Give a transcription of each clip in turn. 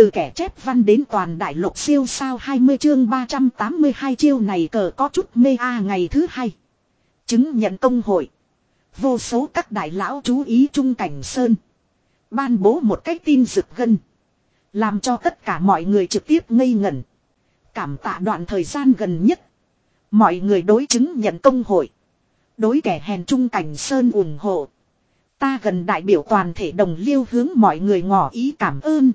Từ kẻ chép văn đến toàn đại lục siêu sao 20 chương 382 chiêu này cờ có chút mê a ngày thứ hai. Chứng nhận công hội. Vô số các đại lão chú ý trung cảnh sơn. Ban bố một cái tin rực gân. Làm cho tất cả mọi người trực tiếp ngây ngẩn. Cảm tạ đoạn thời gian gần nhất. Mọi người đối chứng nhận công hội. Đối kẻ hèn trung cảnh sơn ủng hộ. Ta gần đại biểu toàn thể đồng liêu hướng mọi người ngỏ ý cảm ơn.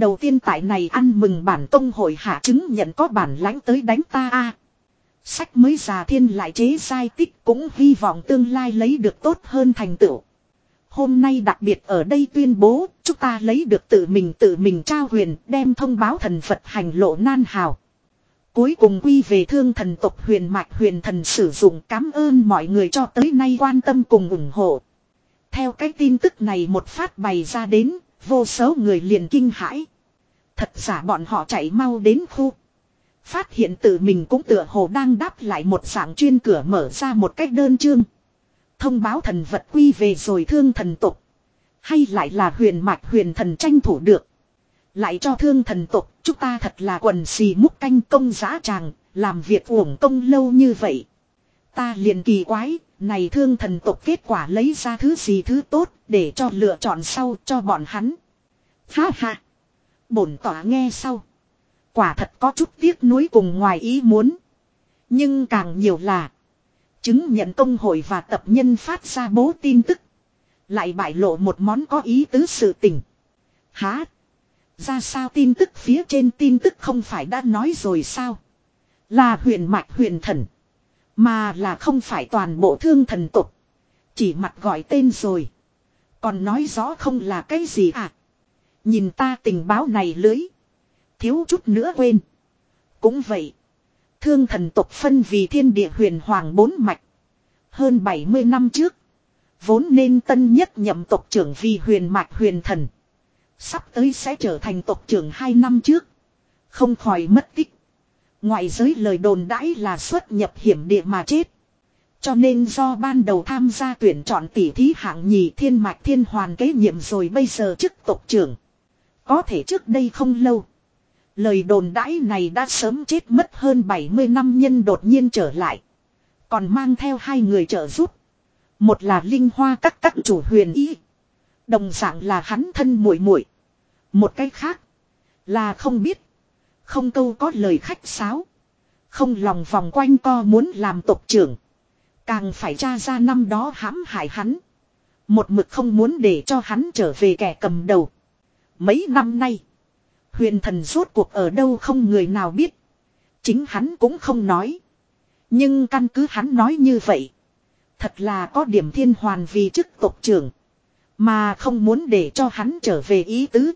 Đầu tiên tại này ăn mừng bản tông hội hạ chứng nhận có bản lãnh tới đánh ta a. Sách mới già thiên lại chế sai tích cũng hy vọng tương lai lấy được tốt hơn thành tựu. Hôm nay đặc biệt ở đây tuyên bố, chúng ta lấy được tự mình tự mình trao huyền, đem thông báo thần Phật hành lộ nan hào. Cuối cùng quy về thương thần tộc huyền mạch huyền thần sử dụng cảm ơn mọi người cho tới nay quan tâm cùng ủng hộ. Theo cái tin tức này một phát bày ra đến, vô số người liền kinh hãi. Thật giả bọn họ chạy mau đến khu. Phát hiện tự mình cũng tựa hồ đang đáp lại một dạng chuyên cửa mở ra một cách đơn chương. Thông báo thần vật quy về rồi thương thần tục. Hay lại là huyền mạch huyền thần tranh thủ được. Lại cho thương thần tục, chúng ta thật là quần xì múc canh công giá tràng, làm việc uổng công lâu như vậy. Ta liền kỳ quái, này thương thần tộc kết quả lấy ra thứ gì thứ tốt, để cho lựa chọn sau cho bọn hắn. Ha ha! Bổn tỏa nghe sau. Quả thật có chút tiếc nuối cùng ngoài ý muốn. Nhưng càng nhiều là. Chứng nhận công hội và tập nhân phát ra bố tin tức. Lại bại lộ một món có ý tứ sự tình. Há. Ra sao tin tức phía trên tin tức không phải đã nói rồi sao. Là huyền mạch huyền thần. Mà là không phải toàn bộ thương thần tục. Chỉ mặt gọi tên rồi. Còn nói rõ không là cái gì à. Nhìn ta tình báo này lưới. Thiếu chút nữa quên. Cũng vậy. Thương thần tộc phân vì thiên địa huyền hoàng bốn mạch. Hơn 70 năm trước. Vốn nên tân nhất nhậm tộc trưởng vì huyền mạch huyền thần. Sắp tới sẽ trở thành tộc trưởng hai năm trước. Không khỏi mất tích. Ngoại giới lời đồn đãi là xuất nhập hiểm địa mà chết. Cho nên do ban đầu tham gia tuyển chọn tỷ thí hạng nhì thiên mạch thiên hoàn kế nhiệm rồi bây giờ chức tộc trưởng. Có thể trước đây không lâu. Lời đồn đãi này đã sớm chết mất hơn 70 năm nhân đột nhiên trở lại. Còn mang theo hai người trợ giúp. Một là linh hoa các các chủ huyền ý. Đồng dạng là hắn thân muội muội. Một cái khác là không biết. Không câu có lời khách sáo. Không lòng vòng quanh co muốn làm tộc trưởng. Càng phải tra ra năm đó hãm hại hắn. Một mực không muốn để cho hắn trở về kẻ cầm đầu. Mấy năm nay. Huyền thần rốt cuộc ở đâu không người nào biết. Chính hắn cũng không nói. Nhưng căn cứ hắn nói như vậy. Thật là có điểm thiên hoàn vì chức tộc trưởng. Mà không muốn để cho hắn trở về ý tứ.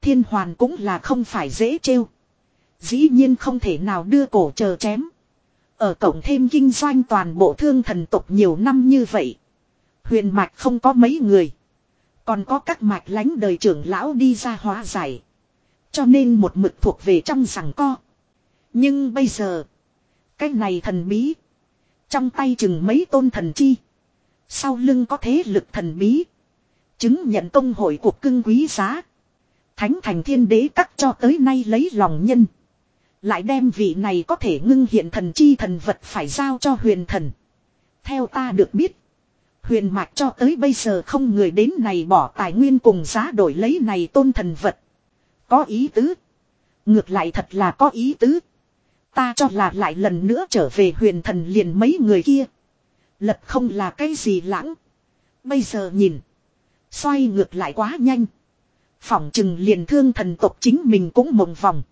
Thiên hoàn cũng là không phải dễ trêu. Dĩ nhiên không thể nào đưa cổ chờ chém. Ở cổng thêm kinh doanh toàn bộ thương thần tộc nhiều năm như vậy. Huyền mạch không có mấy người. Còn có các mạch lánh đời trưởng lão đi ra hóa giải. Cho nên một mực thuộc về trong rằng co. Nhưng bây giờ. Cái này thần bí. Trong tay chừng mấy tôn thần chi. Sau lưng có thế lực thần bí. Chứng nhận công hội cuộc cưng quý giá. Thánh thành thiên đế cắt cho tới nay lấy lòng nhân. Lại đem vị này có thể ngưng hiện thần chi thần vật phải giao cho huyền thần. Theo ta được biết. Huyền mạch cho tới bây giờ không người đến này bỏ tài nguyên cùng giá đổi lấy này tôn thần vật. Có ý tứ. Ngược lại thật là có ý tứ. Ta cho là lại lần nữa trở về huyền thần liền mấy người kia. Lật không là cái gì lãng. Bây giờ nhìn. Xoay ngược lại quá nhanh. Phỏng chừng liền thương thần tộc chính mình cũng mộng vòng.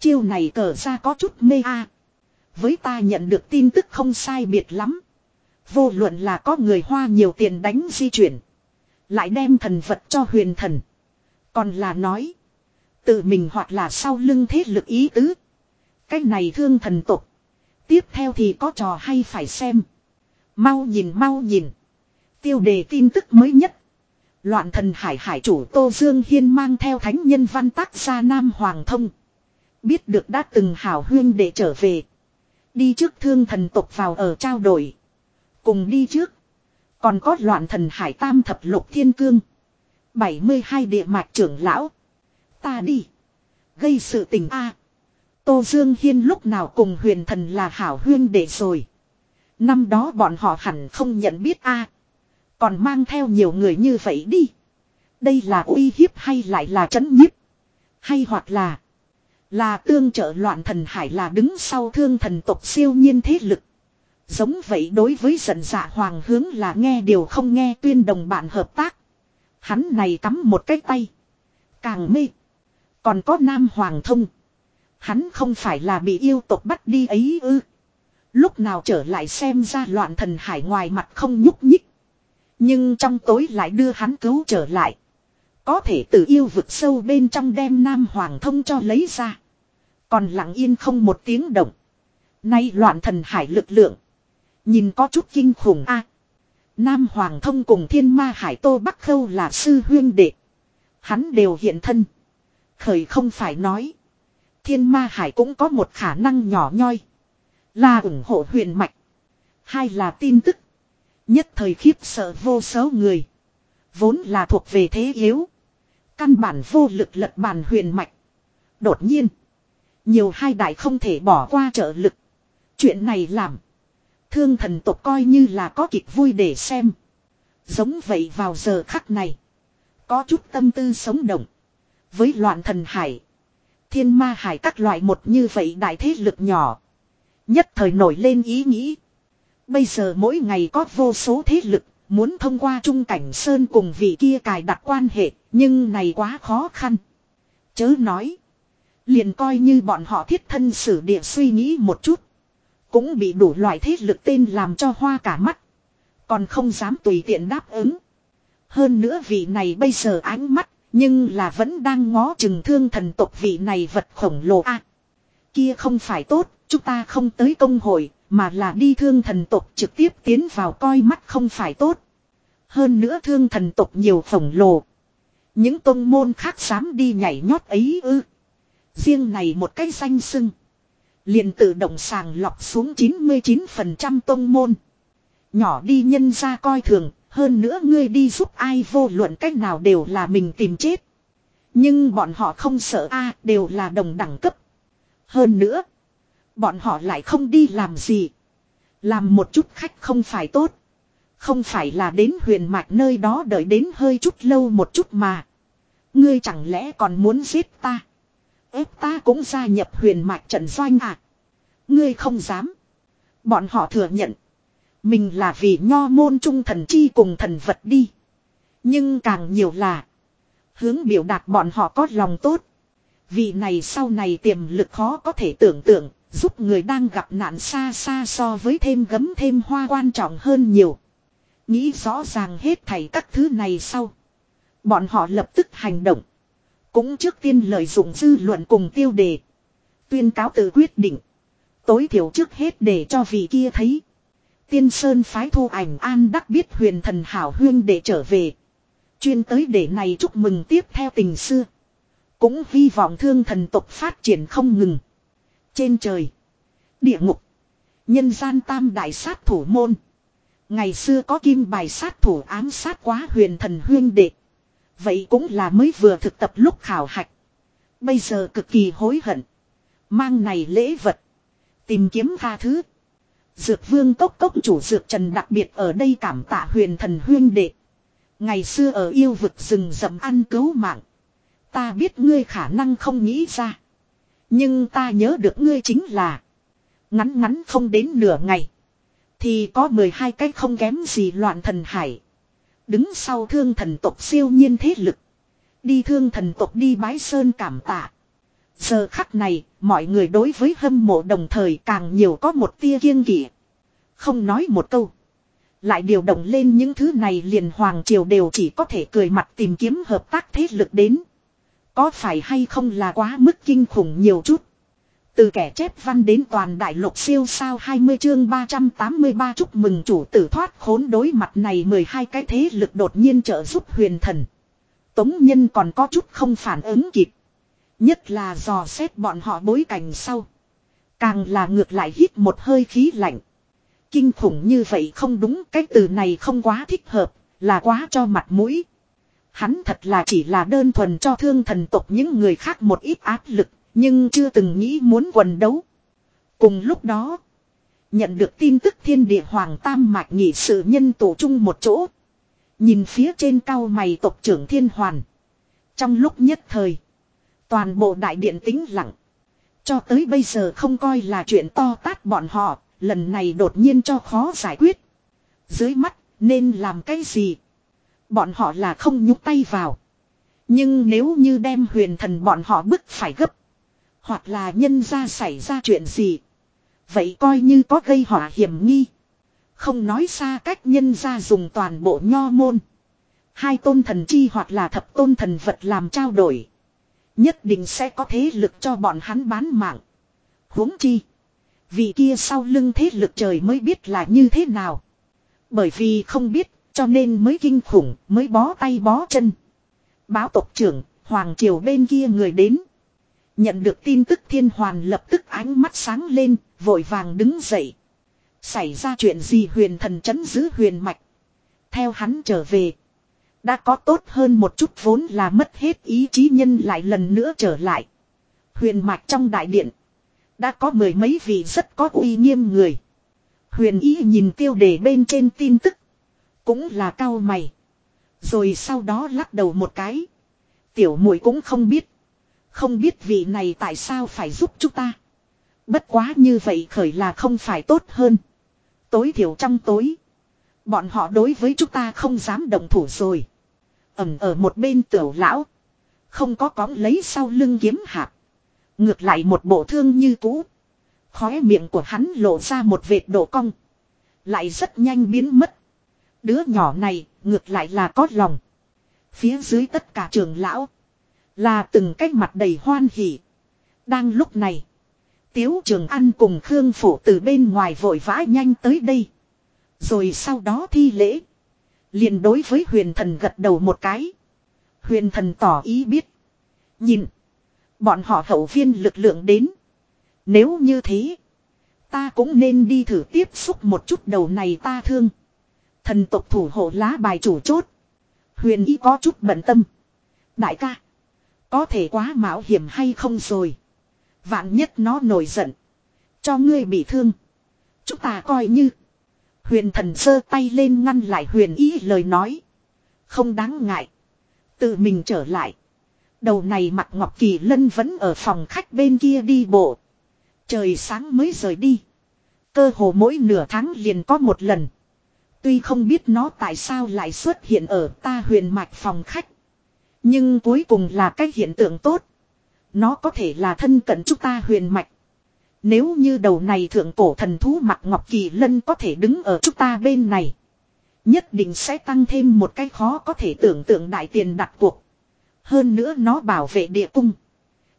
Chiêu này cờ ra có chút mê a. Với ta nhận được tin tức không sai biệt lắm. Vô luận là có người hoa nhiều tiền đánh di chuyển. Lại đem thần vật cho huyền thần. Còn là nói. Tự mình hoặc là sau lưng thế lực ý tứ. Cái này thương thần tục. Tiếp theo thì có trò hay phải xem. Mau nhìn mau nhìn. Tiêu đề tin tức mới nhất. Loạn thần hải hải chủ Tô Dương Hiên mang theo thánh nhân văn tác gia Nam Hoàng Thông. Biết được đã từng hảo huyên để trở về. Đi trước thương thần tục vào ở trao đổi. Cùng đi trước. Còn có loạn thần hải tam thập lục thiên cương. 72 địa mạch trưởng lão. Ta đi. Gây sự tình a. Tô Dương Hiên lúc nào cùng huyền thần là hảo huyên để rồi. Năm đó bọn họ hẳn không nhận biết a. Còn mang theo nhiều người như vậy đi. Đây là uy hiếp hay lại là trấn nhiếp. Hay hoặc là. Là tương trợ loạn thần hải là đứng sau thương thần tộc siêu nhiên thế lực. Giống vậy đối với giận dạ hoàng hướng là nghe điều không nghe tuyên đồng bạn hợp tác. Hắn này cắm một cái tay. Càng mê. Còn có nam hoàng thông. Hắn không phải là bị yêu tộc bắt đi ấy ư. Lúc nào trở lại xem ra loạn thần hải ngoài mặt không nhúc nhích. Nhưng trong tối lại đưa hắn cứu trở lại. Có thể từ yêu vực sâu bên trong đem Nam Hoàng thông cho lấy ra. Còn lặng yên không một tiếng động. Nay loạn thần hải lực lượng. Nhìn có chút kinh khủng a. Nam Hoàng thông cùng thiên ma hải tô bắc khâu là sư huyên đệ. Hắn đều hiện thân. Khởi không phải nói. Thiên ma hải cũng có một khả năng nhỏ nhoi. Là ủng hộ huyền mạch. Hai là tin tức. Nhất thời khiếp sợ vô số người. Vốn là thuộc về thế yếu. Căn bản vô lực lật bàn huyền mạch. Đột nhiên. Nhiều hai đại không thể bỏ qua trợ lực. Chuyện này làm. Thương thần tộc coi như là có kịch vui để xem. Giống vậy vào giờ khắc này. Có chút tâm tư sống động. Với loạn thần hải. Thiên ma hải các loại một như vậy đại thế lực nhỏ. Nhất thời nổi lên ý nghĩ. Bây giờ mỗi ngày có vô số thế lực, muốn thông qua trung cảnh sơn cùng vị kia cài đặt quan hệ, nhưng này quá khó khăn. Chớ nói. Liền coi như bọn họ thiết thân sử địa suy nghĩ một chút. Cũng bị đủ loại thế lực tên làm cho hoa cả mắt. Còn không dám tùy tiện đáp ứng. Hơn nữa vị này bây giờ ánh mắt, nhưng là vẫn đang ngó chừng thương thần tộc vị này vật khổng lồ a Kia không phải tốt, chúng ta không tới công hội, mà là đi thương thần tộc trực tiếp tiến vào coi mắt không phải tốt. Hơn nữa thương thần tộc nhiều khổng lồ. Những tôn môn khác dám đi nhảy nhót ấy ư. Riêng này một cái danh sưng. liền tự động sàng lọc xuống 99% tôn môn. Nhỏ đi nhân ra coi thường, hơn nữa ngươi đi giúp ai vô luận cách nào đều là mình tìm chết. Nhưng bọn họ không sợ a đều là đồng đẳng cấp. Hơn nữa, bọn họ lại không đi làm gì. Làm một chút khách không phải tốt. Không phải là đến huyền mạch nơi đó đợi đến hơi chút lâu một chút mà. Ngươi chẳng lẽ còn muốn giết ta? ép ta cũng gia nhập huyền mạch trận doanh à? Ngươi không dám. Bọn họ thừa nhận. Mình là vì nho môn trung thần chi cùng thần vật đi. Nhưng càng nhiều là. Hướng biểu đạt bọn họ có lòng tốt. Vì này sau này tiềm lực khó có thể tưởng tượng. Giúp người đang gặp nạn xa xa so với thêm gấm thêm hoa quan trọng hơn nhiều. Nghĩ rõ ràng hết thảy các thứ này sau. Bọn họ lập tức hành động. Cũng trước tiên lợi dụng dư luận cùng tiêu đề. Tuyên cáo tự quyết định. Tối thiểu trước hết để cho vị kia thấy. Tiên Sơn phái thu ảnh an đắc biết huyền thần hảo huyên để trở về. Chuyên tới để này chúc mừng tiếp theo tình xưa. Cũng hy vọng thương thần tộc phát triển không ngừng. Trên trời. Địa ngục. Nhân gian tam đại sát thủ môn. Ngày xưa có kim bài sát thủ ám sát quá huyền thần huyên đệ. Vậy cũng là mới vừa thực tập lúc khảo hạch. Bây giờ cực kỳ hối hận. Mang này lễ vật. Tìm kiếm tha thứ. Dược vương cốc cốc chủ dược trần đặc biệt ở đây cảm tạ huyền thần huyên đệ. Ngày xưa ở yêu vực rừng rậm ăn cứu mạng. Ta biết ngươi khả năng không nghĩ ra. Nhưng ta nhớ được ngươi chính là. Ngắn ngắn không đến nửa ngày. Thì có 12 cách không kém gì loạn thần hải. Đứng sau thương thần tộc siêu nhiên thế lực. Đi thương thần tộc đi bái sơn cảm tạ. Giờ khắc này, mọi người đối với hâm mộ đồng thời càng nhiều có một tia kiêng kỵ. Không nói một câu. Lại điều động lên những thứ này liền hoàng triều đều chỉ có thể cười mặt tìm kiếm hợp tác thế lực đến. Có phải hay không là quá mức kinh khủng nhiều chút. Từ kẻ chép văn đến toàn đại lục siêu sao 20 chương 383 chúc mừng chủ tử thoát khốn đối mặt này 12 cái thế lực đột nhiên trợ giúp huyền thần. Tống nhân còn có chút không phản ứng kịp. Nhất là dò xét bọn họ bối cảnh sau. Càng là ngược lại hít một hơi khí lạnh. Kinh khủng như vậy không đúng cái từ này không quá thích hợp, là quá cho mặt mũi. Hắn thật là chỉ là đơn thuần cho thương thần tộc những người khác một ít áp lực, nhưng chưa từng nghĩ muốn quần đấu. Cùng lúc đó, nhận được tin tức thiên địa hoàng tam mạch nghị sự nhân tổ chung một chỗ. Nhìn phía trên cao mày tộc trưởng thiên hoàn. Trong lúc nhất thời, toàn bộ đại điện tĩnh lặng. Cho tới bây giờ không coi là chuyện to tát bọn họ, lần này đột nhiên cho khó giải quyết. Dưới mắt, nên làm cái gì? Bọn họ là không nhúc tay vào. Nhưng nếu như đem huyền thần bọn họ bức phải gấp. Hoặc là nhân ra xảy ra chuyện gì. Vậy coi như có gây họa hiểm nghi. Không nói xa cách nhân ra dùng toàn bộ nho môn. Hai tôn thần chi hoặc là thập tôn thần vật làm trao đổi. Nhất định sẽ có thế lực cho bọn hắn bán mạng. huống chi. Vì kia sau lưng thế lực trời mới biết là như thế nào. Bởi vì không biết cho nên mới kinh khủng mới bó tay bó chân. Báo tộc trưởng, Hoàng Triều bên kia người đến. Nhận được tin tức thiên hoàn lập tức ánh mắt sáng lên, vội vàng đứng dậy. Xảy ra chuyện gì huyền thần chấn giữ huyền mạch. Theo hắn trở về. Đã có tốt hơn một chút vốn là mất hết ý chí nhân lại lần nữa trở lại. Huyền mạch trong đại điện. Đã có mười mấy vị rất có uy nghiêm người. Huyền ý nhìn tiêu đề bên trên tin tức. Cũng là cao mày. Rồi sau đó lắc đầu một cái. Tiểu muội cũng không biết. Không biết vị này tại sao phải giúp chúng ta. Bất quá như vậy khởi là không phải tốt hơn. Tối thiểu trong tối. Bọn họ đối với chúng ta không dám động thủ rồi. Ẩm ở một bên tiểu lão. Không có cóng lấy sau lưng kiếm hạp. Ngược lại một bộ thương như cũ. Khóe miệng của hắn lộ ra một vệt độ cong. Lại rất nhanh biến mất. Đứa nhỏ này ngược lại là có lòng. Phía dưới tất cả trường lão. Là từng cách mặt đầy hoan hỉ. Đang lúc này. Tiếu trường ăn cùng Khương Phổ từ bên ngoài vội vã nhanh tới đây. Rồi sau đó thi lễ. liền đối với huyền thần gật đầu một cái. Huyền thần tỏ ý biết. Nhìn. Bọn họ hậu viên lực lượng đến. Nếu như thế. Ta cũng nên đi thử tiếp xúc một chút đầu này ta thương. Thần tộc thủ hộ lá bài chủ chốt. Huyền ý có chút bận tâm. Đại ca. Có thể quá mạo hiểm hay không rồi. Vạn nhất nó nổi giận. Cho ngươi bị thương. Chúng ta coi như. Huyền thần sơ tay lên ngăn lại huyền ý lời nói. Không đáng ngại. Tự mình trở lại. Đầu này mặt Ngọc Kỳ Lân vẫn ở phòng khách bên kia đi bộ. Trời sáng mới rời đi. Cơ hồ mỗi nửa tháng liền có một lần. Tuy không biết nó tại sao lại xuất hiện ở ta huyền mạch phòng khách. Nhưng cuối cùng là cái hiện tượng tốt. Nó có thể là thân cận chúng ta huyền mạch. Nếu như đầu này thượng cổ thần thú mặt Ngọc Kỳ Lân có thể đứng ở chúng ta bên này. Nhất định sẽ tăng thêm một cái khó có thể tưởng tượng đại tiền đặt cuộc. Hơn nữa nó bảo vệ địa cung.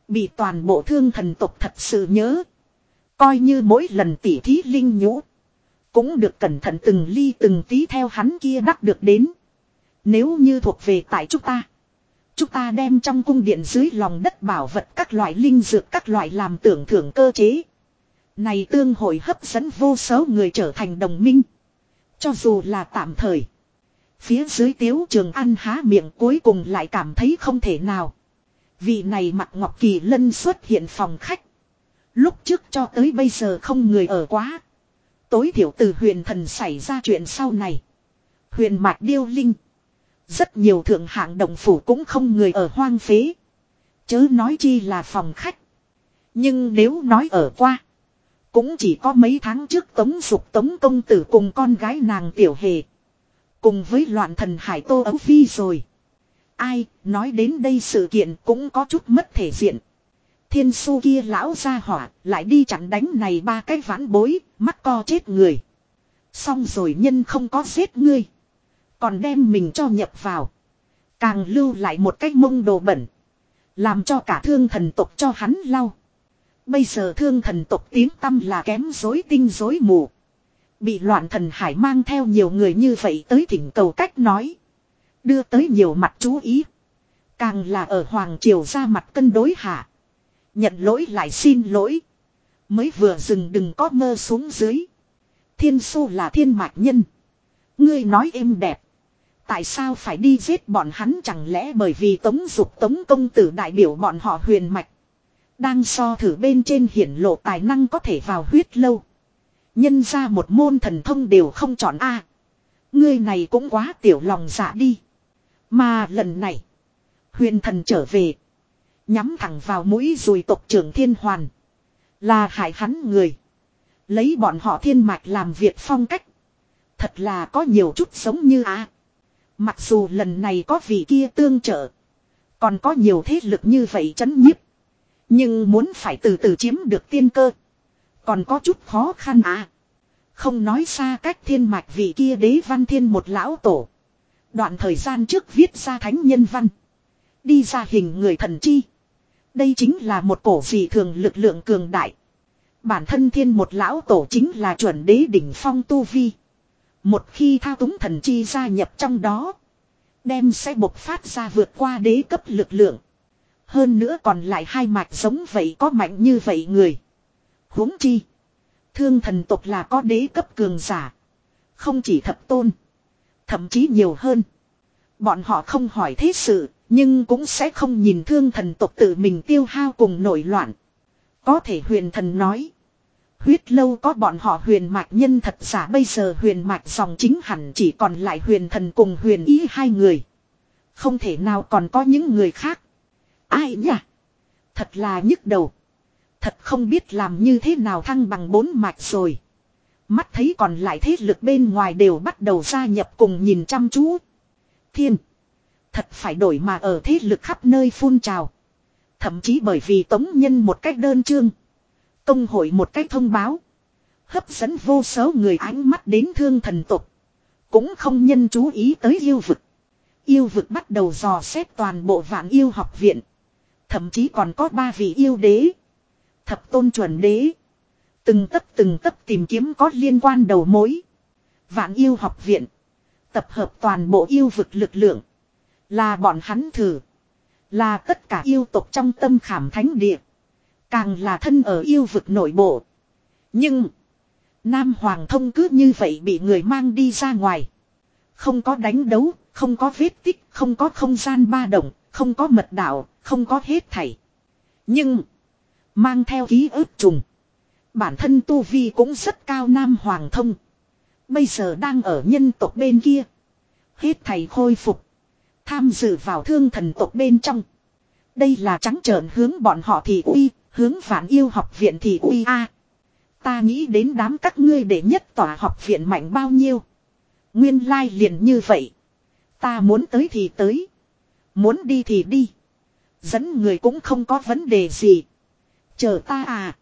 Bị toàn bộ thương thần tộc thật sự nhớ. Coi như mỗi lần tỉ thí linh nhũ. Cũng được cẩn thận từng ly từng tí theo hắn kia đắc được đến. Nếu như thuộc về tại chúng ta. Chúng ta đem trong cung điện dưới lòng đất bảo vật các loại linh dược các loại làm tưởng thưởng cơ chế. Này tương hội hấp dẫn vô số người trở thành đồng minh. Cho dù là tạm thời. Phía dưới tiếu trường ăn há miệng cuối cùng lại cảm thấy không thể nào. Vị này mặt Ngọc Kỳ Lân xuất hiện phòng khách. Lúc trước cho tới bây giờ không người ở quá. Tối thiểu từ huyền thần xảy ra chuyện sau này. Huyền mạch điêu linh. Rất nhiều thượng hạng đồng phủ cũng không người ở hoang phế. Chớ nói chi là phòng khách. Nhưng nếu nói ở qua. Cũng chỉ có mấy tháng trước tống dục tống công tử cùng con gái nàng tiểu hề. Cùng với loạn thần hải tô ấu phi rồi. Ai, nói đến đây sự kiện cũng có chút mất thể diện. Thiên su kia lão ra hỏa, lại đi chặn đánh này ba cái vãn bối, mắt co chết người. Xong rồi nhân không có giết ngươi. Còn đem mình cho nhập vào. Càng lưu lại một cái mông đồ bẩn. Làm cho cả thương thần tộc cho hắn lau. Bây giờ thương thần tộc tiếng tâm là kém dối tinh dối mù. Bị loạn thần hải mang theo nhiều người như vậy tới thỉnh cầu cách nói. Đưa tới nhiều mặt chú ý. Càng là ở Hoàng Triều ra mặt cân đối hạ. Nhận lỗi lại xin lỗi. Mới vừa dừng đừng có mơ xuống dưới. Thiên su là thiên mạch nhân. Ngươi nói êm đẹp. Tại sao phải đi giết bọn hắn chẳng lẽ bởi vì tống dục tống công tử đại biểu bọn họ huyền mạch. Đang so thử bên trên hiển lộ tài năng có thể vào huyết lâu. Nhân ra một môn thần thông đều không chọn A. Ngươi này cũng quá tiểu lòng dạ đi. Mà lần này. Huyền thần trở về. Nhắm thẳng vào mũi rùi tộc trưởng thiên hoàn. Là hại hắn người. Lấy bọn họ thiên mạch làm việc phong cách. Thật là có nhiều chút giống như à Mặc dù lần này có vị kia tương trợ. Còn có nhiều thế lực như vậy chấn nhiếp. Nhưng muốn phải từ từ chiếm được tiên cơ. Còn có chút khó khăn à. Không nói xa cách thiên mạch vị kia đế văn thiên một lão tổ. Đoạn thời gian trước viết ra thánh nhân văn. Đi ra hình người thần chi. Đây chính là một cổ dị thường lực lượng cường đại. Bản thân thiên một lão tổ chính là chuẩn đế đỉnh phong tu vi. Một khi thao túng thần chi gia nhập trong đó. Đem sẽ bộc phát ra vượt qua đế cấp lực lượng. Hơn nữa còn lại hai mạch giống vậy có mạnh như vậy người. huống chi. Thương thần tộc là có đế cấp cường giả. Không chỉ thập tôn. Thậm chí nhiều hơn. Bọn họ không hỏi thế sự. Nhưng cũng sẽ không nhìn thương thần tộc tự mình tiêu hao cùng nổi loạn. Có thể huyền thần nói. Huyết lâu có bọn họ huyền mạch nhân thật giả, bây giờ huyền mạch dòng chính hẳn chỉ còn lại huyền thần cùng huyền ý hai người. Không thể nào còn có những người khác. Ai nhỉ? Thật là nhức đầu. Thật không biết làm như thế nào thăng bằng bốn mạch rồi. Mắt thấy còn lại thế lực bên ngoài đều bắt đầu gia nhập cùng nhìn chăm chú. Thiên. Thật phải đổi mà ở thế lực khắp nơi phun trào. Thậm chí bởi vì tống nhân một cách đơn chương. Công hội một cách thông báo. Hấp dẫn vô số người ánh mắt đến thương thần tục. Cũng không nhân chú ý tới yêu vực. Yêu vực bắt đầu dò xét toàn bộ vạn yêu học viện. Thậm chí còn có ba vị yêu đế. Thập tôn chuẩn đế. Từng tấp từng tấp tìm kiếm có liên quan đầu mối. Vạn yêu học viện. Tập hợp toàn bộ yêu vực lực lượng. Là bọn hắn thử. Là tất cả yêu tộc trong tâm khảm thánh địa. Càng là thân ở yêu vực nội bộ. Nhưng. Nam Hoàng thông cứ như vậy bị người mang đi ra ngoài. Không có đánh đấu, không có vết tích, không có không gian ba động, không có mật đạo, không có hết thảy. Nhưng. Mang theo ký ức trùng. Bản thân Tu Vi cũng rất cao Nam Hoàng thông. Bây giờ đang ở nhân tộc bên kia. Hết thầy khôi phục. Tham dự vào thương thần tộc bên trong. Đây là trắng trợn hướng bọn họ thì uy, hướng phản yêu học viện thì uy a. Ta nghĩ đến đám các ngươi để nhất tòa học viện mạnh bao nhiêu. Nguyên lai liền như vậy. Ta muốn tới thì tới. Muốn đi thì đi. Dẫn người cũng không có vấn đề gì. Chờ ta à.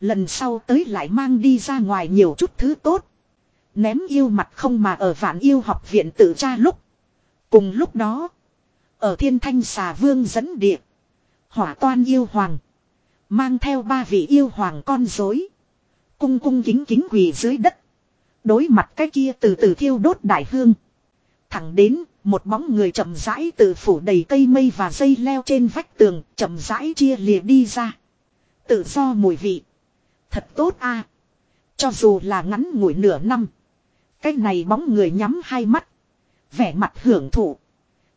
Lần sau tới lại mang đi ra ngoài nhiều chút thứ tốt. Ném yêu mặt không mà ở vạn yêu học viện tự tra lúc. Cùng lúc đó. Ở thiên thanh xà vương dẫn địa. Hỏa toan yêu hoàng. Mang theo ba vị yêu hoàng con dối. Cung cung kính kính quỳ dưới đất. Đối mặt cái kia từ từ thiêu đốt đại hương. Thẳng đến, một bóng người chậm rãi từ phủ đầy cây mây và dây leo trên vách tường chậm rãi chia lìa đi ra. Tự do mùi vị. Thật tốt a Cho dù là ngắn ngủi nửa năm. Cái này bóng người nhắm hai mắt. Vẻ mặt hưởng thụ.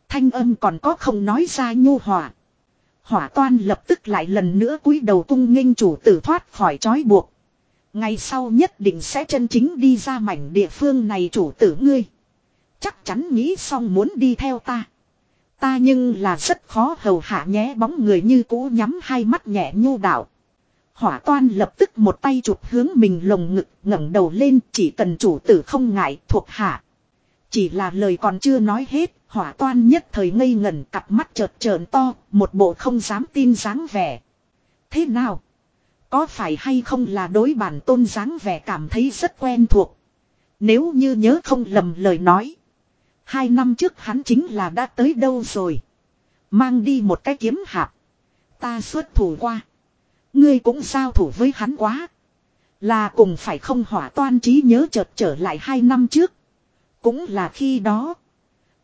Thanh âm còn có không nói ra nhu hòa. Hỏa toan lập tức lại lần nữa cúi đầu cung nghênh chủ tử thoát khỏi trói buộc. Ngày sau nhất định sẽ chân chính đi ra mảnh địa phương này chủ tử ngươi. Chắc chắn nghĩ xong muốn đi theo ta. Ta nhưng là rất khó hầu hạ nhé bóng người như cũ nhắm hai mắt nhẹ nhu đạo. Hỏa toan lập tức một tay chụp hướng mình lồng ngực, ngẩng đầu lên, chỉ cần chủ tử không ngại thuộc hạ. Chỉ là lời còn chưa nói hết, hỏa toan nhất thời ngây ngẩn cặp mắt chợt trợn to, một bộ không dám tin dáng vẻ. Thế nào? Có phải hay không là đối bản tôn dáng vẻ cảm thấy rất quen thuộc? Nếu như nhớ không lầm lời nói. Hai năm trước hắn chính là đã tới đâu rồi. Mang đi một cái kiếm hạp. Ta xuất thủ qua. Ngươi cũng giao thủ với hắn quá. Là cùng phải không hỏa toan trí nhớ chợt trở lại hai năm trước. Cũng là khi đó.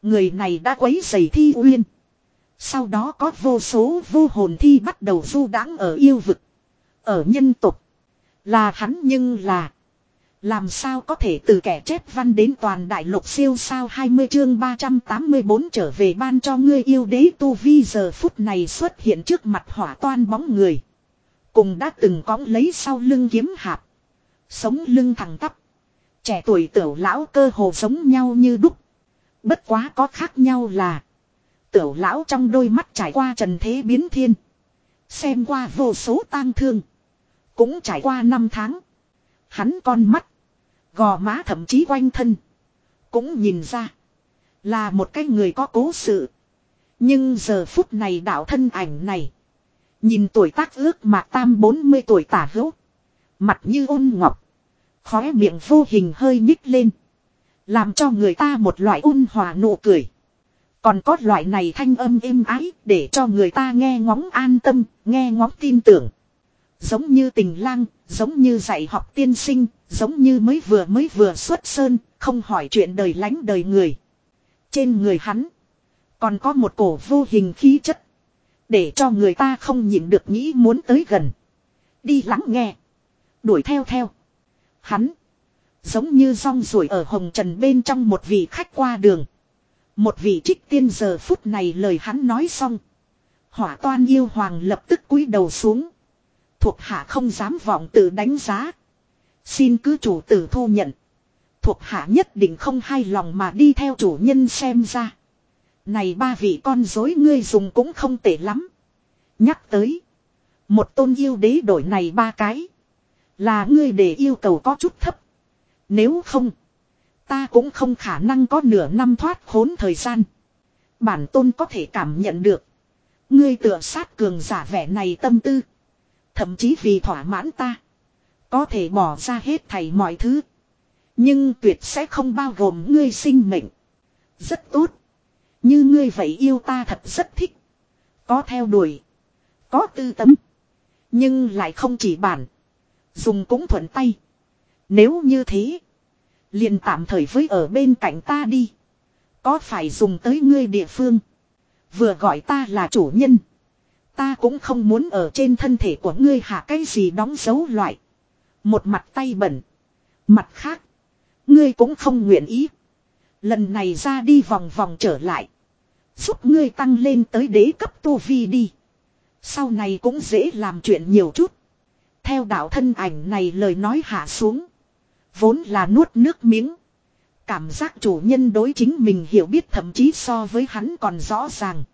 Người này đã quấy giày thi uyên. Sau đó có vô số vô hồn thi bắt đầu du đãng ở yêu vực. Ở nhân tục. Là hắn nhưng là. Làm sao có thể từ kẻ chép văn đến toàn đại lục siêu sao 20 chương 384 trở về ban cho ngươi yêu đế tu vi giờ phút này xuất hiện trước mặt hỏa toan bóng người. Cùng đã từng cõng lấy sau lưng kiếm hạp. Sống lưng thẳng tắp. Trẻ tuổi tiểu lão cơ hồ giống nhau như đúc. Bất quá có khác nhau là. Tiểu lão trong đôi mắt trải qua trần thế biến thiên. Xem qua vô số tang thương. Cũng trải qua năm tháng. Hắn con mắt. Gò má thậm chí quanh thân. Cũng nhìn ra. Là một cái người có cố sự. Nhưng giờ phút này đạo thân ảnh này. Nhìn tuổi tác ước mà tam 40 tuổi tả hữu. Mặt như ôn ngọc. Khóe miệng vô hình hơi nhích lên. Làm cho người ta một loại ôn hòa nụ cười. Còn có loại này thanh âm êm ái để cho người ta nghe ngóng an tâm, nghe ngóng tin tưởng. Giống như tình lang, giống như dạy học tiên sinh, giống như mới vừa mới vừa xuất sơn, không hỏi chuyện đời lánh đời người. Trên người hắn, còn có một cổ vô hình khí chất. Để cho người ta không nhịn được nghĩ muốn tới gần. Đi lắng nghe. Đuổi theo theo. Hắn. Giống như rong ruổi ở hồng trần bên trong một vị khách qua đường. Một vị trích tiên giờ phút này lời hắn nói xong. Hỏa toan yêu hoàng lập tức cúi đầu xuống. Thuộc hạ không dám vọng tự đánh giá. Xin cứ chủ tử thu nhận. Thuộc hạ nhất định không hay lòng mà đi theo chủ nhân xem ra. Này ba vị con dối ngươi dùng cũng không tệ lắm. Nhắc tới. Một tôn yêu đế đổi này ba cái. Là ngươi để yêu cầu có chút thấp. Nếu không. Ta cũng không khả năng có nửa năm thoát khốn thời gian. Bản tôn có thể cảm nhận được. Ngươi tựa sát cường giả vẻ này tâm tư. Thậm chí vì thỏa mãn ta. Có thể bỏ ra hết thảy mọi thứ. Nhưng tuyệt sẽ không bao gồm ngươi sinh mệnh. Rất tốt. Như ngươi vậy yêu ta thật rất thích. Có theo đuổi. Có tư tấm. Nhưng lại không chỉ bản. Dùng cũng thuận tay. Nếu như thế. Liền tạm thời với ở bên cạnh ta đi. Có phải dùng tới ngươi địa phương. Vừa gọi ta là chủ nhân. Ta cũng không muốn ở trên thân thể của ngươi hạ cái gì đóng dấu loại. Một mặt tay bẩn. Mặt khác. Ngươi cũng không nguyện ý. Lần này ra đi vòng vòng trở lại. Giúp ngươi tăng lên tới đế cấp tu vi đi. Sau này cũng dễ làm chuyện nhiều chút. Theo đạo thân ảnh này lời nói hạ xuống. Vốn là nuốt nước miếng. Cảm giác chủ nhân đối chính mình hiểu biết thậm chí so với hắn còn rõ ràng.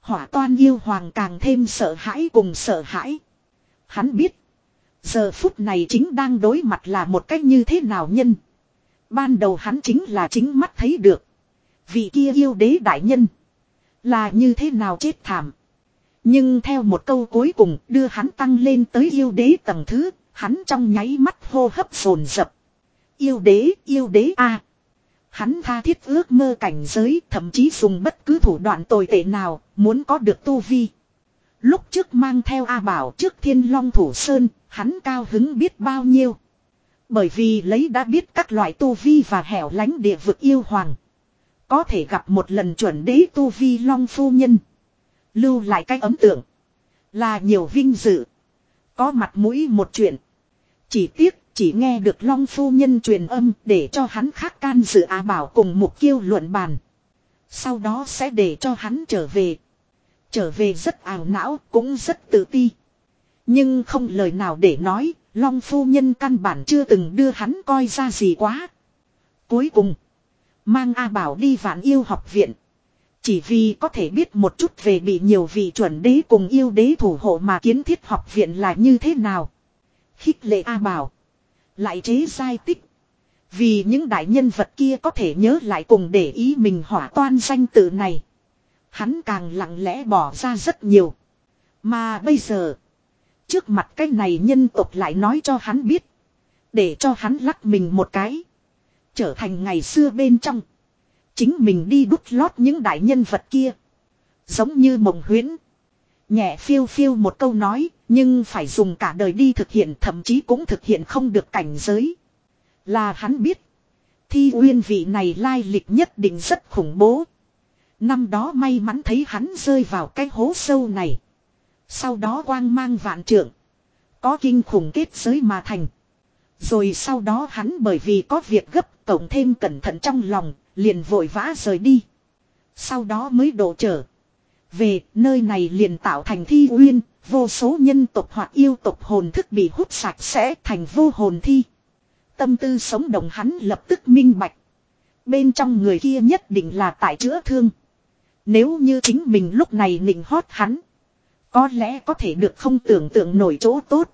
Hỏa toan yêu hoàng càng thêm sợ hãi cùng sợ hãi. Hắn biết. Giờ phút này chính đang đối mặt là một cách như thế nào nhân. Ban đầu hắn chính là chính mắt thấy được. Vị kia yêu đế đại nhân. Là như thế nào chết thảm. Nhưng theo một câu cuối cùng đưa hắn tăng lên tới yêu đế tầng thứ. Hắn trong nháy mắt hô hấp sồn sập. Yêu đế, yêu đế a Hắn tha thiết ước mơ cảnh giới thậm chí dùng bất cứ thủ đoạn tồi tệ nào muốn có được tu vi. Lúc trước mang theo A Bảo trước thiên long thủ sơn, hắn cao hứng biết bao nhiêu. Bởi vì lấy đã biết các loại tu vi và hẻo lánh địa vực yêu hoàng. Có thể gặp một lần chuẩn đế tu vi long phu nhân. Lưu lại cái ấn tượng. Là nhiều vinh dự. Có mặt mũi một chuyện. Chỉ tiếc chỉ nghe được long phu nhân truyền âm để cho hắn khác can dự á bảo cùng mục kiêu luận bàn. Sau đó sẽ để cho hắn trở về. Trở về rất ảo não cũng rất tự ti. Nhưng không lời nào để nói, long phu nhân căn bản chưa từng đưa hắn coi ra gì quá. Cuối cùng, mang A Bảo đi vạn yêu học viện. Chỉ vì có thể biết một chút về bị nhiều vị chuẩn đế cùng yêu đế thủ hộ mà kiến thiết học viện là như thế nào. Khích lệ A Bảo. Lại chế sai tích. Vì những đại nhân vật kia có thể nhớ lại cùng để ý mình hỏa toan danh tự này. Hắn càng lặng lẽ bỏ ra rất nhiều. Mà bây giờ. Trước mặt cái này nhân tộc lại nói cho hắn biết. Để cho hắn lắc mình một cái. Trở thành ngày xưa bên trong. Chính mình đi đút lót những đại nhân vật kia. Giống như mộng huyễn. Nhẹ phiêu phiêu một câu nói, nhưng phải dùng cả đời đi thực hiện thậm chí cũng thực hiện không được cảnh giới. Là hắn biết. Thi uyên vị này lai lịch nhất định rất khủng bố. Năm đó may mắn thấy hắn rơi vào cái hố sâu này. Sau đó quang mang vạn trượng. Có kinh khủng kết giới mà thành. Rồi sau đó hắn bởi vì có việc gấp cộng thêm cẩn thận trong lòng, liền vội vã rời đi. Sau đó mới đổ trở. Về nơi này liền tạo thành thi uyên, vô số nhân tộc hoặc yêu tộc hồn thức bị hút sạch sẽ thành vô hồn thi. Tâm tư sống động hắn lập tức minh bạch. Bên trong người kia nhất định là tại chữa thương. Nếu như chính mình lúc này nịnh hót hắn. Có lẽ có thể được không tưởng tượng nổi chỗ tốt.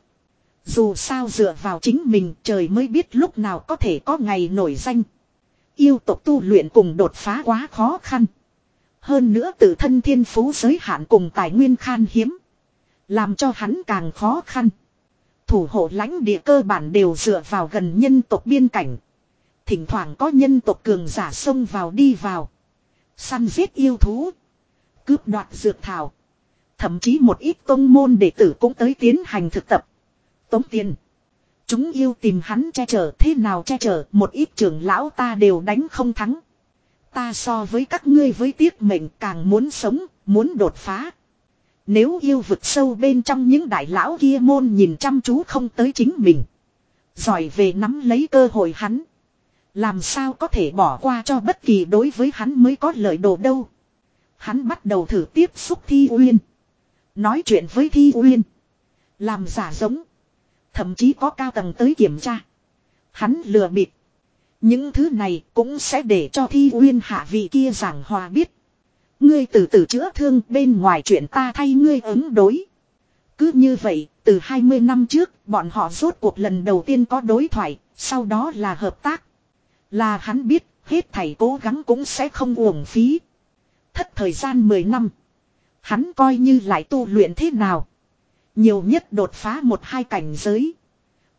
Dù sao dựa vào chính mình trời mới biết lúc nào có thể có ngày nổi danh. Yêu tộc tu luyện cùng đột phá quá khó khăn. Hơn nữa tự thân thiên phú giới hạn cùng tài nguyên khan hiếm. Làm cho hắn càng khó khăn. Thủ hộ lãnh địa cơ bản đều dựa vào gần nhân tộc biên cảnh. Thỉnh thoảng có nhân tộc cường giả xông vào đi vào. Săn giết yêu thú. Cướp đoạt dược thảo. Thậm chí một ít tông môn đệ tử cũng tới tiến hành thực tập. Tống tiền. Chúng yêu tìm hắn che chở thế nào che chở một ít trưởng lão ta đều đánh không thắng. Ta so với các ngươi với tiếc mệnh càng muốn sống, muốn đột phá. Nếu yêu vực sâu bên trong những đại lão kia môn nhìn chăm chú không tới chính mình. Giỏi về nắm lấy cơ hội hắn. Làm sao có thể bỏ qua cho bất kỳ đối với hắn mới có lợi đồ đâu. Hắn bắt đầu thử tiếp xúc Thi Uyên. Nói chuyện với Thi Uyên. Làm giả giống. Thậm chí có cao tầng tới kiểm tra. Hắn lừa bịp. Những thứ này cũng sẽ để cho Thi Uyên hạ vị kia giảng hòa biết. Ngươi từ từ chữa thương bên ngoài chuyện ta thay ngươi ứng đối. Cứ như vậy, từ 20 năm trước, bọn họ rốt cuộc lần đầu tiên có đối thoại, sau đó là hợp tác. Là hắn biết, hết thầy cố gắng cũng sẽ không uổng phí. Thất thời gian 10 năm. Hắn coi như lại tu luyện thế nào. Nhiều nhất đột phá một hai cảnh giới.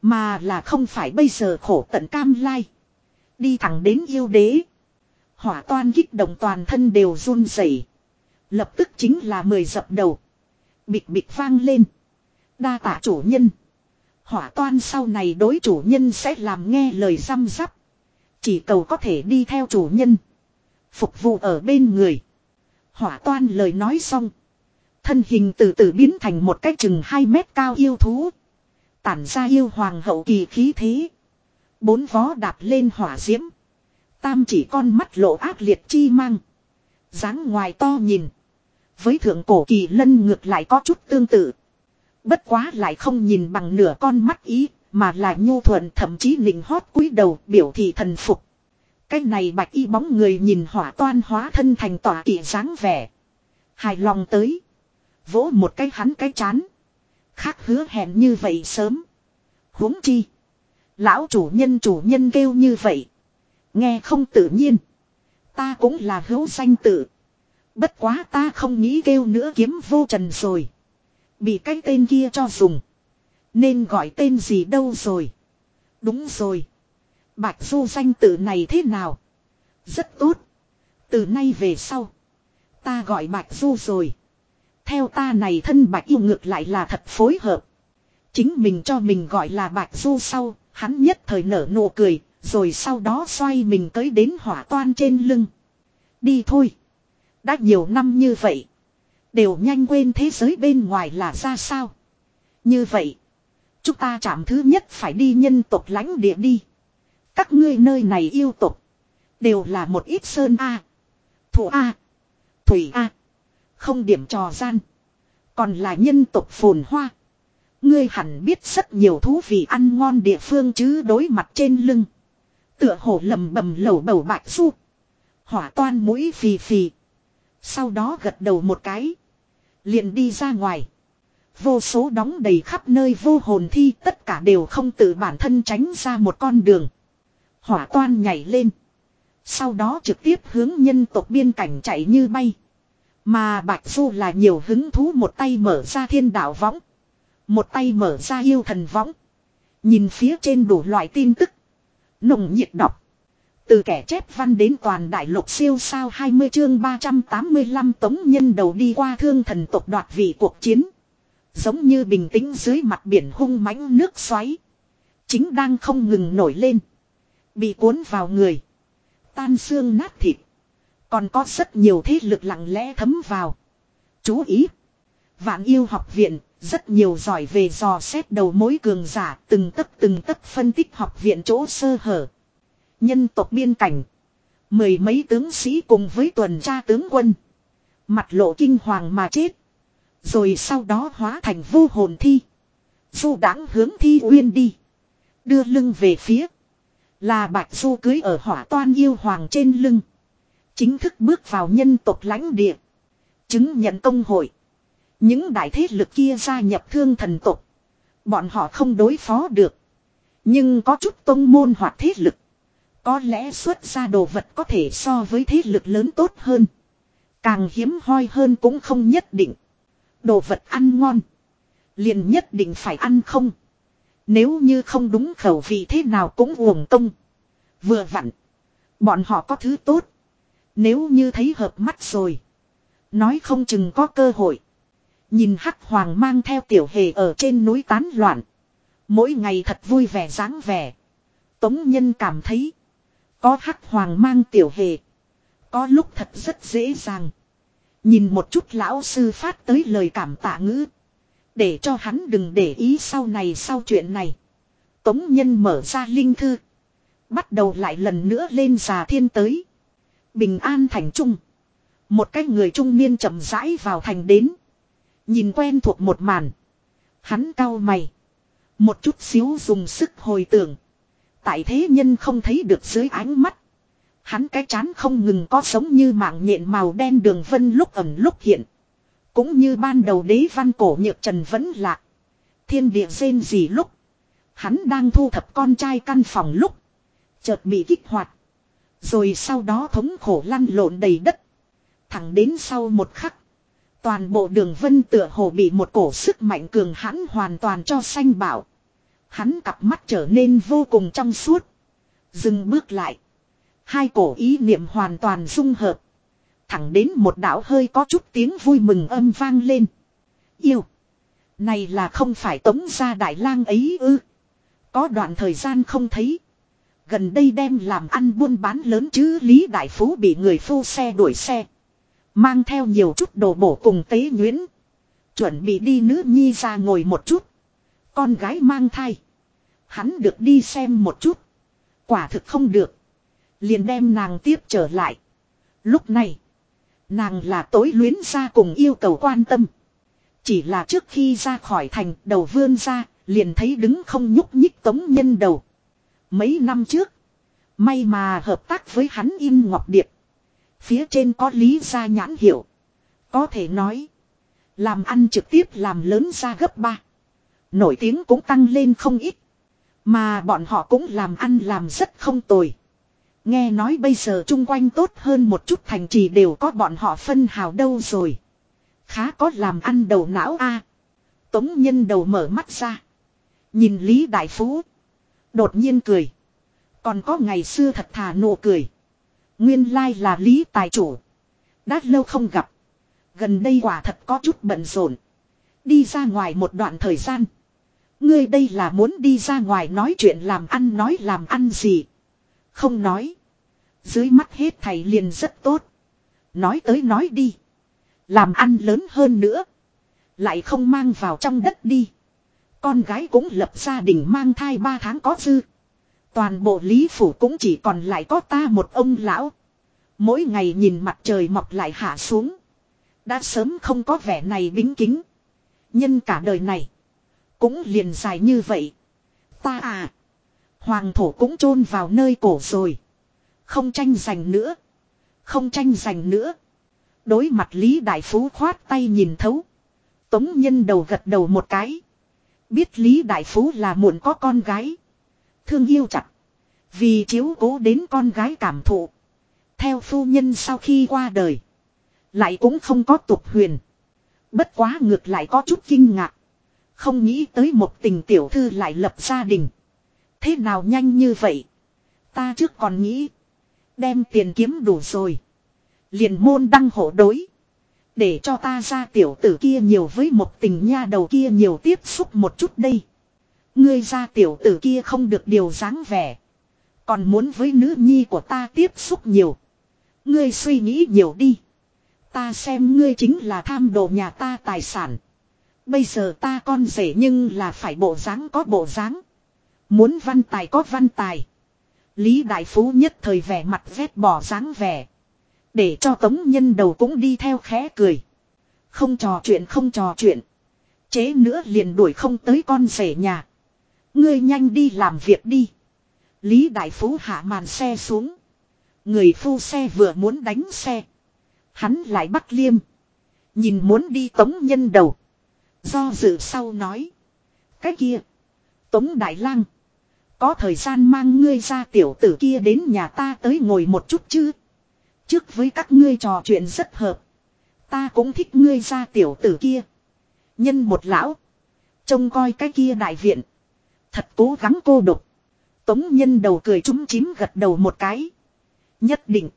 Mà là không phải bây giờ khổ tận cam lai. Đi thẳng đến yêu đế. Hỏa toan kích động toàn thân đều run rẩy. Lập tức chính là mười dập đầu. Bịch bịch vang lên. Đa tạ chủ nhân. Hỏa toan sau này đối chủ nhân sẽ làm nghe lời răm rắp. Chỉ cầu có thể đi theo chủ nhân. Phục vụ ở bên người. Hỏa toan lời nói xong. Thân hình từ từ biến thành một cái chừng 2 mét cao yêu thú. Tản ra yêu hoàng hậu kỳ khí thế. Bốn vó đạp lên hỏa diễm. Tam chỉ con mắt lộ ác liệt chi mang. dáng ngoài to nhìn. Với thượng cổ kỳ lân ngược lại có chút tương tự. Bất quá lại không nhìn bằng nửa con mắt ý, mà là nhu thuận thậm chí nịnh hót cúi đầu biểu thị thần phục. Cái này bạch y bóng người nhìn hỏa toan hóa thân thành tỏa kỳ dáng vẻ. Hài lòng tới. Vỗ một cái hắn cái chán. Khác hứa hẹn như vậy sớm. huống chi. Lão chủ nhân chủ nhân kêu như vậy. Nghe không tự nhiên. Ta cũng là hữu danh tự. Bất quá ta không nghĩ kêu nữa kiếm vô trần rồi. Bị cái tên kia cho dùng. Nên gọi tên gì đâu rồi. Đúng rồi. Bạch du danh tự này thế nào? Rất tốt. Từ nay về sau. Ta gọi Bạch du rồi. Theo ta này thân Bạch yêu ngược lại là thật phối hợp. Chính mình cho mình gọi là Bạch du sau. Hắn nhất thời nở nụ cười. Rồi sau đó xoay mình tới đến hỏa toan trên lưng. Đi thôi. Đã nhiều năm như vậy. Đều nhanh quên thế giới bên ngoài là ra sao. Như vậy. Chúng ta chạm thứ nhất phải đi nhân tộc lãnh địa đi. Các ngươi nơi này yêu tộc. Đều là một ít sơn A. Thủ A. Thủy A. Không điểm trò gian. Còn là nhân tộc phồn hoa. Ngươi hẳn biết rất nhiều thú vị ăn ngon địa phương chứ đối mặt trên lưng. Tựa hồ lầm bầm lẩu bầu bạch su. Hỏa toan mũi phì phì. Sau đó gật đầu một cái. Liền đi ra ngoài. Vô số đóng đầy khắp nơi vô hồn thi tất cả đều không tự bản thân tránh ra một con đường. Hỏa toan nhảy lên. Sau đó trực tiếp hướng nhân tộc biên cảnh chạy như bay. Mà Bạch Du là nhiều hứng thú một tay mở ra thiên đạo võng. Một tay mở ra yêu thần võng. Nhìn phía trên đủ loại tin tức. Nồng nhiệt đọc. Từ kẻ chép văn đến toàn đại lục siêu sao 20 chương 385 tống nhân đầu đi qua thương thần tộc đoạt vị cuộc chiến. Giống như bình tĩnh dưới mặt biển hung mãnh nước xoáy. Chính đang không ngừng nổi lên. Bị cuốn vào người. Tan xương nát thịt. Còn có rất nhiều thế lực lặng lẽ thấm vào. Chú ý. Vạn yêu học viện, Rất nhiều giỏi về dò xét đầu mối cường giả từng tấc từng tấc phân tích học viện chỗ sơ hở. Nhân tộc biên cảnh. Mười mấy tướng sĩ cùng với tuần tra tướng quân. Mặt lộ kinh hoàng mà chết. Rồi sau đó hóa thành vô hồn thi. Du đáng hướng thi uyên đi. Đưa lưng về phía. Là bạch du cưới ở hỏa toan yêu hoàng trên lưng. Chính thức bước vào nhân tộc lãnh địa. Chứng nhận công hội. Những đại thế lực kia gia nhập thương thần tộc. Bọn họ không đối phó được. Nhưng có chút tông môn hoặc thế lực. Có lẽ xuất ra đồ vật có thể so với thế lực lớn tốt hơn. Càng hiếm hoi hơn cũng không nhất định. Đồ vật ăn ngon. Liền nhất định phải ăn không. Nếu như không đúng khẩu vị thế nào cũng uổng công. Vừa vặn. Bọn họ có thứ tốt. Nếu như thấy hợp mắt rồi. Nói không chừng có cơ hội. Nhìn hắc hoàng mang theo tiểu hề ở trên núi tán loạn. Mỗi ngày thật vui vẻ dáng vẻ. Tống nhân cảm thấy. Có hắc hoàng mang tiểu hề. Có lúc thật rất dễ dàng. Nhìn một chút lão sư phát tới lời cảm tạ ngữ. Để cho hắn đừng để ý sau này sau chuyện này. Tống nhân mở ra linh thư. Bắt đầu lại lần nữa lên già thiên tới. Bình an thành trung. Một cái người trung niên chậm rãi vào thành đến. Nhìn quen thuộc một màn. Hắn cau mày. Một chút xíu dùng sức hồi tưởng. Tại thế nhân không thấy được dưới ánh mắt. Hắn cái chán không ngừng có sống như mạng nhện màu đen đường vân lúc ẩn lúc hiện. Cũng như ban đầu đế văn cổ nhược trần vẫn lạc. Thiên địa rên gì lúc. Hắn đang thu thập con trai căn phòng lúc. Chợt bị kích hoạt. Rồi sau đó thống khổ lăn lộn đầy đất. Thẳng đến sau một khắc. Toàn bộ đường vân tựa hồ bị một cổ sức mạnh cường hãn hoàn toàn cho xanh bảo. Hắn cặp mắt trở nên vô cùng trong suốt. Dừng bước lại. Hai cổ ý niệm hoàn toàn dung hợp. Thẳng đến một đạo hơi có chút tiếng vui mừng âm vang lên. Yêu. Này là không phải tống gia đại lang ấy ư. Có đoạn thời gian không thấy. Gần đây đem làm ăn buôn bán lớn chứ Lý Đại Phú bị người phu xe đuổi xe. Mang theo nhiều chút đồ bổ cùng tế nhuyễn. Chuẩn bị đi nữ nhi ra ngồi một chút. Con gái mang thai. Hắn được đi xem một chút. Quả thực không được. Liền đem nàng tiếp trở lại. Lúc này. Nàng là tối luyến ra cùng yêu cầu quan tâm. Chỉ là trước khi ra khỏi thành, đầu vươn ra. Liền thấy đứng không nhúc nhích tống nhân đầu. Mấy năm trước. May mà hợp tác với hắn in ngọc điệp. Phía trên có lý ra nhãn hiệu. Có thể nói. Làm ăn trực tiếp làm lớn ra gấp ba. Nổi tiếng cũng tăng lên không ít. Mà bọn họ cũng làm ăn làm rất không tồi. Nghe nói bây giờ chung quanh tốt hơn một chút thành trì đều có bọn họ phân hào đâu rồi. Khá có làm ăn đầu não a. Tống nhân đầu mở mắt ra. Nhìn Lý Đại Phú. Đột nhiên cười. Còn có ngày xưa thật thà nụ cười. Nguyên lai là Lý Tài Chủ. Đã lâu không gặp. Gần đây quả thật có chút bận rộn. Đi ra ngoài một đoạn thời gian. Ngươi đây là muốn đi ra ngoài nói chuyện làm ăn nói làm ăn gì. Không nói. Dưới mắt hết thầy liền rất tốt. Nói tới nói đi. Làm ăn lớn hơn nữa. Lại không mang vào trong đất đi. Con gái cũng lập gia đình mang thai ba tháng có dư. Toàn bộ lý phủ cũng chỉ còn lại có ta một ông lão. Mỗi ngày nhìn mặt trời mọc lại hạ xuống. Đã sớm không có vẻ này bính kính. Nhân cả đời này. Cũng liền dài như vậy. Ta à. Hoàng thổ cũng chôn vào nơi cổ rồi. Không tranh giành nữa. Không tranh giành nữa. Đối mặt Lý Đại Phú khoát tay nhìn thấu. Tống nhân đầu gật đầu một cái. Biết Lý Đại Phú là muộn có con gái. Thương yêu chặt. Vì chiếu cố đến con gái cảm thụ. Theo phu nhân sau khi qua đời. Lại cũng không có tục huyền. Bất quá ngược lại có chút kinh ngạc. Không nghĩ tới một tình tiểu thư lại lập gia đình. Thế nào nhanh như vậy? Ta trước còn nghĩ. Đem tiền kiếm đủ rồi. Liền môn đăng hộ đối. Để cho ta ra tiểu tử kia nhiều với một tình nha đầu kia nhiều tiếp xúc một chút đây. Ngươi ra tiểu tử kia không được điều dáng vẻ. Còn muốn với nữ nhi của ta tiếp xúc nhiều. Ngươi suy nghĩ nhiều đi. Ta xem ngươi chính là tham đồ nhà ta tài sản. Bây giờ ta con rể nhưng là phải bộ dáng có bộ dáng. Muốn văn tài có văn tài. Lý Đại Phú nhất thời vẻ mặt vét bỏ dáng vẻ. Để cho tống nhân đầu cũng đi theo khẽ cười. Không trò chuyện, không trò chuyện. Chế nữa liền đuổi không tới con rể nhà. Ngươi nhanh đi làm việc đi. Lý Đại Phú hạ màn xe xuống. Người phu xe vừa muốn đánh xe. Hắn lại bắt liêm. Nhìn muốn đi tống nhân đầu. Do dự sau nói. Cái kia. Tống Đại Lang Có thời gian mang ngươi ra tiểu tử kia đến nhà ta tới ngồi một chút chứ. Trước với các ngươi trò chuyện rất hợp. Ta cũng thích ngươi ra tiểu tử kia. Nhân một lão. Trông coi cái kia đại viện. Thật cố gắng cô độc. Tống nhân đầu cười trúng chím gật đầu một cái. Nhất định.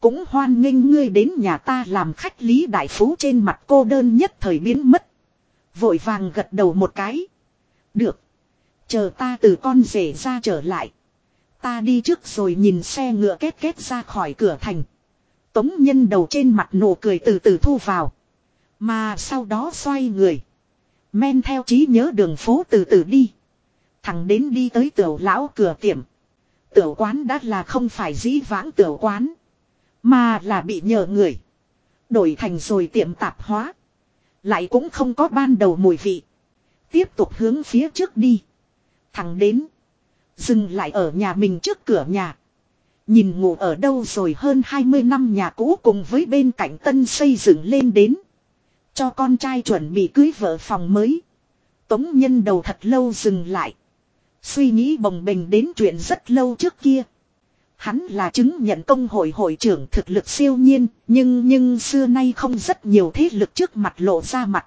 Cũng hoan nghênh ngươi đến nhà ta làm khách lý đại phú trên mặt cô đơn nhất thời biến mất. Vội vàng gật đầu một cái. Được. Chờ ta từ con rể ra trở lại. Ta đi trước rồi nhìn xe ngựa kết kết ra khỏi cửa thành. Tống nhân đầu trên mặt nụ cười từ từ thu vào. Mà sau đó xoay người. Men theo trí nhớ đường phố từ từ đi. Thằng đến đi tới tiểu lão cửa tiệm. Tiểu quán đã là không phải dĩ vãng tiểu quán. Mà là bị nhờ người. Đổi thành rồi tiệm tạp hóa. Lại cũng không có ban đầu mùi vị. Tiếp tục hướng phía trước đi. Thằng đến. Dừng lại ở nhà mình trước cửa nhà. Nhìn ngủ ở đâu rồi hơn 20 năm nhà cũ cùng với bên cạnh tân xây dựng lên đến. Cho con trai chuẩn bị cưới vợ phòng mới. Tống nhân đầu thật lâu dừng lại. Suy nghĩ bồng bềnh đến chuyện rất lâu trước kia. Hắn là chứng nhận công hội hội trưởng thực lực siêu nhiên, nhưng nhưng xưa nay không rất nhiều thế lực trước mặt lộ ra mặt.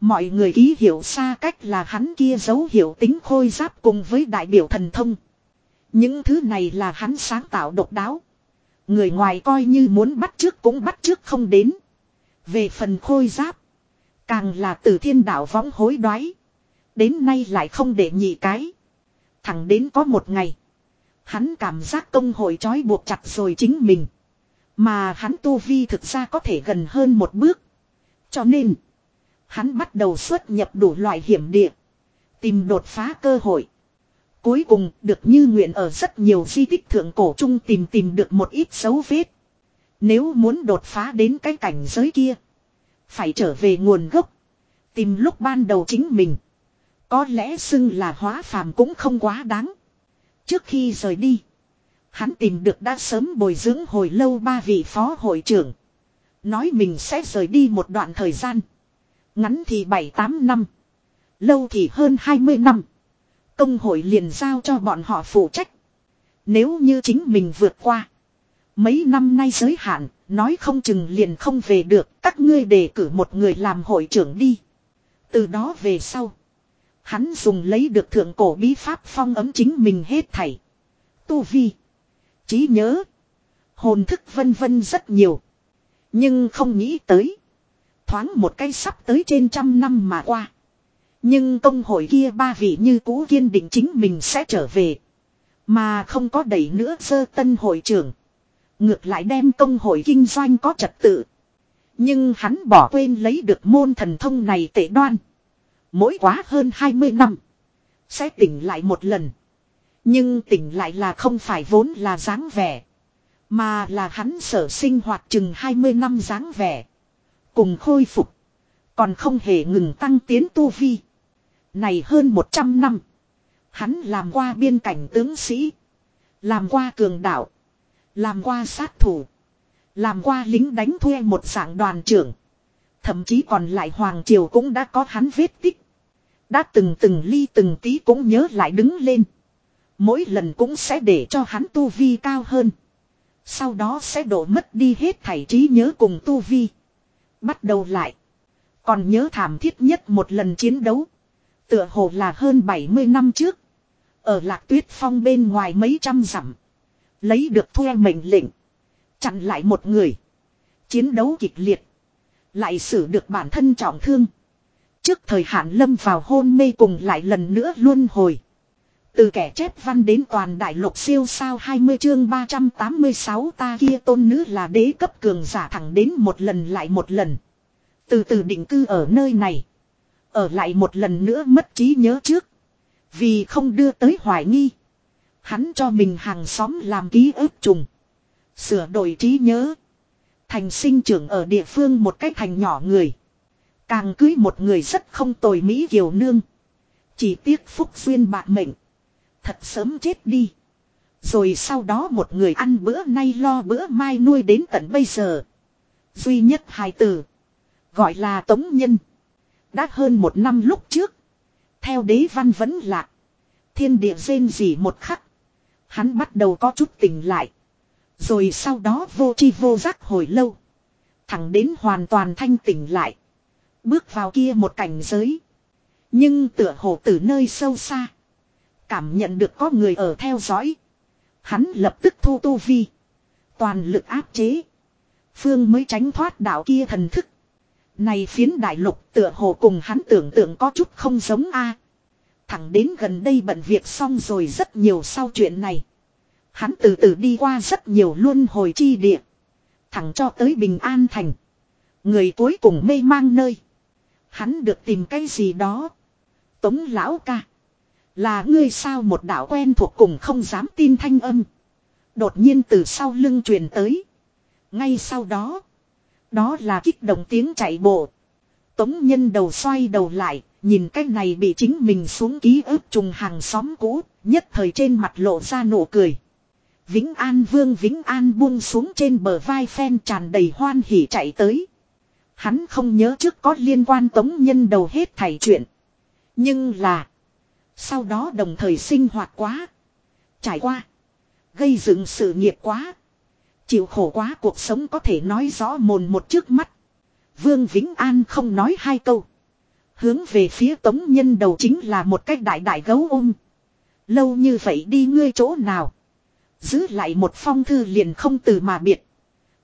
Mọi người ký hiểu xa cách là hắn kia dấu hiệu tính khôi giáp cùng với đại biểu thần thông. Những thứ này là hắn sáng tạo độc đáo. Người ngoài coi như muốn bắt trước cũng bắt trước không đến. Về phần khôi giáp. Càng là từ thiên đạo võng hối đoái. Đến nay lại không để nhị cái. Thẳng đến có một ngày. Hắn cảm giác công hội trói buộc chặt rồi chính mình. Mà hắn tu vi thực ra có thể gần hơn một bước. Cho nên. Hắn bắt đầu xuất nhập đủ loại hiểm địa. Tìm đột phá cơ hội. Cuối cùng, được như nguyện ở rất nhiều di tích thượng cổ trung tìm tìm được một ít dấu vết. Nếu muốn đột phá đến cái cảnh giới kia. Phải trở về nguồn gốc. Tìm lúc ban đầu chính mình. Có lẽ xưng là hóa phàm cũng không quá đáng. Trước khi rời đi. Hắn tìm được đã sớm bồi dưỡng hồi lâu ba vị phó hội trưởng. Nói mình sẽ rời đi một đoạn thời gian. Ngắn thì 7-8 năm. Lâu thì hơn 20 năm. Công hội liền giao cho bọn họ phụ trách. Nếu như chính mình vượt qua. Mấy năm nay giới hạn, nói không chừng liền không về được, các ngươi đề cử một người làm hội trưởng đi. Từ đó về sau. Hắn dùng lấy được thượng cổ bí pháp phong ấm chính mình hết thảy. Tu vi. trí nhớ. Hồn thức vân vân rất nhiều. Nhưng không nghĩ tới. Thoáng một cái sắp tới trên trăm năm mà qua. Nhưng công hội kia ba vị như cũ kiên định chính mình sẽ trở về. Mà không có đẩy nữa sơ tân hội trưởng. Ngược lại đem công hội kinh doanh có trật tự. Nhưng hắn bỏ quên lấy được môn thần thông này tệ đoan. Mỗi quá hơn 20 năm. Sẽ tỉnh lại một lần. Nhưng tỉnh lại là không phải vốn là dáng vẻ. Mà là hắn sở sinh hoạt chừng 20 năm dáng vẻ. Cùng khôi phục. Còn không hề ngừng tăng tiến tu vi. Này hơn 100 năm. Hắn làm qua biên cảnh tướng sĩ. Làm qua cường đạo. Làm qua sát thủ. Làm qua lính đánh thuê một dạng đoàn trưởng. Thậm chí còn lại Hoàng Triều cũng đã có hắn vết tích. Đã từng từng ly từng tí cũng nhớ lại đứng lên. Mỗi lần cũng sẽ để cho hắn tu vi cao hơn. Sau đó sẽ đổ mất đi hết thảy trí nhớ cùng tu vi. Bắt đầu lại. Còn nhớ thảm thiết nhất một lần chiến đấu. Tựa hồ là hơn 70 năm trước. Ở lạc tuyết phong bên ngoài mấy trăm dặm. Lấy được thuê mệnh lệnh. Chặn lại một người. Chiến đấu kịch liệt. Lại xử được bản thân trọng thương. Trước thời hạn lâm vào hôn mê cùng lại lần nữa luân hồi. Từ kẻ chép văn đến toàn đại lục siêu sao 20 chương 386 ta kia tôn nữ là đế cấp cường giả thẳng đến một lần lại một lần. Từ từ định cư ở nơi này. Ở lại một lần nữa mất trí nhớ trước. Vì không đưa tới hoài nghi. Hắn cho mình hàng xóm làm ký ức trùng. Sửa đổi trí nhớ. Thành sinh trưởng ở địa phương một cách thành nhỏ người. Càng cưới một người rất không tồi Mỹ kiều nương. Chỉ tiếc phúc duyên bạc mệnh. Thật sớm chết đi. Rồi sau đó một người ăn bữa nay lo bữa mai nuôi đến tận bây giờ. Duy nhất hài tử. Gọi là Tống Nhân. Đã hơn một năm lúc trước. Theo đế văn vẫn lạc. Thiên địa rên rỉ một khắc. Hắn bắt đầu có chút tỉnh lại. Rồi sau đó vô chi vô giác hồi lâu. Thẳng đến hoàn toàn thanh tỉnh lại. Bước vào kia một cảnh giới. Nhưng tựa hồ từ nơi sâu xa. Cảm nhận được có người ở theo dõi. Hắn lập tức thu tu vi. Toàn lực áp chế. Phương mới tránh thoát đạo kia thần thức. Này phiến đại lục tựa hồ cùng hắn tưởng tượng có chút không giống a. Thẳng đến gần đây bận việc xong rồi rất nhiều sau chuyện này. Hắn từ từ đi qua rất nhiều luân hồi chi địa. Thẳng cho tới Bình An Thành. Người cuối cùng mê mang nơi. Hắn được tìm cái gì đó. Tống lão ca. Là ngươi sao một đạo quen thuộc cùng không dám tin thanh âm. Đột nhiên từ sau lưng truyền tới. Ngay sau đó. Đó là kích động tiếng chạy bộ. Tống nhân đầu xoay đầu lại. Nhìn cái này bị chính mình xuống ký ức trùng hàng xóm cũ. Nhất thời trên mặt lộ ra nụ cười. Vĩnh An Vương, Vĩnh An buông xuống trên bờ vai phen tràn đầy hoan hỉ chạy tới. Hắn không nhớ trước có liên quan tống nhân đầu hết thảy chuyện. Nhưng là. Sau đó đồng thời sinh hoạt quá. Trải qua. Gây dựng sự nghiệp quá. Chịu khổ quá cuộc sống có thể nói rõ mồn một trước mắt. Vương Vĩnh An không nói hai câu. Hướng về phía tống nhân đầu chính là một cách đại đại gấu ôm. Lâu như vậy đi ngươi chỗ nào. Giữ lại một phong thư liền không từ mà biệt.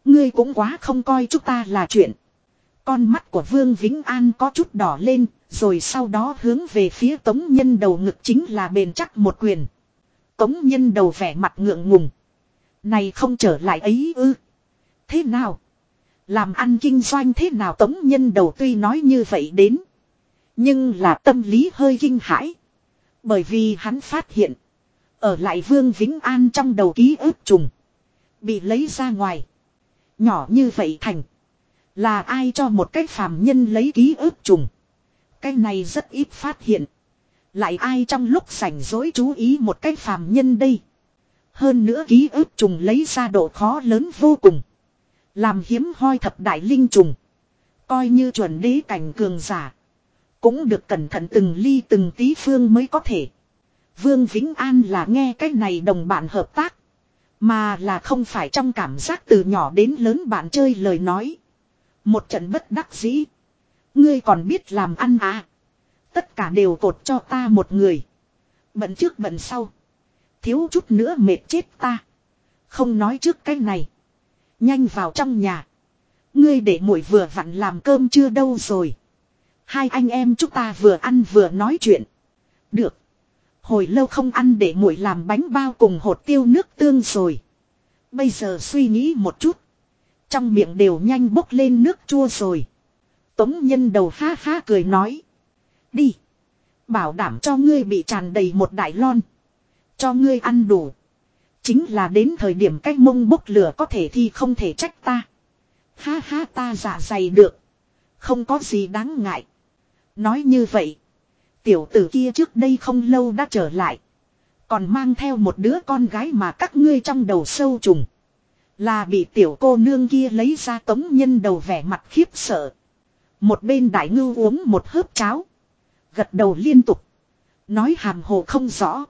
Ngươi cũng quá không coi chúng ta là chuyện. Con mắt của Vương Vĩnh An có chút đỏ lên, rồi sau đó hướng về phía tống nhân đầu ngực chính là bền chắc một quyền. Tống nhân đầu vẻ mặt ngượng ngùng. Này không trở lại ấy ư. Thế nào? Làm ăn kinh doanh thế nào tống nhân đầu tuy nói như vậy đến. Nhưng là tâm lý hơi kinh hãi. Bởi vì hắn phát hiện. Ở lại Vương Vĩnh An trong đầu ký ức trùng. Bị lấy ra ngoài. Nhỏ như vậy thành. Là ai cho một cái phàm nhân lấy ký ức trùng. Cái này rất ít phát hiện. Lại ai trong lúc rảnh rỗi chú ý một cái phàm nhân đây. Hơn nữa ký ức trùng lấy ra độ khó lớn vô cùng. Làm hiếm hoi thập đại linh trùng. Coi như chuẩn đế cảnh cường giả. Cũng được cẩn thận từng ly từng tí phương mới có thể. Vương Vĩnh An là nghe cái này đồng bạn hợp tác. Mà là không phải trong cảm giác từ nhỏ đến lớn bạn chơi lời nói. Một trận bất đắc dĩ. Ngươi còn biết làm ăn à. Tất cả đều cột cho ta một người. Bận trước bận sau. Thiếu chút nữa mệt chết ta. Không nói trước cái này. Nhanh vào trong nhà. Ngươi để muội vừa vặn làm cơm chưa đâu rồi. Hai anh em chúng ta vừa ăn vừa nói chuyện. Được. Hồi lâu không ăn để muội làm bánh bao cùng hột tiêu nước tương rồi. Bây giờ suy nghĩ một chút. Trong miệng đều nhanh bốc lên nước chua rồi. Tống nhân đầu ha ha cười nói. Đi. Bảo đảm cho ngươi bị tràn đầy một đại lon. Cho ngươi ăn đủ. Chính là đến thời điểm cách mông bốc lửa có thể thì không thể trách ta. Ha ha ta giả dày được. Không có gì đáng ngại. Nói như vậy. Tiểu tử kia trước đây không lâu đã trở lại. Còn mang theo một đứa con gái mà các ngươi trong đầu sâu trùng. Là bị tiểu cô nương kia lấy ra tống nhân đầu vẻ mặt khiếp sợ. Một bên đại ngưu uống một hớp cháo. Gật đầu liên tục. Nói hàm hồ không rõ.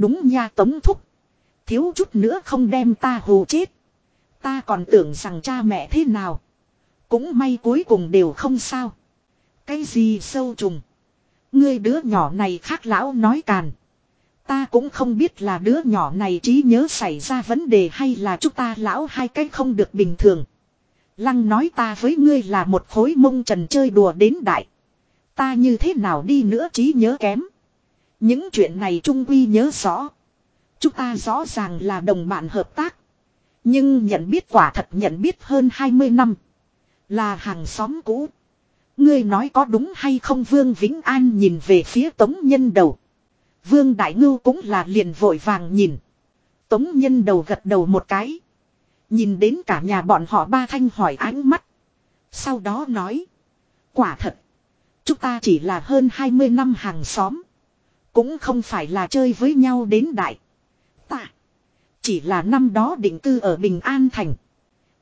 Đúng nha tống thúc. Thiếu chút nữa không đem ta hù chết. Ta còn tưởng rằng cha mẹ thế nào. Cũng may cuối cùng đều không sao. Cái gì sâu trùng. Ngươi đứa nhỏ này khác lão nói càn. Ta cũng không biết là đứa nhỏ này trí nhớ xảy ra vấn đề hay là chúng ta lão hai cái không được bình thường. Lăng nói ta với ngươi là một khối mông trần chơi đùa đến đại. Ta như thế nào đi nữa trí nhớ kém. Những chuyện này trung quy nhớ rõ. Chúng ta rõ ràng là đồng bạn hợp tác. Nhưng nhận biết quả thật nhận biết hơn 20 năm. Là hàng xóm cũ. Ngươi nói có đúng hay không Vương Vĩnh An nhìn về phía Tống Nhân Đầu. Vương Đại Ngưu cũng là liền vội vàng nhìn. Tống Nhân Đầu gật đầu một cái. Nhìn đến cả nhà bọn họ ba thanh hỏi ánh mắt. Sau đó nói. Quả thật. Chúng ta chỉ là hơn 20 năm hàng xóm. Cũng không phải là chơi với nhau đến đại. Ta. Chỉ là năm đó định cư ở Bình An Thành.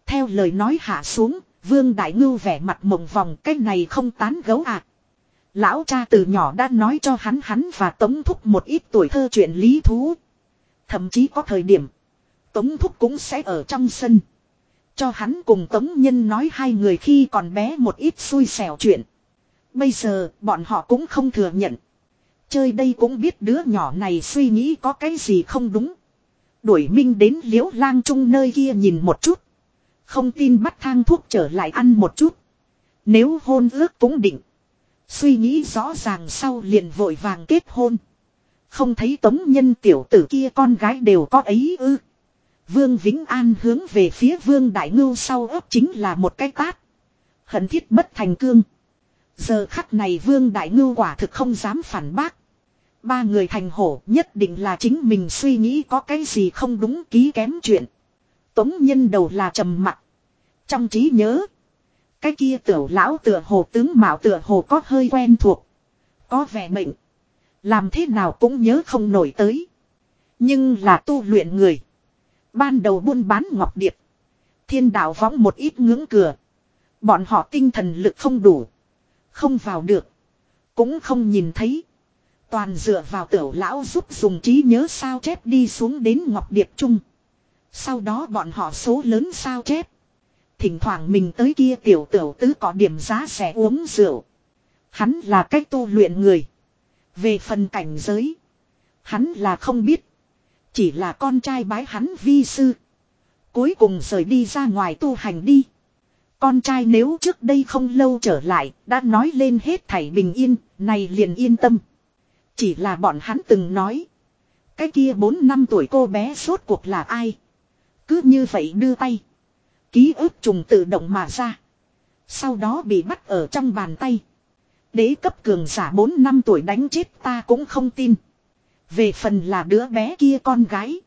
Theo lời nói hạ xuống, Vương Đại Ngưu vẻ mặt mộng vòng cái này không tán gấu à. Lão cha từ nhỏ đã nói cho hắn hắn và Tống Thúc một ít tuổi thơ chuyện lý thú. Thậm chí có thời điểm, Tống Thúc cũng sẽ ở trong sân. Cho hắn cùng Tống Nhân nói hai người khi còn bé một ít xui xẻo chuyện. Bây giờ, bọn họ cũng không thừa nhận. Chơi đây cũng biết đứa nhỏ này suy nghĩ có cái gì không đúng. Đuổi Minh đến liễu lang trung nơi kia nhìn một chút. Không tin bắt thang thuốc trở lại ăn một chút. Nếu hôn ước cũng định. Suy nghĩ rõ ràng sau liền vội vàng kết hôn. Không thấy tống nhân tiểu tử kia con gái đều có ấy ư. Vương Vĩnh An hướng về phía Vương Đại Ngưu sau ấp chính là một cái tát. Hận thiết bất thành cương. Giờ khắc này Vương Đại Ngưu quả thực không dám phản bác. Ba người thành hổ nhất định là chính mình suy nghĩ có cái gì không đúng ký kém chuyện. Tống nhân đầu là trầm mặc. Trong trí nhớ. Cái kia tiểu lão tựa hồ tướng mạo tựa hồ có hơi quen thuộc. Có vẻ mệnh. Làm thế nào cũng nhớ không nổi tới. Nhưng là tu luyện người. Ban đầu buôn bán ngọc điệp. Thiên đạo võng một ít ngưỡng cửa. Bọn họ tinh thần lực không đủ. Không vào được. Cũng không nhìn thấy. Toàn dựa vào tiểu lão giúp dùng trí nhớ sao chép đi xuống đến Ngọc Điệp Trung. Sau đó bọn họ số lớn sao chép. Thỉnh thoảng mình tới kia tiểu tiểu tứ có điểm giá rẻ uống rượu. Hắn là cách tu luyện người. Về phần cảnh giới. Hắn là không biết. Chỉ là con trai bái hắn vi sư. Cuối cùng rời đi ra ngoài tu hành đi. Con trai nếu trước đây không lâu trở lại, đã nói lên hết thảy bình yên, này liền yên tâm. Chỉ là bọn hắn từng nói. Cái kia 4 năm tuổi cô bé suốt cuộc là ai? Cứ như vậy đưa tay. Ký ức trùng tự động mà ra. Sau đó bị bắt ở trong bàn tay. Đế cấp cường giả 4 năm tuổi đánh chết ta cũng không tin. Về phần là đứa bé kia con gái.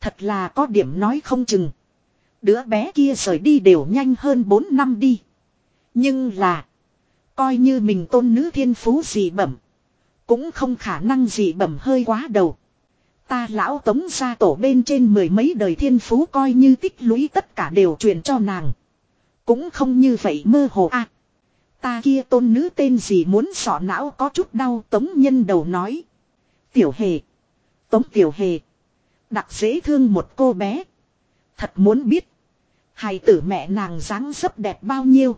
Thật là có điểm nói không chừng. Đứa bé kia rời đi đều nhanh hơn 4 năm đi. Nhưng là. Coi như mình tôn nữ thiên phú gì bẩm. Cũng không khả năng gì bẩm hơi quá đầu. Ta lão tống gia tổ bên trên mười mấy đời thiên phú coi như tích lũy tất cả đều truyền cho nàng. Cũng không như vậy mơ hồ a. ta kia tôn nữ tên gì muốn sọ não có chút đau tống nhân đầu nói. Tiểu hề. Tống tiểu hề. Đặc dễ thương một cô bé. Thật muốn biết. Hài tử mẹ nàng dáng dấp đẹp bao nhiêu.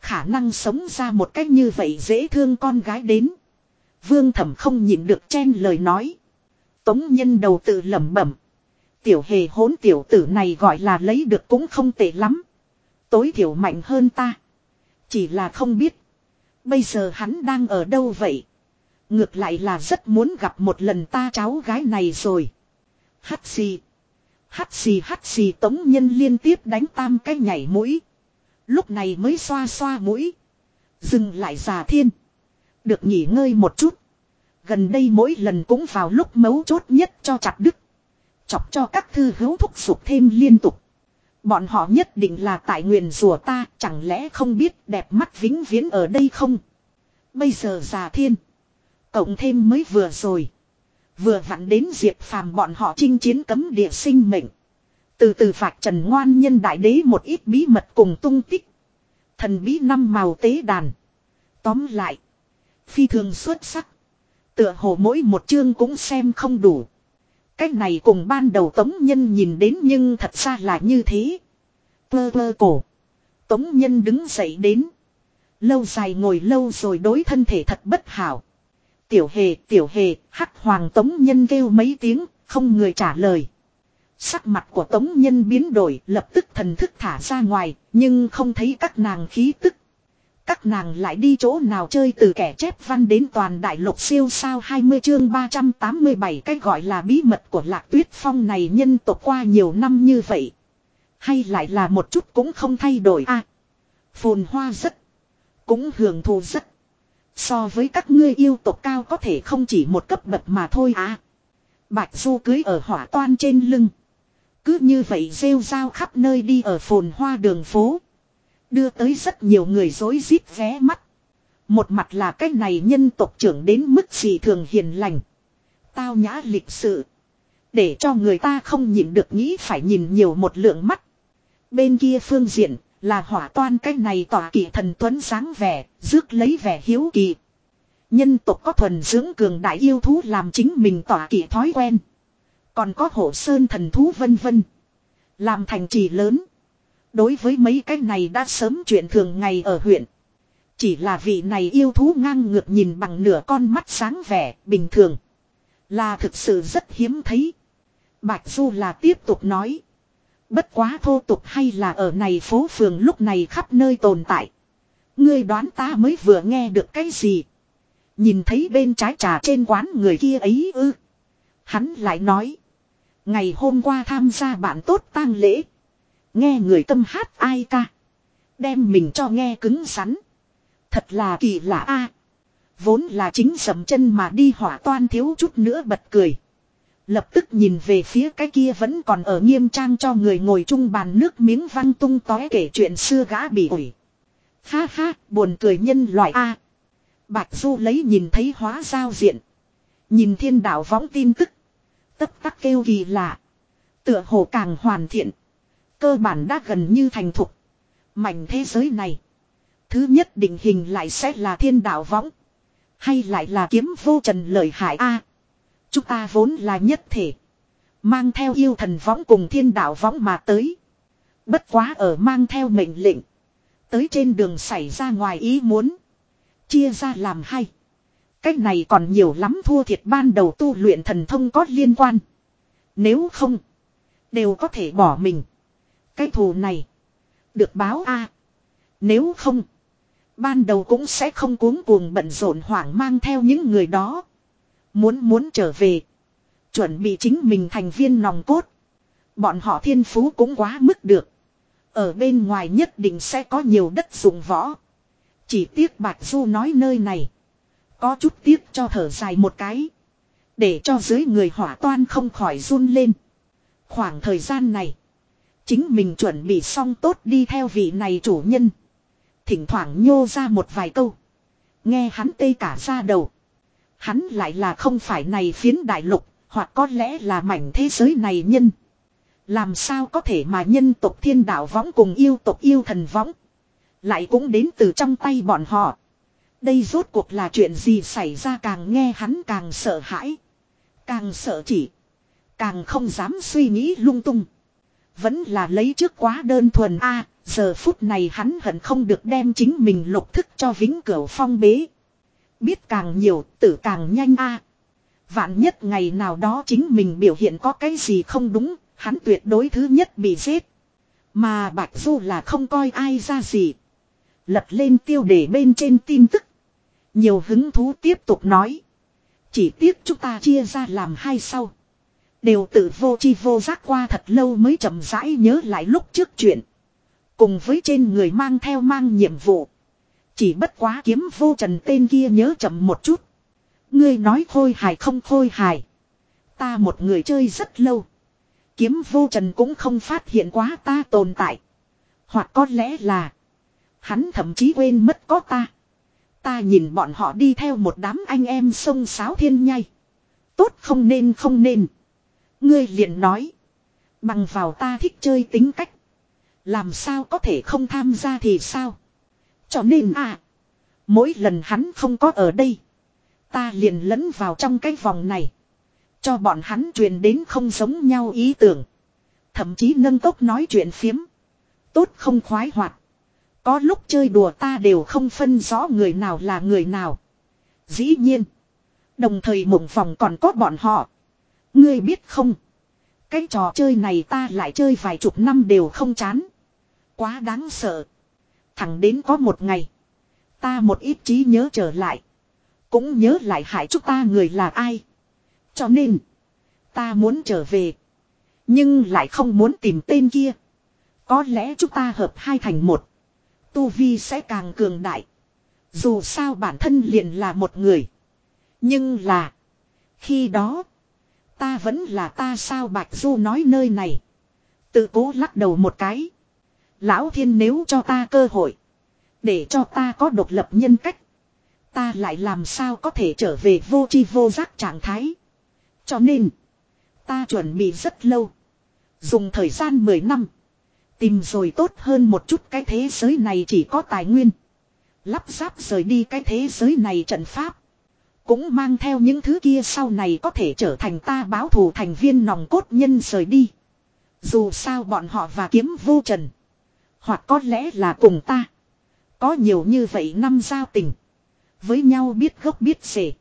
Khả năng sống ra một cách như vậy dễ thương con gái đến. Vương thẩm không nhịn được chen lời nói. Tống nhân đầu tự lẩm bẩm. Tiểu hề hốn tiểu tử này gọi là lấy được cũng không tệ lắm. Tối thiểu mạnh hơn ta. Chỉ là không biết. Bây giờ hắn đang ở đâu vậy? Ngược lại là rất muốn gặp một lần ta cháu gái này rồi. Hắt xì. Hắt xì hắt xì tống nhân liên tiếp đánh tam cái nhảy mũi. Lúc này mới xoa xoa mũi. Dừng lại già thiên. Được nghỉ ngơi một chút. Gần đây mỗi lần cũng vào lúc mấu chốt nhất cho chặt đứt. Chọc cho các thư hữu thúc sụp thêm liên tục. Bọn họ nhất định là tại nguyền rùa ta, chẳng lẽ không biết đẹp mắt vĩnh viễn ở đây không. Bây giờ già thiên. Cộng thêm mới vừa rồi. Vừa vặn đến diệt phàm bọn họ chinh chiến cấm địa sinh mệnh. Từ từ phạt trần ngoan nhân đại đế một ít bí mật cùng tung tích. Thần bí năm màu tế đàn. Tóm lại. Phi thường xuất sắc. Tựa hồ mỗi một chương cũng xem không đủ. Cách này cùng ban đầu tống nhân nhìn đến nhưng thật ra là như thế. Bơ bơ cổ. Tống nhân đứng dậy đến. Lâu dài ngồi lâu rồi đối thân thể thật bất hảo. Tiểu hề, tiểu hề, hắc hoàng tống nhân kêu mấy tiếng, không người trả lời. Sắc mặt của tống nhân biến đổi, lập tức thần thức thả ra ngoài, nhưng không thấy các nàng khí tức. Các nàng lại đi chỗ nào chơi từ kẻ chép văn đến toàn đại lục siêu sao 20 chương 387 cái gọi là bí mật của lạc tuyết phong này nhân tộc qua nhiều năm như vậy. Hay lại là một chút cũng không thay đổi a à, Phồn hoa rất. Cũng hưởng thụ rất. So với các ngươi yêu tộc cao có thể không chỉ một cấp bậc mà thôi à. Bạch Du cưới ở hỏa toan trên lưng. Cứ như vậy rêu rao khắp nơi đi ở phồn hoa đường phố. Đưa tới rất nhiều người dối rít ghé mắt. Một mặt là cái này nhân tộc trưởng đến mức gì thường hiền lành. Tao nhã lịch sự. Để cho người ta không nhịn được nghĩ phải nhìn nhiều một lượng mắt. Bên kia phương diện là hỏa toan cái này tỏa kỳ thần tuấn sáng vẻ, rước lấy vẻ hiếu kỳ. Nhân tộc có thuần dưỡng cường đại yêu thú làm chính mình tỏa kỳ thói quen. Còn có hộ sơn thần thú vân vân. Làm thành trì lớn. Đối với mấy cái này đã sớm chuyện thường ngày ở huyện. Chỉ là vị này yêu thú ngang ngược nhìn bằng nửa con mắt sáng vẻ, bình thường. Là thực sự rất hiếm thấy. Bạch Du là tiếp tục nói. Bất quá thô tục hay là ở này phố phường lúc này khắp nơi tồn tại. Ngươi đoán ta mới vừa nghe được cái gì. Nhìn thấy bên trái trà trên quán người kia ấy ư. Hắn lại nói. Ngày hôm qua tham gia bạn tốt tang lễ. Nghe người tâm hát ai ca. Đem mình cho nghe cứng rắn. Thật là kỳ lạ a. Vốn là chính sầm chân mà đi hỏa toan thiếu chút nữa bật cười. Lập tức nhìn về phía cái kia vẫn còn ở nghiêm trang cho người ngồi chung bàn nước miếng văng tung tói kể chuyện xưa gã bị ủi. Ha ha, buồn cười nhân loại A. Bạch Du lấy nhìn thấy hóa giao diện. Nhìn thiên đạo võng tin tức. Tất tắc kêu kỳ lạ. Tựa hồ càng hoàn thiện. Cơ bản đã gần như thành thục. Mảnh thế giới này. Thứ nhất định hình lại sẽ là thiên đạo võng. Hay lại là kiếm vô trần lợi hại A. Chúng ta vốn là nhất thể. Mang theo yêu thần võng cùng thiên đạo võng mà tới. Bất quá ở mang theo mệnh lệnh. Tới trên đường xảy ra ngoài ý muốn. Chia ra làm hai. Cách này còn nhiều lắm thua thiệt ban đầu tu luyện thần thông có liên quan. Nếu không. Đều có thể bỏ mình. Cái thù này. Được báo a Nếu không. Ban đầu cũng sẽ không cuống cuồng bận rộn hoảng mang theo những người đó. Muốn muốn trở về. Chuẩn bị chính mình thành viên nòng cốt. Bọn họ thiên phú cũng quá mức được. Ở bên ngoài nhất định sẽ có nhiều đất dụng võ. Chỉ tiếc Bạch Du nói nơi này. Có chút tiếc cho thở dài một cái. Để cho dưới người hỏa toan không khỏi run lên. Khoảng thời gian này. Chính mình chuẩn bị xong tốt đi theo vị này chủ nhân. Thỉnh thoảng nhô ra một vài câu. Nghe hắn tê cả ra đầu. Hắn lại là không phải này phiến đại lục, hoặc có lẽ là mảnh thế giới này nhân. Làm sao có thể mà nhân tộc thiên đạo võng cùng yêu tộc yêu thần võng. Lại cũng đến từ trong tay bọn họ. Đây rốt cuộc là chuyện gì xảy ra càng nghe hắn càng sợ hãi. Càng sợ chỉ. Càng không dám suy nghĩ lung tung. Vẫn là lấy trước quá đơn thuần a giờ phút này hắn hận không được đem chính mình lục thức cho vĩnh cửu phong bế. Biết càng nhiều, tử càng nhanh a. Vạn nhất ngày nào đó chính mình biểu hiện có cái gì không đúng, hắn tuyệt đối thứ nhất bị giết. Mà Bạch Du là không coi ai ra gì. Lật lên tiêu đề bên trên tin tức. Nhiều hứng thú tiếp tục nói. Chỉ tiếc chúng ta chia ra làm hai sau. Đều tự vô chi vô giác qua thật lâu mới chậm rãi nhớ lại lúc trước chuyện. Cùng với trên người mang theo mang nhiệm vụ. Chỉ bất quá kiếm vô trần tên kia nhớ chậm một chút. Ngươi nói khôi hài không khôi hài. Ta một người chơi rất lâu. Kiếm vô trần cũng không phát hiện quá ta tồn tại. Hoặc có lẽ là. Hắn thậm chí quên mất có ta. Ta nhìn bọn họ đi theo một đám anh em sông sáo thiên nhai. Tốt không nên không nên. Ngươi liền nói. Bằng vào ta thích chơi tính cách. Làm sao có thể không tham gia thì sao. Cho nên à. Mỗi lần hắn không có ở đây. Ta liền lẫn vào trong cái vòng này. Cho bọn hắn truyền đến không giống nhau ý tưởng. Thậm chí nâng tốc nói chuyện phiếm. Tốt không khoái hoạt. Có lúc chơi đùa ta đều không phân rõ người nào là người nào. Dĩ nhiên. Đồng thời mộng phòng còn có bọn họ. Ngươi biết không? Cái trò chơi này ta lại chơi vài chục năm đều không chán. Quá đáng sợ. Thẳng đến có một ngày. Ta một ít trí nhớ trở lại. Cũng nhớ lại hại chúng ta người là ai. Cho nên. Ta muốn trở về. Nhưng lại không muốn tìm tên kia. Có lẽ chúng ta hợp hai thành một. Tu Vi sẽ càng cường đại. Dù sao bản thân liền là một người. Nhưng là. Khi đó. Ta vẫn là ta sao Bạch Du nói nơi này. Tự cố lắc đầu một cái. Lão thiên nếu cho ta cơ hội. Để cho ta có độc lập nhân cách. Ta lại làm sao có thể trở về vô chi vô giác trạng thái. Cho nên. Ta chuẩn bị rất lâu. Dùng thời gian 10 năm. Tìm rồi tốt hơn một chút cái thế giới này chỉ có tài nguyên. Lắp ráp rời đi cái thế giới này trận pháp. Cũng mang theo những thứ kia sau này có thể trở thành ta báo thù thành viên nòng cốt nhân rời đi. Dù sao bọn họ và kiếm vô trần. Hoặc có lẽ là cùng ta. Có nhiều như vậy năm giao tình. Với nhau biết gốc biết rể.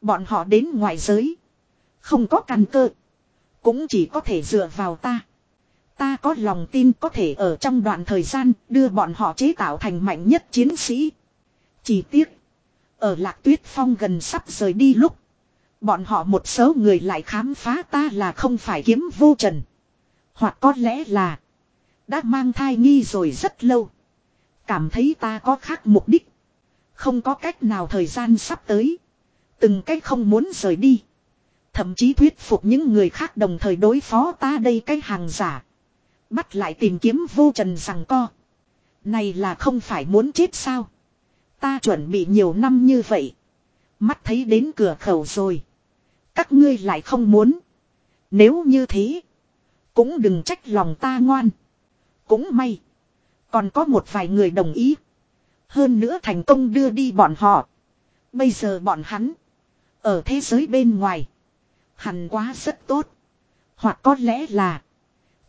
Bọn họ đến ngoài giới. Không có căn cơ. Cũng chỉ có thể dựa vào ta. Ta có lòng tin có thể ở trong đoạn thời gian đưa bọn họ chế tạo thành mạnh nhất chiến sĩ. Chỉ tiếc. Ở lạc tuyết phong gần sắp rời đi lúc. Bọn họ một số người lại khám phá ta là không phải kiếm vô trần. Hoặc có lẽ là. Đã mang thai nghi rồi rất lâu. Cảm thấy ta có khác mục đích. Không có cách nào thời gian sắp tới. Từng cách không muốn rời đi. Thậm chí thuyết phục những người khác đồng thời đối phó ta đây cái hàng giả. Bắt lại tìm kiếm vô trần rằng co. Này là không phải muốn chết sao. Ta chuẩn bị nhiều năm như vậy. Mắt thấy đến cửa khẩu rồi. Các ngươi lại không muốn. Nếu như thế. Cũng đừng trách lòng ta ngoan. Cũng may. Còn có một vài người đồng ý. Hơn nữa thành công đưa đi bọn họ. Bây giờ bọn hắn. Ở thế giới bên ngoài. Hẳn quá rất tốt. Hoặc có lẽ là.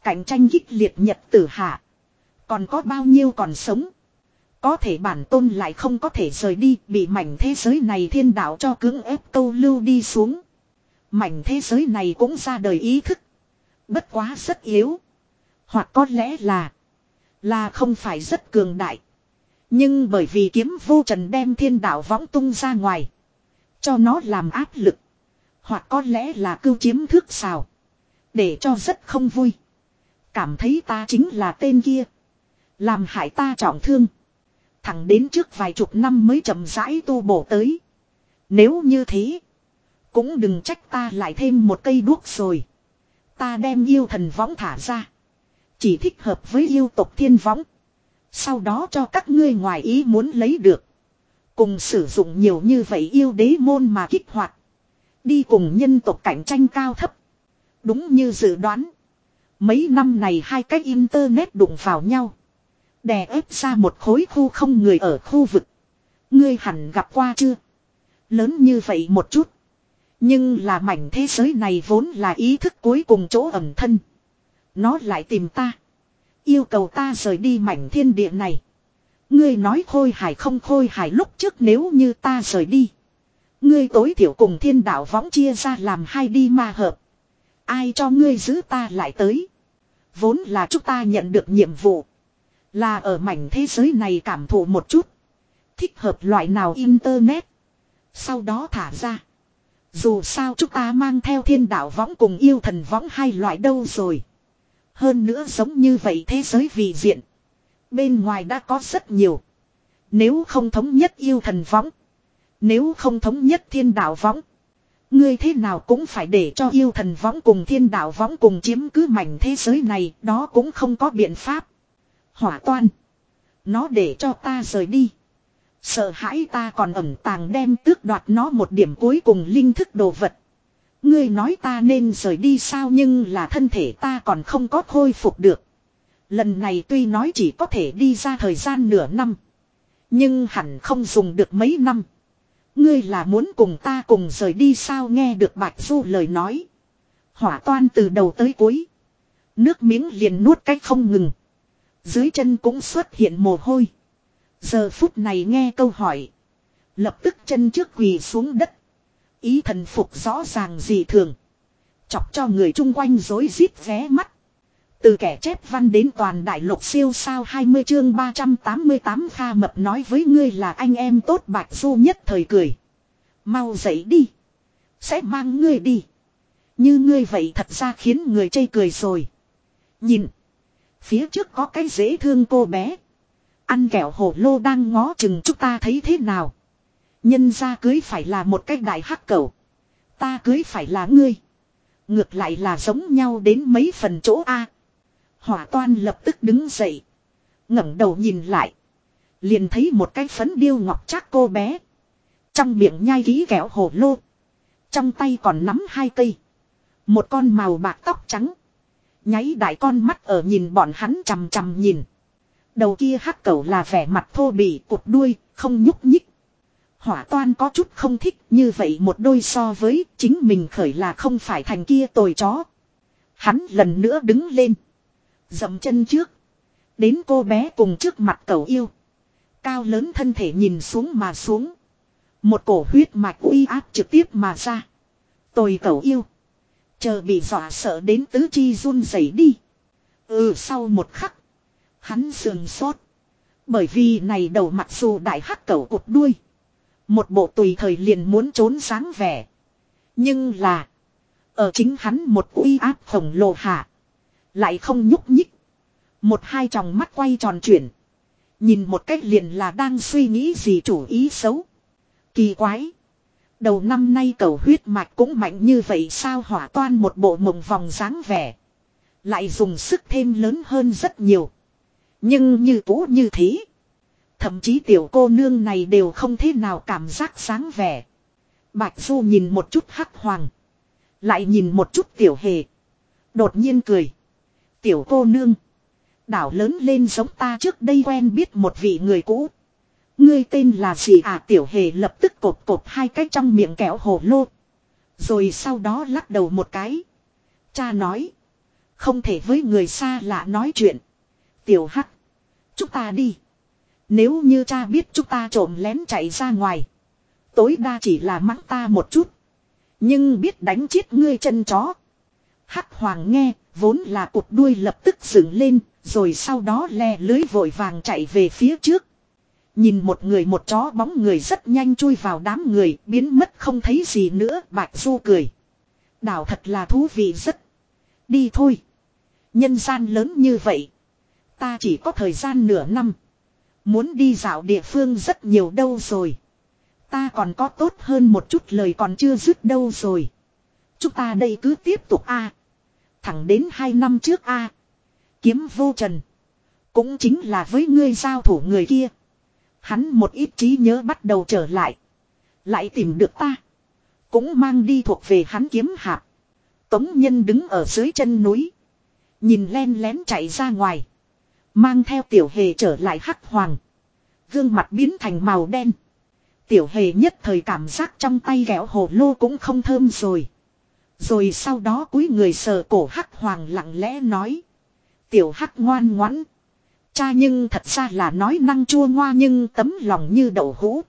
Cạnh tranh kích liệt nhật tử hạ. Còn có bao nhiêu còn sống. Có thể bản tôn lại không có thể rời đi. Bị mảnh thế giới này thiên đạo cho cưỡng ép câu lưu đi xuống. Mảnh thế giới này cũng ra đời ý thức. Bất quá rất yếu. Hoặc có lẽ là. Là không phải rất cường đại. Nhưng bởi vì kiếm vô trần đem thiên đạo võng tung ra ngoài. Cho nó làm áp lực. Hoặc có lẽ là cưu chiếm thước xào. Để cho rất không vui. Cảm thấy ta chính là tên kia. Làm hại ta trọng thương. Thẳng đến trước vài chục năm mới chậm rãi tu bổ tới. Nếu như thế. Cũng đừng trách ta lại thêm một cây đuốc rồi. Ta đem yêu thần võng thả ra. Chỉ thích hợp với yêu tộc thiên võng. Sau đó cho các ngươi ngoài ý muốn lấy được. Cùng sử dụng nhiều như vậy yêu đế môn mà kích hoạt. Đi cùng nhân tộc cạnh tranh cao thấp. Đúng như dự đoán. Mấy năm này hai cái internet đụng vào nhau. Đè ép ra một khối khu không người ở khu vực. Ngươi hẳn gặp qua chưa? Lớn như vậy một chút. Nhưng là mảnh thế giới này vốn là ý thức cuối cùng chỗ ẩm thân. Nó lại tìm ta. Yêu cầu ta rời đi mảnh thiên địa này. Ngươi nói khôi hài không khôi hài lúc trước nếu như ta rời đi. Ngươi tối thiểu cùng thiên đạo võng chia ra làm hai đi ma hợp. Ai cho ngươi giữ ta lại tới. Vốn là chúng ta nhận được nhiệm vụ. Là ở mảnh thế giới này cảm thụ một chút. Thích hợp loại nào internet. Sau đó thả ra. Dù sao chúng ta mang theo thiên đạo võng cùng yêu thần võng hai loại đâu rồi. Hơn nữa giống như vậy thế giới vị diện. Bên ngoài đã có rất nhiều. Nếu không thống nhất yêu thần võng. Nếu không thống nhất thiên đạo võng. Ngươi thế nào cũng phải để cho yêu thần võng cùng thiên đạo võng cùng chiếm cứ mảnh thế giới này. Đó cũng không có biện pháp. Hỏa toan. Nó để cho ta rời đi. Sợ hãi ta còn ẩn tàng đem tước đoạt nó một điểm cuối cùng linh thức đồ vật. Ngươi nói ta nên rời đi sao nhưng là thân thể ta còn không có khôi phục được. Lần này tuy nói chỉ có thể đi ra thời gian nửa năm. Nhưng hẳn không dùng được mấy năm. Ngươi là muốn cùng ta cùng rời đi sao nghe được Bạch Du lời nói. Hỏa toan từ đầu tới cuối. Nước miếng liền nuốt cách không ngừng. Dưới chân cũng xuất hiện mồ hôi. Giờ phút này nghe câu hỏi. Lập tức chân trước quỳ xuống đất. Ý thần phục rõ ràng gì thường. Chọc cho người chung quanh rối rít vé mắt. Từ kẻ chép văn đến toàn đại lục siêu sao 20 chương 388 Kha Mập nói với ngươi là anh em tốt Bạch Du nhất thời cười. Mau dậy đi. Sẽ mang ngươi đi. Như ngươi vậy thật ra khiến người chây cười rồi. Nhìn. Phía trước có cái dễ thương cô bé. Ăn kẹo hổ lô đang ngó chừng chúng ta thấy thế nào. Nhân ra cưới phải là một cách đại hắc cầu. Ta cưới phải là ngươi. Ngược lại là giống nhau đến mấy phần chỗ A. Hỏa toan lập tức đứng dậy. ngẩng đầu nhìn lại. Liền thấy một cái phấn điêu ngọc chắc cô bé. Trong miệng nhai ký kẹo hổ lô. Trong tay còn nắm hai cây. Một con màu bạc tóc trắng. Nháy đại con mắt ở nhìn bọn hắn chằm chằm nhìn. Đầu kia hắc cẩu là vẻ mặt thô bỉ cụt đuôi, không nhúc nhích. Hỏa toan có chút không thích như vậy một đôi so với chính mình khởi là không phải thành kia tồi chó. Hắn lần nữa đứng lên. Dậm chân trước. Đến cô bé cùng trước mặt cậu yêu. Cao lớn thân thể nhìn xuống mà xuống. Một cổ huyết mạch uy áp trực tiếp mà ra. Tồi cậu yêu. Chờ bị dọa sợ đến tứ chi run rẩy đi. Ừ sau một khắc. Hắn sườn sốt. Bởi vì này đầu mặc dù đại hắc cẩu cụt đuôi. Một bộ tùy thời liền muốn trốn sáng vẻ. Nhưng là. Ở chính hắn một uy áp khổng lồ hạ. Lại không nhúc nhích. Một hai tròng mắt quay tròn chuyển. Nhìn một cách liền là đang suy nghĩ gì chủ ý xấu. Kỳ quái. Đầu năm nay cầu huyết mạch cũng mạnh như vậy sao hỏa toan một bộ mộng vòng dáng vẻ. Lại dùng sức thêm lớn hơn rất nhiều. Nhưng như cũ như thế. Thậm chí tiểu cô nương này đều không thế nào cảm giác sáng vẻ. Bạch Du nhìn một chút hắc hoàng. Lại nhìn một chút tiểu hề. Đột nhiên cười. Tiểu cô nương. Đảo lớn lên giống ta trước đây quen biết một vị người cũ. Ngươi tên là gì à tiểu hề lập tức cột cột hai cái trong miệng kẹo hồ lô. Rồi sau đó lắc đầu một cái. Cha nói. Không thể với người xa lạ nói chuyện. Tiểu hắc. Chúng ta đi. Nếu như cha biết chúng ta trộm lén chạy ra ngoài. Tối đa chỉ là mắng ta một chút. Nhưng biết đánh chết ngươi chân chó. Hắc hoàng nghe, vốn là cục đuôi lập tức dựng lên, rồi sau đó le lưới vội vàng chạy về phía trước. Nhìn một người một chó bóng người rất nhanh chui vào đám người, biến mất không thấy gì nữa, bạch du cười. Đảo thật là thú vị rất. Đi thôi. Nhân gian lớn như vậy. Ta chỉ có thời gian nửa năm. Muốn đi dạo địa phương rất nhiều đâu rồi. Ta còn có tốt hơn một chút lời còn chưa dứt đâu rồi. Chúng ta đây cứ tiếp tục a Thẳng đến hai năm trước a Kiếm vô trần. Cũng chính là với ngươi giao thủ người kia. Hắn một ít trí nhớ bắt đầu trở lại. Lại tìm được ta. Cũng mang đi thuộc về hắn kiếm hạp. Tống nhân đứng ở dưới chân núi. Nhìn len lén chạy ra ngoài. Mang theo tiểu hề trở lại hắc hoàng. Gương mặt biến thành màu đen. Tiểu hề nhất thời cảm giác trong tay ghẹo hồ lô cũng không thơm rồi. Rồi sau đó cúi người sờ cổ hắc hoàng lặng lẽ nói. Tiểu hắc ngoan ngoãn. Cha nhưng thật ra là nói năng chua ngoa nhưng tấm lòng như đậu hũ.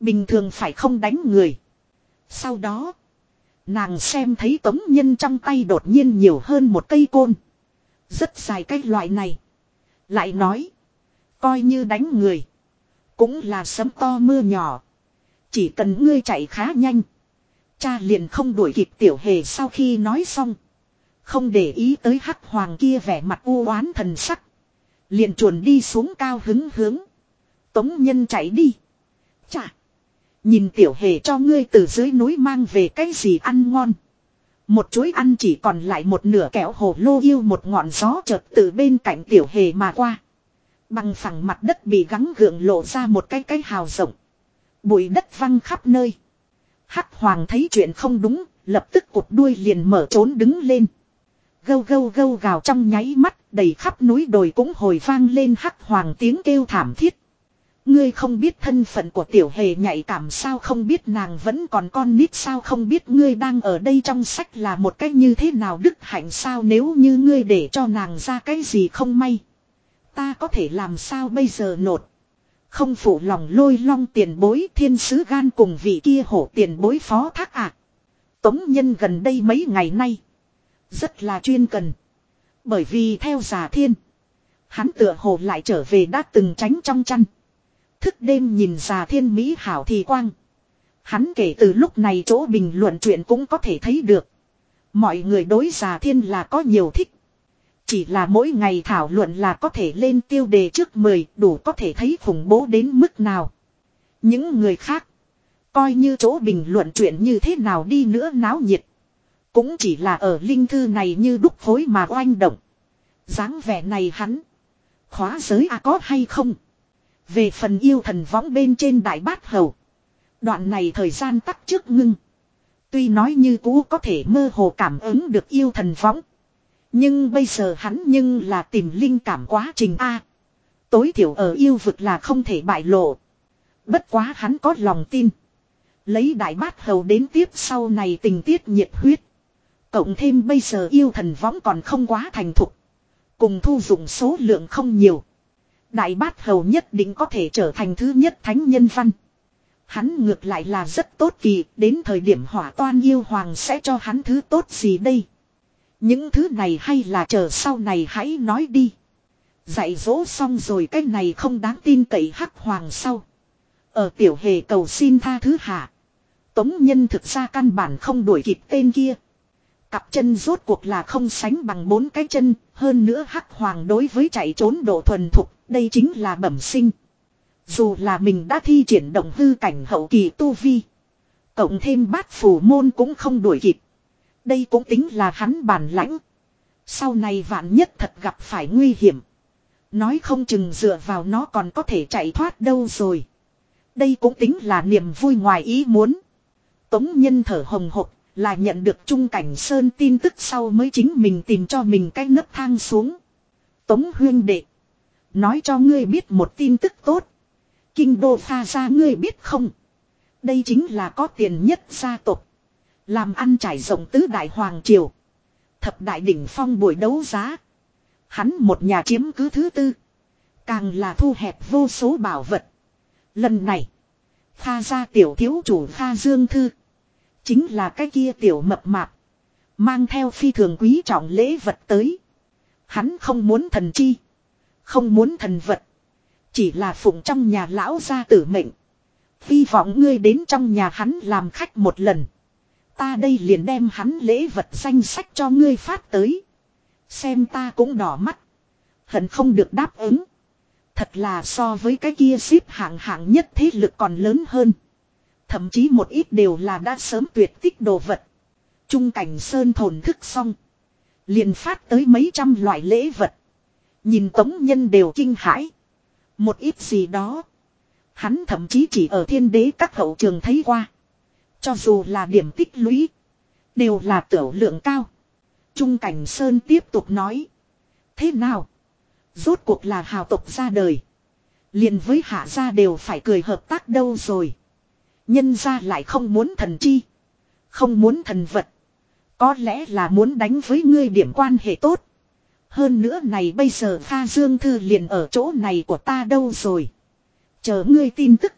Bình thường phải không đánh người. Sau đó. Nàng xem thấy tống nhân trong tay đột nhiên nhiều hơn một cây côn. Rất dài cái loại này. Lại nói. Coi như đánh người. Cũng là sấm to mưa nhỏ. Chỉ cần ngươi chạy khá nhanh. Cha liền không đuổi kịp tiểu hề sau khi nói xong. Không để ý tới hắc hoàng kia vẻ mặt u oán thần sắc. Liền chuồn đi xuống cao hứng hướng. Tống nhân chạy đi. Chà. Nhìn tiểu hề cho ngươi từ dưới núi mang về cái gì ăn ngon. Một chuối ăn chỉ còn lại một nửa kẹo hồ lô yêu một ngọn gió chợt từ bên cạnh tiểu hề mà qua. Bằng phẳng mặt đất bị gắng gượng lộ ra một cái cái hào rộng. Bụi đất văng khắp nơi. Hắc hoàng thấy chuyện không đúng, lập tức cụt đuôi liền mở trốn đứng lên. Gâu gâu gâu gào trong nháy mắt, đầy khắp núi đồi cũng hồi vang lên hắc hoàng tiếng kêu thảm thiết. Ngươi không biết thân phận của tiểu hề nhạy cảm sao không biết nàng vẫn còn con nít sao không biết ngươi đang ở đây trong sách là một cách như thế nào đức hạnh sao nếu như ngươi để cho nàng ra cái gì không may. Ta có thể làm sao bây giờ nột. Không phụ lòng lôi long tiền bối thiên sứ gan cùng vị kia hổ tiền bối phó thác ạ. À. Tống nhân gần đây mấy ngày nay. Rất là chuyên cần. Bởi vì theo giả thiên. Hắn tựa hồ lại trở về đã từng tránh trong chăn. Thức đêm nhìn già thiên mỹ hảo thì quang. Hắn kể từ lúc này chỗ bình luận chuyện cũng có thể thấy được. Mọi người đối già thiên là có nhiều thích. Chỉ là mỗi ngày thảo luận là có thể lên tiêu đề trước 10 đủ có thể thấy khủng bố đến mức nào. Những người khác. Coi như chỗ bình luận chuyện như thế nào đi nữa náo nhiệt. Cũng chỉ là ở linh thư này như đúc phối mà oanh động. dáng vẻ này hắn. Khóa giới a có hay không? Về phần yêu thần võng bên trên đại bát hầu. Đoạn này thời gian tắt trước ngưng. Tuy nói như cũ có thể mơ hồ cảm ứng được yêu thần võng. Nhưng bây giờ hắn nhưng là tìm linh cảm quá trình A. Tối thiểu ở yêu vực là không thể bại lộ. Bất quá hắn có lòng tin. Lấy đại bát hầu đến tiếp sau này tình tiết nhiệt huyết. Cộng thêm bây giờ yêu thần võng còn không quá thành thục. Cùng thu dụng số lượng không nhiều. Đại bát hầu nhất định có thể trở thành thứ nhất thánh nhân văn. Hắn ngược lại là rất tốt kỳ, đến thời điểm hỏa toan yêu hoàng sẽ cho hắn thứ tốt gì đây. Những thứ này hay là chờ sau này hãy nói đi. Dạy dỗ xong rồi cái này không đáng tin cậy hắc hoàng sau. Ở tiểu hề cầu xin tha thứ hạ. Tống nhân thực ra căn bản không đuổi kịp tên kia. Cặp chân rốt cuộc là không sánh bằng bốn cái chân, hơn nữa hắc hoàng đối với chạy trốn độ thuần thục, đây chính là bẩm sinh. Dù là mình đã thi triển động hư cảnh hậu kỳ tu vi. Cộng thêm bát phủ môn cũng không đuổi kịp. Đây cũng tính là hắn bản lãnh. Sau này vạn nhất thật gặp phải nguy hiểm. Nói không chừng dựa vào nó còn có thể chạy thoát đâu rồi. Đây cũng tính là niềm vui ngoài ý muốn. Tống nhân thở hồng hộc là nhận được Trung Cảnh Sơn tin tức sau mới chính mình tìm cho mình cái nấc thang xuống. Tống huyên đệ. Nói cho ngươi biết một tin tức tốt. Kinh đô pha ra ngươi biết không. Đây chính là có tiền nhất gia tộc. Làm ăn trải rộng tứ đại hoàng triều. Thập đại đỉnh phong buổi đấu giá. Hắn một nhà chiếm cứ thứ tư. Càng là thu hẹp vô số bảo vật. Lần này. Pha gia tiểu thiếu chủ pha dương thư. Chính là cái kia tiểu mập mạp. Mang theo phi thường quý trọng lễ vật tới. Hắn không muốn thần chi. Không muốn thần vật. Chỉ là phụng trong nhà lão gia tử mệnh. Hy vọng ngươi đến trong nhà hắn làm khách một lần. Ta đây liền đem hắn lễ vật danh sách cho ngươi phát tới. Xem ta cũng đỏ mắt. Hận không được đáp ứng. Thật là so với cái kia xếp hạng hạng nhất thế lực còn lớn hơn. Thậm chí một ít đều là đã sớm tuyệt tích đồ vật. Trung cảnh sơn thổn thức xong. Liền phát tới mấy trăm loại lễ vật. Nhìn tống nhân đều kinh hãi. Một ít gì đó. Hắn thậm chí chỉ ở thiên đế các hậu trường thấy qua. Cho dù là điểm tích lũy. Đều là tiểu lượng cao. Trung Cảnh Sơn tiếp tục nói. Thế nào? Rốt cuộc là hào tộc ra đời. liền với hạ gia đều phải cười hợp tác đâu rồi. Nhân gia lại không muốn thần chi. Không muốn thần vật. Có lẽ là muốn đánh với ngươi điểm quan hệ tốt. Hơn nữa này bây giờ Kha Dương Thư liền ở chỗ này của ta đâu rồi. Chờ ngươi tin tức.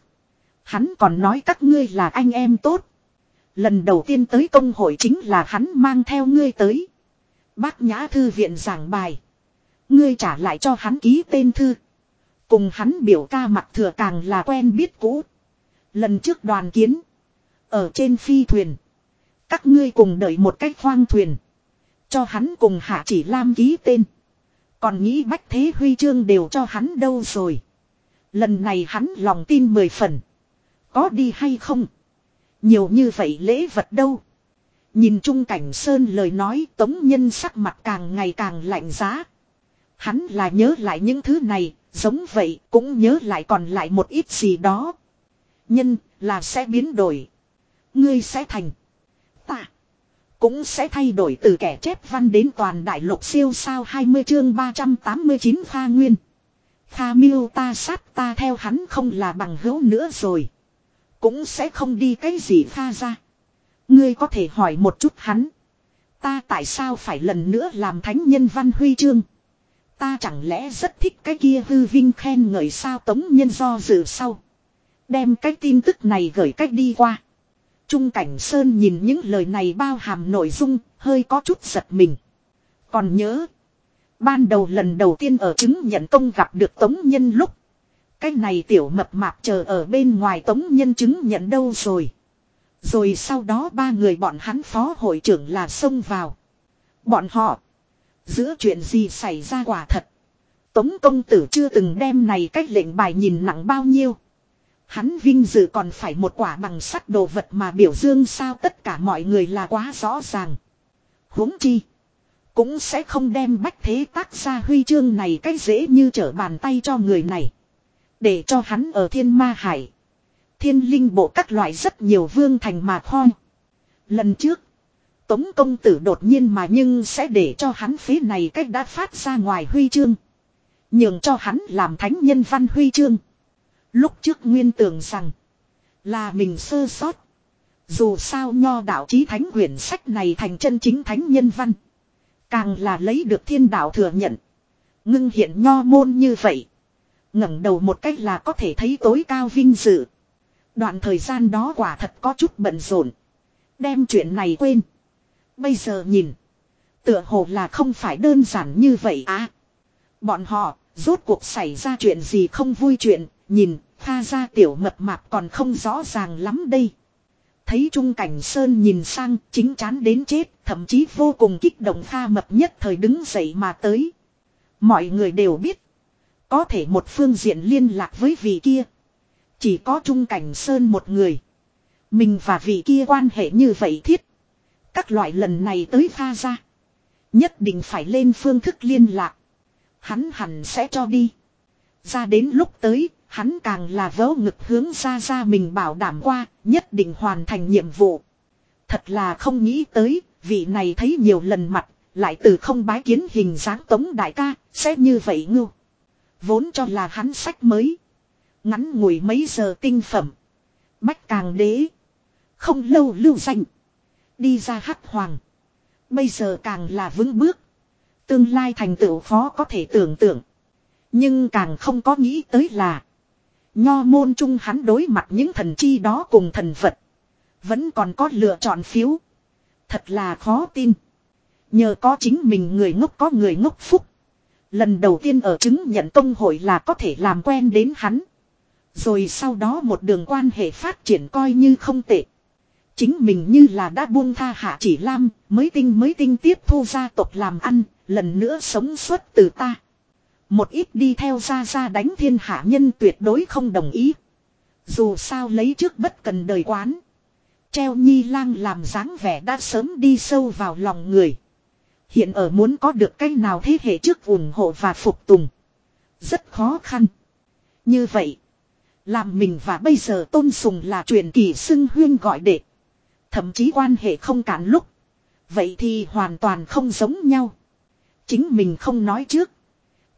Hắn còn nói các ngươi là anh em tốt. Lần đầu tiên tới công hội chính là hắn mang theo ngươi tới. Bác Nhã Thư viện giảng bài. Ngươi trả lại cho hắn ký tên thư. Cùng hắn biểu ca mặt thừa càng là quen biết cũ. Lần trước đoàn kiến. Ở trên phi thuyền. Các ngươi cùng đợi một cách khoang thuyền. Cho hắn cùng hạ chỉ lam ký tên. Còn nghĩ bách thế huy chương đều cho hắn đâu rồi. Lần này hắn lòng tin mười phần. Có đi hay không? Nhiều như vậy lễ vật đâu? Nhìn Trung Cảnh Sơn lời nói tống nhân sắc mặt càng ngày càng lạnh giá. Hắn là nhớ lại những thứ này, giống vậy cũng nhớ lại còn lại một ít gì đó. Nhân là sẽ biến đổi. Ngươi sẽ thành. Ta. Cũng sẽ thay đổi từ kẻ chép văn đến toàn đại lục siêu sao 20 chương 389 pha nguyên. Pha miêu ta sát ta theo hắn không là bằng hữu nữa rồi. Cũng sẽ không đi cái gì pha ra. Ngươi có thể hỏi một chút hắn. Ta tại sao phải lần nữa làm thánh nhân văn huy chương. Ta chẳng lẽ rất thích cái kia hư vinh khen ngợi sao tống nhân do dự sau. Đem cái tin tức này gửi cách đi qua. Trung Cảnh Sơn nhìn những lời này bao hàm nội dung, hơi có chút giật mình. Còn nhớ, ban đầu lần đầu tiên ở chứng nhận công gặp được Tống Nhân lúc. Cái này tiểu mập mạp chờ ở bên ngoài Tống Nhân chứng nhận đâu rồi. Rồi sau đó ba người bọn hắn phó hội trưởng là xông vào. Bọn họ, Giữa chuyện gì xảy ra quả thật. Tống công tử chưa từng đem này cách lệnh bài nhìn nặng bao nhiêu. Hắn vinh dự còn phải một quả bằng sắt đồ vật mà biểu dương sao tất cả mọi người là quá rõ ràng. huống chi. Cũng sẽ không đem bách thế tác ra huy chương này cách dễ như trở bàn tay cho người này. Để cho hắn ở thiên ma hải. Thiên linh bộ các loại rất nhiều vương thành mà khoi. Lần trước. Tống công tử đột nhiên mà nhưng sẽ để cho hắn phế này cách đã phát ra ngoài huy chương. Nhường cho hắn làm thánh nhân văn huy chương. Lúc trước nguyên tưởng rằng. Là mình sơ sót. Dù sao nho đạo chí thánh quyển sách này thành chân chính thánh nhân văn. Càng là lấy được thiên đạo thừa nhận. Ngưng hiện nho môn như vậy. ngẩng đầu một cách là có thể thấy tối cao vinh dự. Đoạn thời gian đó quả thật có chút bận rộn. Đem chuyện này quên. Bây giờ nhìn. Tựa hồ là không phải đơn giản như vậy à. Bọn họ, rốt cuộc xảy ra chuyện gì không vui chuyện, nhìn, pha ra tiểu mập mạp còn không rõ ràng lắm đây. Thấy Trung Cảnh Sơn nhìn sang, chính chán đến chết, thậm chí vô cùng kích động pha mập nhất thời đứng dậy mà tới. Mọi người đều biết. Có thể một phương diện liên lạc với vị kia. Chỉ có Trung Cảnh Sơn một người. Mình và vị kia quan hệ như vậy thiết. Các loại lần này tới pha ra. Nhất định phải lên phương thức liên lạc. Hắn hẳn sẽ cho đi. Ra đến lúc tới, hắn càng là vớ ngực hướng ra ra mình bảo đảm qua, nhất định hoàn thành nhiệm vụ. Thật là không nghĩ tới, vị này thấy nhiều lần mặt, lại từ không bái kiến hình dáng tống đại ca, sẽ như vậy ngưu. Vốn cho là hắn sách mới. Ngắn ngủi mấy giờ tinh phẩm. Bách càng đế. Không lâu lưu danh. Đi ra hắc hoàng. Bây giờ càng là vững bước. Tương lai thành tựu khó có thể tưởng tượng. Nhưng càng không có nghĩ tới là. Nho môn trung hắn đối mặt những thần chi đó cùng thần vật. Vẫn còn có lựa chọn phiếu. Thật là khó tin. Nhờ có chính mình người ngốc có người ngốc phúc. Lần đầu tiên ở chứng nhận công hội là có thể làm quen đến hắn. Rồi sau đó một đường quan hệ phát triển coi như không tệ. Chính mình như là đã buông tha hạ chỉ lam, mới tinh mới tinh tiếp thu gia tộc làm ăn, lần nữa sống suốt từ ta. Một ít đi theo ra ra đánh thiên hạ nhân tuyệt đối không đồng ý. Dù sao lấy trước bất cần đời quán. Treo nhi lang làm dáng vẻ đã sớm đi sâu vào lòng người. Hiện ở muốn có được cách nào thế hệ trước ủng hộ và phục tùng. Rất khó khăn. Như vậy. Làm mình và bây giờ tôn sùng là truyền kỳ xưng huyên gọi đệ. Thậm chí quan hệ không cản lúc. Vậy thì hoàn toàn không giống nhau. Chính mình không nói trước.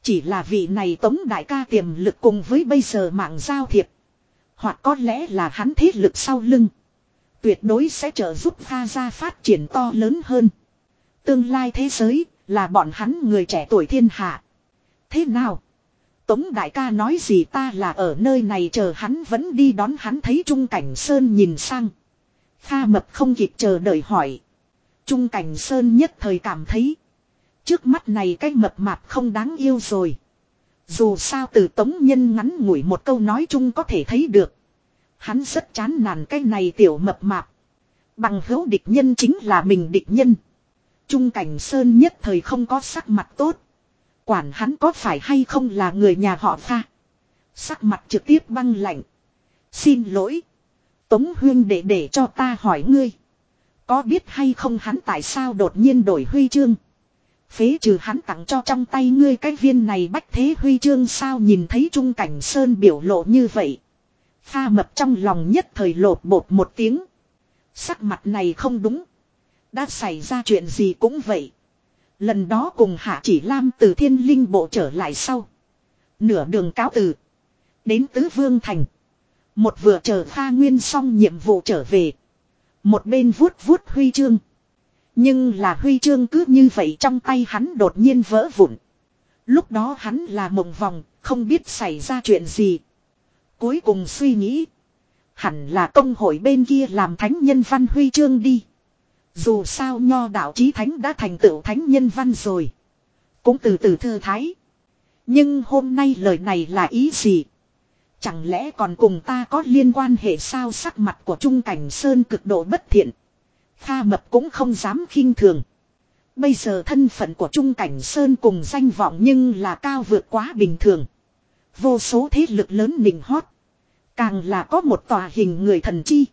Chỉ là vị này tống đại ca tiềm lực cùng với bây giờ mạng giao thiệp. Hoặc có lẽ là hắn thế lực sau lưng. Tuyệt đối sẽ trợ giúp pha ra phát triển to lớn hơn. Tương lai thế giới là bọn hắn người trẻ tuổi thiên hạ. Thế nào? Tống đại ca nói gì ta là ở nơi này chờ hắn vẫn đi đón hắn thấy Trung Cảnh Sơn nhìn sang. Kha mập không kịp chờ đợi hỏi. Trung Cảnh Sơn nhất thời cảm thấy. Trước mắt này cái mập mạp không đáng yêu rồi. Dù sao từ tống nhân ngắn ngủi một câu nói chung có thể thấy được. Hắn rất chán nản cái này tiểu mập mạp. Bằng hữu địch nhân chính là mình địch nhân. Trung cảnh sơn nhất thời không có sắc mặt tốt. Quản hắn có phải hay không là người nhà họ pha. Sắc mặt trực tiếp băng lạnh. Xin lỗi. Tống huyên để để cho ta hỏi ngươi. Có biết hay không hắn tại sao đột nhiên đổi huy chương. Phế trừ hắn tặng cho trong tay ngươi cái viên này bách thế huy chương sao nhìn thấy Trung Cảnh Sơn biểu lộ như vậy. Pha mập trong lòng nhất thời lột bột một tiếng. Sắc mặt này không đúng. Đã xảy ra chuyện gì cũng vậy. Lần đó cùng Hạ Chỉ Lam từ thiên linh bộ trở lại sau. Nửa đường cáo từ. Đến Tứ Vương Thành. Một vừa chờ Kha Nguyên xong nhiệm vụ trở về. Một bên vuốt vuốt huy chương. Nhưng là huy chương cứ như vậy trong tay hắn đột nhiên vỡ vụn. Lúc đó hắn là mộng vòng, không biết xảy ra chuyện gì. Cuối cùng suy nghĩ. Hẳn là công hội bên kia làm thánh nhân văn huy chương đi. Dù sao nho đạo chí thánh đã thành tựu thánh nhân văn rồi. Cũng từ từ thư thái. Nhưng hôm nay lời này là ý gì? Chẳng lẽ còn cùng ta có liên quan hệ sao sắc mặt của Trung Cảnh Sơn cực độ bất thiện. Kha mập cũng không dám khinh thường. Bây giờ thân phận của Trung Cảnh Sơn cùng danh vọng nhưng là cao vượt quá bình thường. Vô số thế lực lớn nịnh hót. Càng là có một tòa hình người thần chi.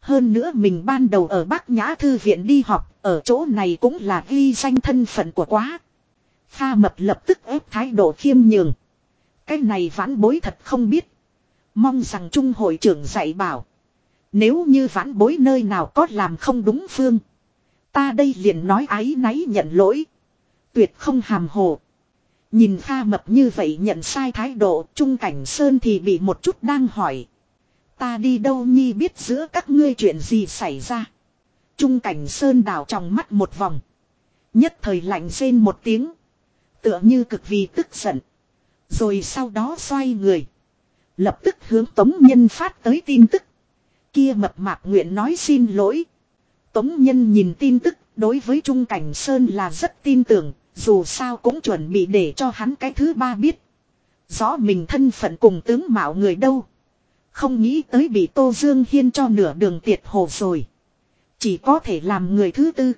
Hơn nữa mình ban đầu ở Bắc Nhã Thư Viện đi học, ở chỗ này cũng là ghi danh thân phận của quá. Kha mập lập tức ép thái độ khiêm nhường. Cái này vãn bối thật không biết. Mong rằng Trung hội trưởng dạy bảo. Nếu như vãn bối nơi nào có làm không đúng phương. Ta đây liền nói ái náy nhận lỗi. Tuyệt không hàm hồ. Nhìn Kha mập như vậy nhận sai thái độ, Trung Cảnh Sơn thì bị một chút đang hỏi. Ta đi đâu nhi biết giữa các ngươi chuyện gì xảy ra. Trung Cảnh Sơn đảo trong mắt một vòng. Nhất thời lạnh rên một tiếng. Tựa như cực vì tức giận. Rồi sau đó xoay người. Lập tức hướng Tống Nhân phát tới tin tức. Kia mập mạp nguyện nói xin lỗi. Tống Nhân nhìn tin tức, đối với Trung Cảnh Sơn là rất tin tưởng. Dù sao cũng chuẩn bị để cho hắn cái thứ ba biết. Rõ mình thân phận cùng tướng mạo người đâu. Không nghĩ tới bị Tô Dương Hiên cho nửa đường tiệt hồ rồi. Chỉ có thể làm người thứ tư.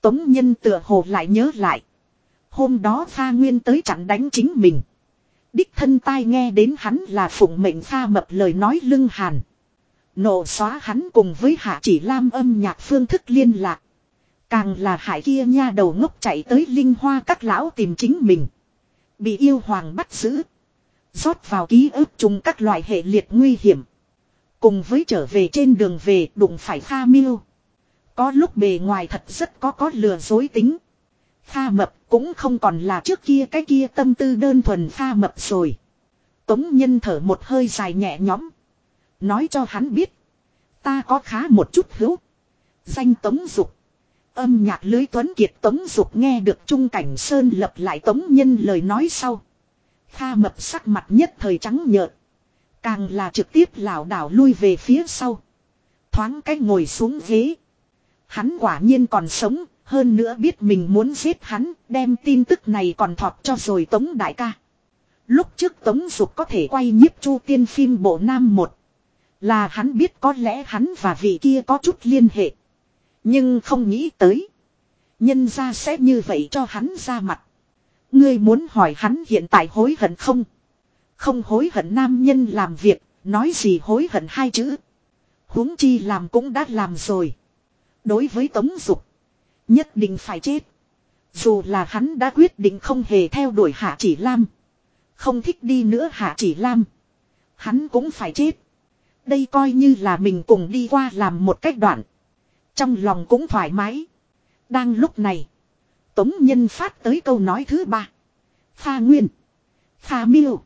Tống nhân tựa hồ lại nhớ lại. Hôm đó Pha Nguyên tới chặn đánh chính mình. Đích thân tai nghe đến hắn là phụng mệnh Pha mập lời nói lưng hàn. Nộ xóa hắn cùng với Hạ Chỉ Lam âm nhạc phương thức liên lạc. Càng là hải kia nha đầu ngốc chạy tới linh hoa các lão tìm chính mình. Bị yêu hoàng bắt giữ. rót vào ký ức chung các loại hệ liệt nguy hiểm. Cùng với trở về trên đường về đụng phải Kha Miêu. Có lúc bề ngoài thật rất có có lừa dối tính. Kha mập cũng không còn là trước kia cái kia tâm tư đơn thuần Kha mập rồi. Tống nhân thở một hơi dài nhẹ nhõm. Nói cho hắn biết. Ta có khá một chút hữu. Danh Tống Dục. Âm nhạc lưới tuấn kiệt Tống Dục nghe được Trung Cảnh Sơn lập lại Tống Nhân lời nói sau. Kha mập sắc mặt nhất thời trắng nhợt. Càng là trực tiếp lảo đảo lui về phía sau. Thoáng cách ngồi xuống ghế. Hắn quả nhiên còn sống, hơn nữa biết mình muốn giết hắn, đem tin tức này còn thọt cho rồi Tống Đại ca. Lúc trước Tống Dục có thể quay nhiếp chu tiên phim bộ nam một là hắn biết có lẽ hắn và vị kia có chút liên hệ. Nhưng không nghĩ tới. Nhân ra sẽ như vậy cho hắn ra mặt. Ngươi muốn hỏi hắn hiện tại hối hận không? Không hối hận nam nhân làm việc, nói gì hối hận hai chữ. huống chi làm cũng đã làm rồi. Đối với Tống Dục, nhất định phải chết. Dù là hắn đã quyết định không hề theo đuổi Hạ Chỉ Lam. Không thích đi nữa Hạ Chỉ Lam. Hắn cũng phải chết. Đây coi như là mình cùng đi qua làm một cách đoạn. Trong lòng cũng thoải mái. Đang lúc này. Tống Nhân phát tới câu nói thứ ba. Pha Nguyên. Pha Miêu.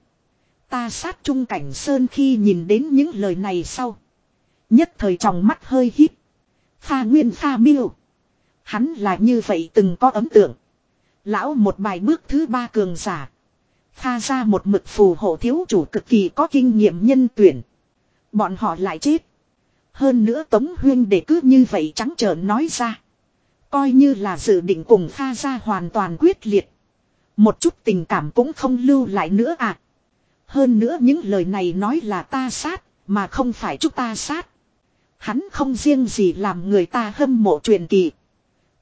Ta sát trung cảnh Sơn khi nhìn đến những lời này sau. Nhất thời trong mắt hơi hít. Pha Nguyên, Pha Miêu. Hắn là như vậy từng có ấn tượng. Lão một bài bước thứ ba cường giả. Pha ra một mực phù hộ thiếu chủ cực kỳ có kinh nghiệm nhân tuyển. Bọn họ lại chết. Hơn nữa Tống Huyên để cứ như vậy trắng trợn nói ra. Coi như là dự định cùng Pha ra hoàn toàn quyết liệt. Một chút tình cảm cũng không lưu lại nữa à. Hơn nữa những lời này nói là ta sát, mà không phải chúng ta sát. Hắn không riêng gì làm người ta hâm mộ truyền kỳ.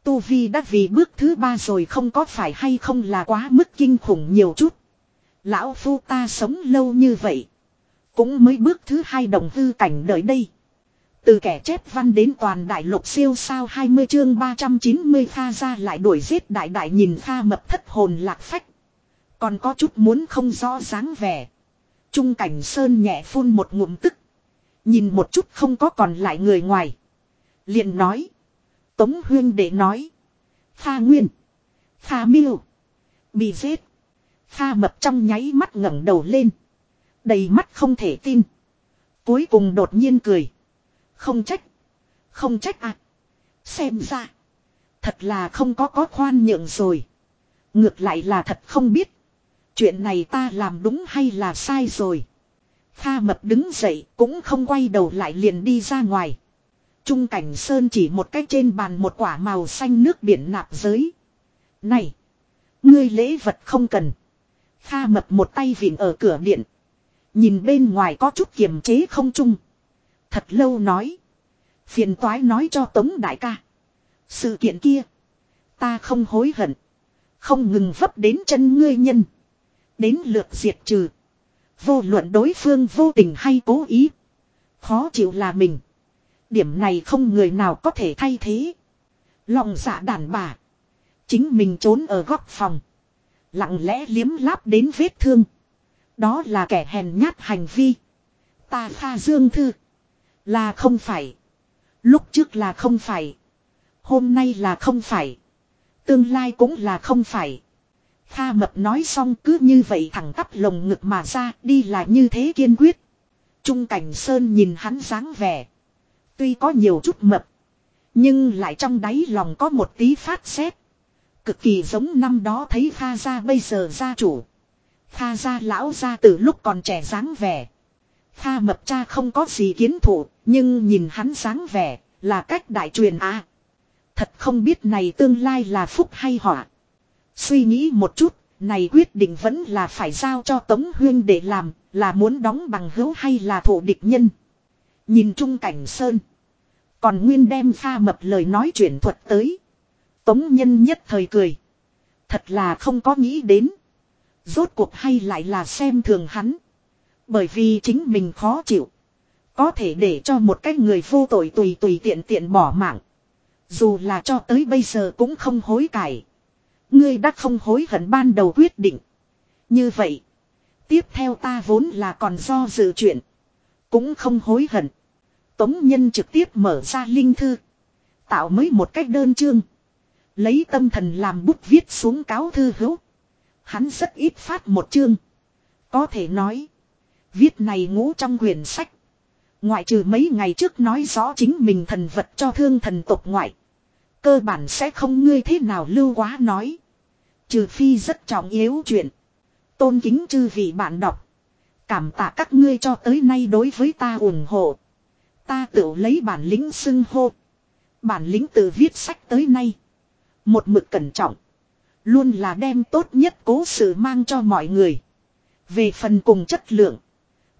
Tu Vi đã vì bước thứ ba rồi không có phải hay không là quá mức kinh khủng nhiều chút. Lão phu ta sống lâu như vậy. Cũng mới bước thứ hai đồng hư cảnh đợi đây. Từ kẻ chép văn đến toàn đại lục siêu sao 20 chương 390 pha ra lại đuổi giết đại đại nhìn pha mập thất hồn lạc phách. Còn có chút muốn không rõ dáng vẻ. Trung cảnh sơn nhẹ phun một ngụm tức. Nhìn một chút không có còn lại người ngoài. liền nói. Tống huyên để nói. Pha nguyên. Pha miêu. Bị giết. Pha mập trong nháy mắt ngẩng đầu lên. Đầy mắt không thể tin. Cuối cùng đột nhiên cười. Không trách. Không trách à. Xem ra. Thật là không có có khoan nhượng rồi. Ngược lại là thật không biết. Chuyện này ta làm đúng hay là sai rồi. Kha mập đứng dậy cũng không quay đầu lại liền đi ra ngoài. Trung cảnh sơn chỉ một cách trên bàn một quả màu xanh nước biển nạp giới. Này! Ngươi lễ vật không cần. Kha mập một tay vịn ở cửa điện. Nhìn bên ngoài có chút kiềm chế không chung. Thật lâu nói. Phiền toái nói cho Tống Đại ca. Sự kiện kia. Ta không hối hận. Không ngừng vấp đến chân ngươi nhân. Đến lượt diệt trừ. Vô luận đối phương vô tình hay cố ý. Khó chịu là mình. Điểm này không người nào có thể thay thế. Lòng dạ đàn bà. Chính mình trốn ở góc phòng. Lặng lẽ liếm láp đến vết thương. Đó là kẻ hèn nhát hành vi. Ta pha dương thư. Là không phải. Lúc trước là không phải. Hôm nay là không phải. Tương lai cũng là không phải. Kha mập nói xong cứ như vậy thẳng tắp lồng ngực mà ra, đi là như thế kiên quyết. Trung cảnh sơn nhìn hắn dáng vẻ. Tuy có nhiều chút mập. Nhưng lại trong đáy lòng có một tí phát xét. Cực kỳ giống năm đó thấy Kha ra bây giờ gia chủ. Kha gia lão gia từ lúc còn trẻ dáng vẻ. Kha mập cha không có gì kiến thủ, nhưng nhìn hắn dáng vẻ, là cách đại truyền à. Thật không biết này tương lai là phúc hay họa. Suy nghĩ một chút, này quyết định vẫn là phải giao cho Tống Huyên để làm, là muốn đóng bằng hữu hay là thủ địch nhân. Nhìn trung cảnh sơn. Còn Nguyên đem pha mập lời nói chuyển thuật tới. Tống nhân nhất thời cười. Thật là không có nghĩ đến. Rốt cuộc hay lại là xem thường hắn. Bởi vì chính mình khó chịu. Có thể để cho một cái người vô tội tùy tùy tiện tiện bỏ mạng. Dù là cho tới bây giờ cũng không hối cải. Ngươi đã không hối hận ban đầu quyết định. Như vậy. Tiếp theo ta vốn là còn do dự chuyện. Cũng không hối hận. Tống Nhân trực tiếp mở ra linh thư. Tạo mới một cách đơn chương. Lấy tâm thần làm bút viết xuống cáo thư hữu. Hắn rất ít phát một chương. Có thể nói. Viết này ngũ trong quyển sách. Ngoại trừ mấy ngày trước nói rõ chính mình thần vật cho thương thần tộc ngoại. Cơ bản sẽ không ngươi thế nào lưu quá nói. Trừ phi rất trọng yếu chuyện. Tôn kính chư vị bạn đọc. Cảm tạ các ngươi cho tới nay đối với ta ủng hộ. Ta tự lấy bản lĩnh xưng hô. Bản lĩnh từ viết sách tới nay. Một mực cẩn trọng. Luôn là đem tốt nhất cố sự mang cho mọi người. Về phần cùng chất lượng.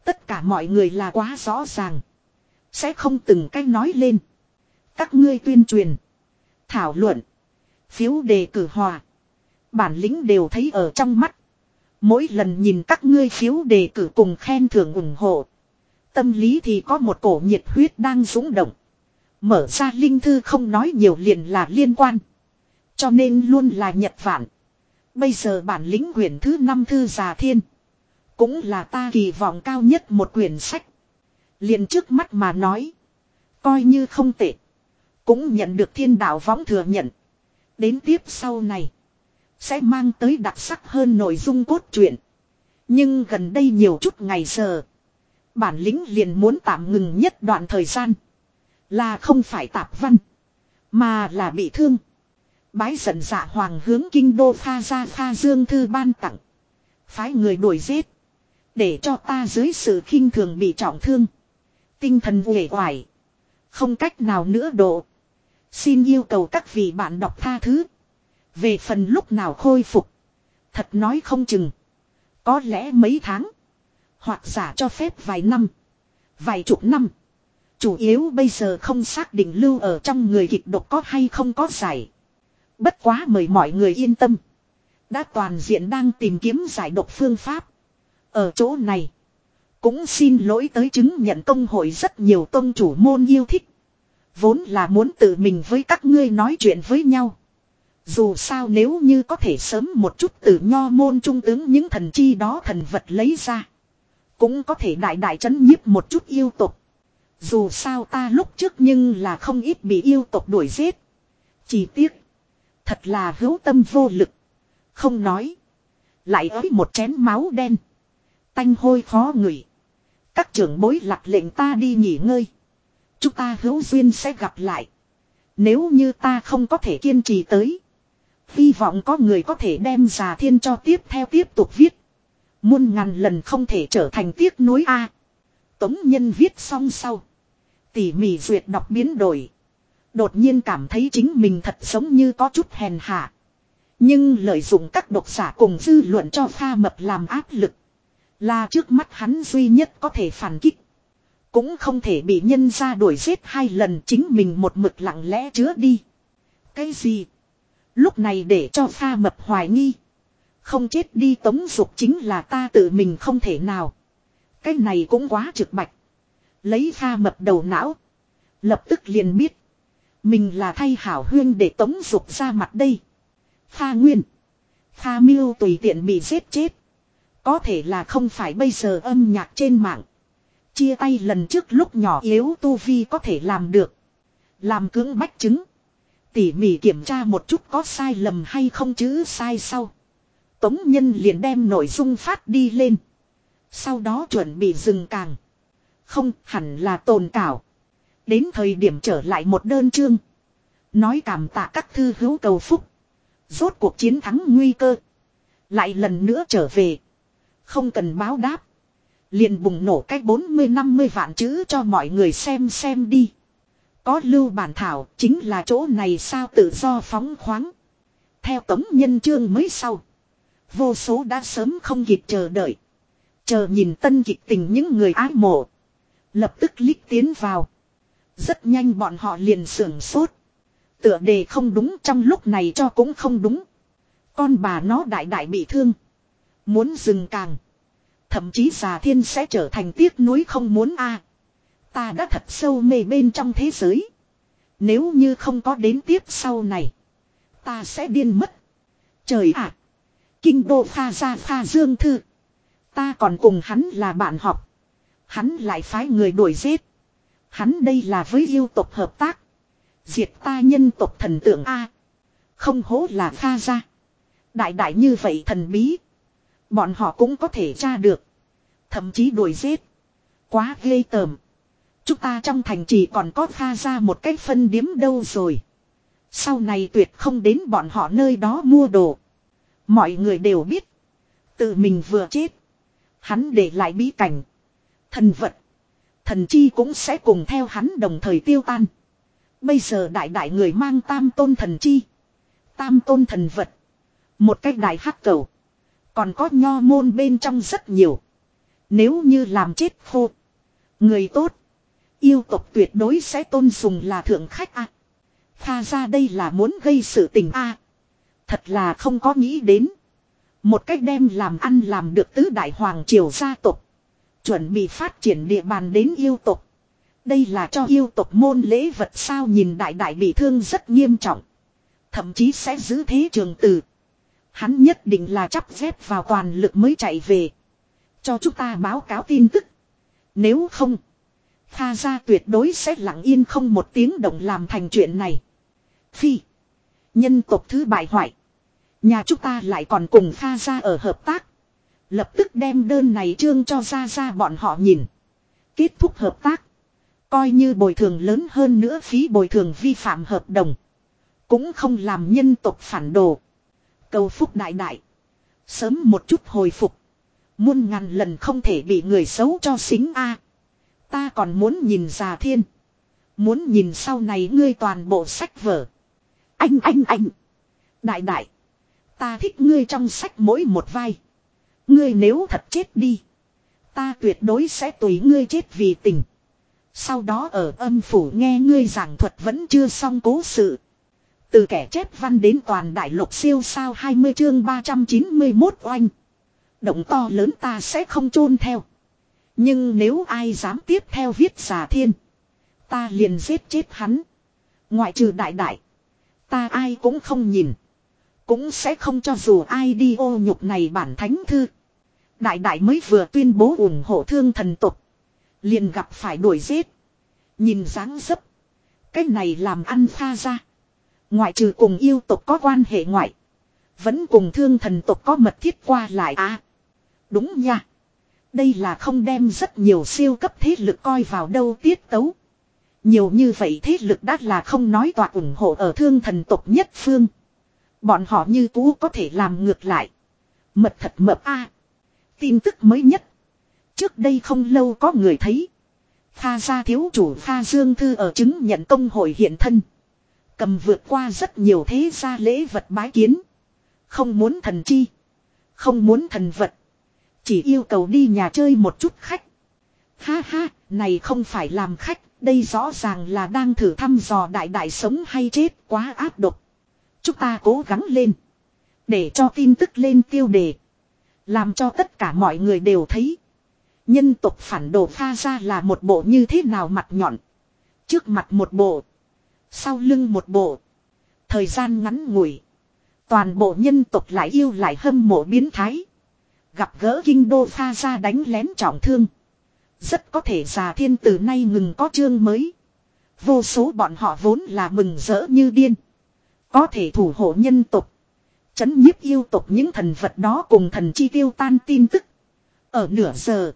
Tất cả mọi người là quá rõ ràng. Sẽ không từng cách nói lên. Các ngươi tuyên truyền. Thảo luận. Phiếu đề cử hòa. Bản lĩnh đều thấy ở trong mắt. Mỗi lần nhìn các ngươi phiếu đề cử cùng khen thưởng ủng hộ. Tâm lý thì có một cổ nhiệt huyết đang dũng động. Mở ra linh thư không nói nhiều liền là liên quan. Cho nên luôn là nhật vạn. Bây giờ bản lĩnh quyển thứ năm thư già thiên. Cũng là ta kỳ vọng cao nhất một quyển sách. liền trước mắt mà nói. Coi như không tệ. Cũng nhận được thiên đạo võng thừa nhận. Đến tiếp sau này. Sẽ mang tới đặc sắc hơn nội dung cốt truyện. Nhưng gần đây nhiều chút ngày giờ. Bản lĩnh liền muốn tạm ngừng nhất đoạn thời gian. Là không phải tạp văn. Mà là bị thương. Bái giận dạ hoàng hướng kinh đô pha ra pha dương thư ban tặng. Phái người đuổi giết. Để cho ta dưới sự khinh thường bị trọng thương. Tinh thần uể oải. Không cách nào nữa độ. Xin yêu cầu các vị bạn đọc tha thứ. Về phần lúc nào khôi phục. Thật nói không chừng. Có lẽ mấy tháng. Hoặc giả cho phép vài năm. Vài chục năm. Chủ yếu bây giờ không xác định lưu ở trong người kịch độc có hay không có giải. Bất quá mời mọi người yên tâm. Đã toàn diện đang tìm kiếm giải độc phương pháp. Ở chỗ này. Cũng xin lỗi tới chứng nhận công hội rất nhiều tôn chủ môn yêu thích. Vốn là muốn tự mình với các ngươi nói chuyện với nhau. Dù sao nếu như có thể sớm một chút từ nho môn trung tướng những thần chi đó thần vật lấy ra. Cũng có thể đại đại chấn nhiếp một chút yêu tục. Dù sao ta lúc trước nhưng là không ít bị yêu tục đuổi giết. Chỉ tiếc. Thật là hữu tâm vô lực. Không nói. Lại ới một chén máu đen. Tanh hôi khó ngửi. Các trưởng bối lạc lệnh ta đi nghỉ ngơi. Chúng ta hữu duyên sẽ gặp lại. Nếu như ta không có thể kiên trì tới. Hy vọng có người có thể đem già thiên cho tiếp theo tiếp tục viết. Muôn ngàn lần không thể trở thành tiếc nuối A. Tống nhân viết xong sau. Tỉ mỉ duyệt đọc biến đổi. Đột nhiên cảm thấy chính mình thật giống như có chút hèn hạ. Nhưng lợi dụng các độc giả cùng dư luận cho pha mập làm áp lực. Là trước mắt hắn duy nhất có thể phản kích. Cũng không thể bị nhân ra đuổi giết hai lần chính mình một mực lặng lẽ chứa đi. Cái gì? Lúc này để cho pha mập hoài nghi. Không chết đi tống dục chính là ta tự mình không thể nào. Cái này cũng quá trực bạch. Lấy pha mập đầu não. Lập tức liền biết. Mình là thay hảo huyên để tống dục ra mặt đây. Pha nguyên. Pha miêu tùy tiện bị giết chết. Có thể là không phải bây giờ âm nhạc trên mạng. Chia tay lần trước lúc nhỏ yếu tu vi có thể làm được. Làm cưỡng bách chứng. Tỉ mỉ kiểm tra một chút có sai lầm hay không chứ sai sau. Tống nhân liền đem nội dung phát đi lên. Sau đó chuẩn bị dừng càng. Không, hẳn là tồn cảo. Đến thời điểm trở lại một đơn chương. Nói cảm tạ các thư hữu cầu phúc. Rốt cuộc chiến thắng nguy cơ. Lại lần nữa trở về. Không cần báo đáp. Liền bùng nổ cách 40-50 vạn chữ cho mọi người xem xem đi. Có lưu bản thảo chính là chỗ này sao tự do phóng khoáng. Theo tống nhân chương mới sau. Vô số đã sớm không kịp chờ đợi. Chờ nhìn tân kịch tình những người ái mộ. Lập tức lít tiến vào. Rất nhanh bọn họ liền sưởng sốt. Tựa đề không đúng trong lúc này cho cũng không đúng. Con bà nó đại đại bị thương. Muốn dừng càng. Thậm chí già thiên sẽ trở thành tiếc nuối không muốn a. Ta đã thật sâu mê bên trong thế giới. Nếu như không có đến tiếp sau này. Ta sẽ điên mất. Trời ạ. Kinh đô pha ra pha dương thư. Ta còn cùng hắn là bạn học. Hắn lại phái người đuổi giết. Hắn đây là với yêu tộc hợp tác. Diệt ta nhân tộc thần tượng A. Không hố là pha ra. Đại đại như vậy thần bí. Bọn họ cũng có thể tra được. Thậm chí đuổi giết. Quá ghê tởm. Chúng ta trong thành chỉ còn có pha ra một cách phân điếm đâu rồi. Sau này tuyệt không đến bọn họ nơi đó mua đồ. Mọi người đều biết. Tự mình vừa chết. Hắn để lại bí cảnh. Thần vật. Thần chi cũng sẽ cùng theo hắn đồng thời tiêu tan. Bây giờ đại đại người mang tam tôn thần chi. Tam tôn thần vật. Một cách đại hắc cầu. Còn có nho môn bên trong rất nhiều. Nếu như làm chết khô. Người tốt. Yêu tộc tuyệt đối sẽ tôn sùng là thượng khách a. À. Pha ra đây là muốn gây sự tình a. Thật là không có nghĩ đến. Một cách đem làm ăn làm được tứ đại hoàng triều gia tộc. Chuẩn bị phát triển địa bàn đến yêu tộc. Đây là cho yêu tộc môn lễ vật sao nhìn đại đại bị thương rất nghiêm trọng. Thậm chí sẽ giữ thế trường tử, Hắn nhất định là chắp dép vào toàn lực mới chạy về. Cho chúng ta báo cáo tin tức. Nếu không. Kha gia tuyệt đối sẽ lặng yên không một tiếng động làm thành chuyện này. Phi. Nhân tộc thứ bại hoại. Nhà chúng ta lại còn cùng Kha gia ở hợp tác. Lập tức đem đơn này trương cho ra ra bọn họ nhìn. Kết thúc hợp tác. Coi như bồi thường lớn hơn nữa phí bồi thường vi phạm hợp đồng. Cũng không làm nhân tộc phản đồ. Cầu phúc đại đại. Sớm một chút hồi phục. Muôn ngàn lần không thể bị người xấu cho xính a. Ta còn muốn nhìn già thiên. Muốn nhìn sau này ngươi toàn bộ sách vở. Anh anh anh. Đại đại. Ta thích ngươi trong sách mỗi một vai. Ngươi nếu thật chết đi. Ta tuyệt đối sẽ tùy ngươi chết vì tình. Sau đó ở âm phủ nghe ngươi giảng thuật vẫn chưa xong cố sự. Từ kẻ chép văn đến toàn đại lục siêu sao 20 chương 391 oanh. Động to lớn ta sẽ không chôn theo. Nhưng nếu ai dám tiếp theo viết giả thiên. Ta liền giết chết hắn. Ngoại trừ đại đại. Ta ai cũng không nhìn. Cũng sẽ không cho dù ai đi ô nhục này bản thánh thư. Đại đại mới vừa tuyên bố ủng hộ thương thần tục. Liền gặp phải đuổi giết. Nhìn dáng dấp. Cái này làm ăn pha ra. Ngoại trừ cùng yêu tục có quan hệ ngoại. Vẫn cùng thương thần tục có mật thiết qua lại à. Đúng nha. Đây là không đem rất nhiều siêu cấp thế lực coi vào đâu tiết tấu. Nhiều như vậy thế lực đã là không nói tọa ủng hộ ở thương thần tộc nhất phương. Bọn họ như cũ có thể làm ngược lại. Mật thật mập a. Tin tức mới nhất. Trước đây không lâu có người thấy. Pha gia thiếu chủ Pha Dương Thư ở chứng nhận công hội hiện thân. Cầm vượt qua rất nhiều thế gia lễ vật bái kiến. Không muốn thần chi. Không muốn thần vật. Chỉ yêu cầu đi nhà chơi một chút khách. Ha ha, này không phải làm khách, đây rõ ràng là đang thử thăm dò đại đại sống hay chết quá áp độc. Chúng ta cố gắng lên. Để cho tin tức lên tiêu đề. Làm cho tất cả mọi người đều thấy. Nhân tộc phản đồ pha ra là một bộ như thế nào mặt nhọn. Trước mặt một bộ. Sau lưng một bộ. Thời gian ngắn ngủi. Toàn bộ nhân tộc lại yêu lại hâm mộ biến thái. Gặp gỡ kinh đô pha ra đánh lén trọng thương. Rất có thể già thiên từ nay ngừng có chương mới. Vô số bọn họ vốn là mừng rỡ như điên. Có thể thủ hộ nhân tộc. Chấn nhiếp yêu tộc những thần vật đó cùng thần chi tiêu tan tin tức. Ở nửa giờ.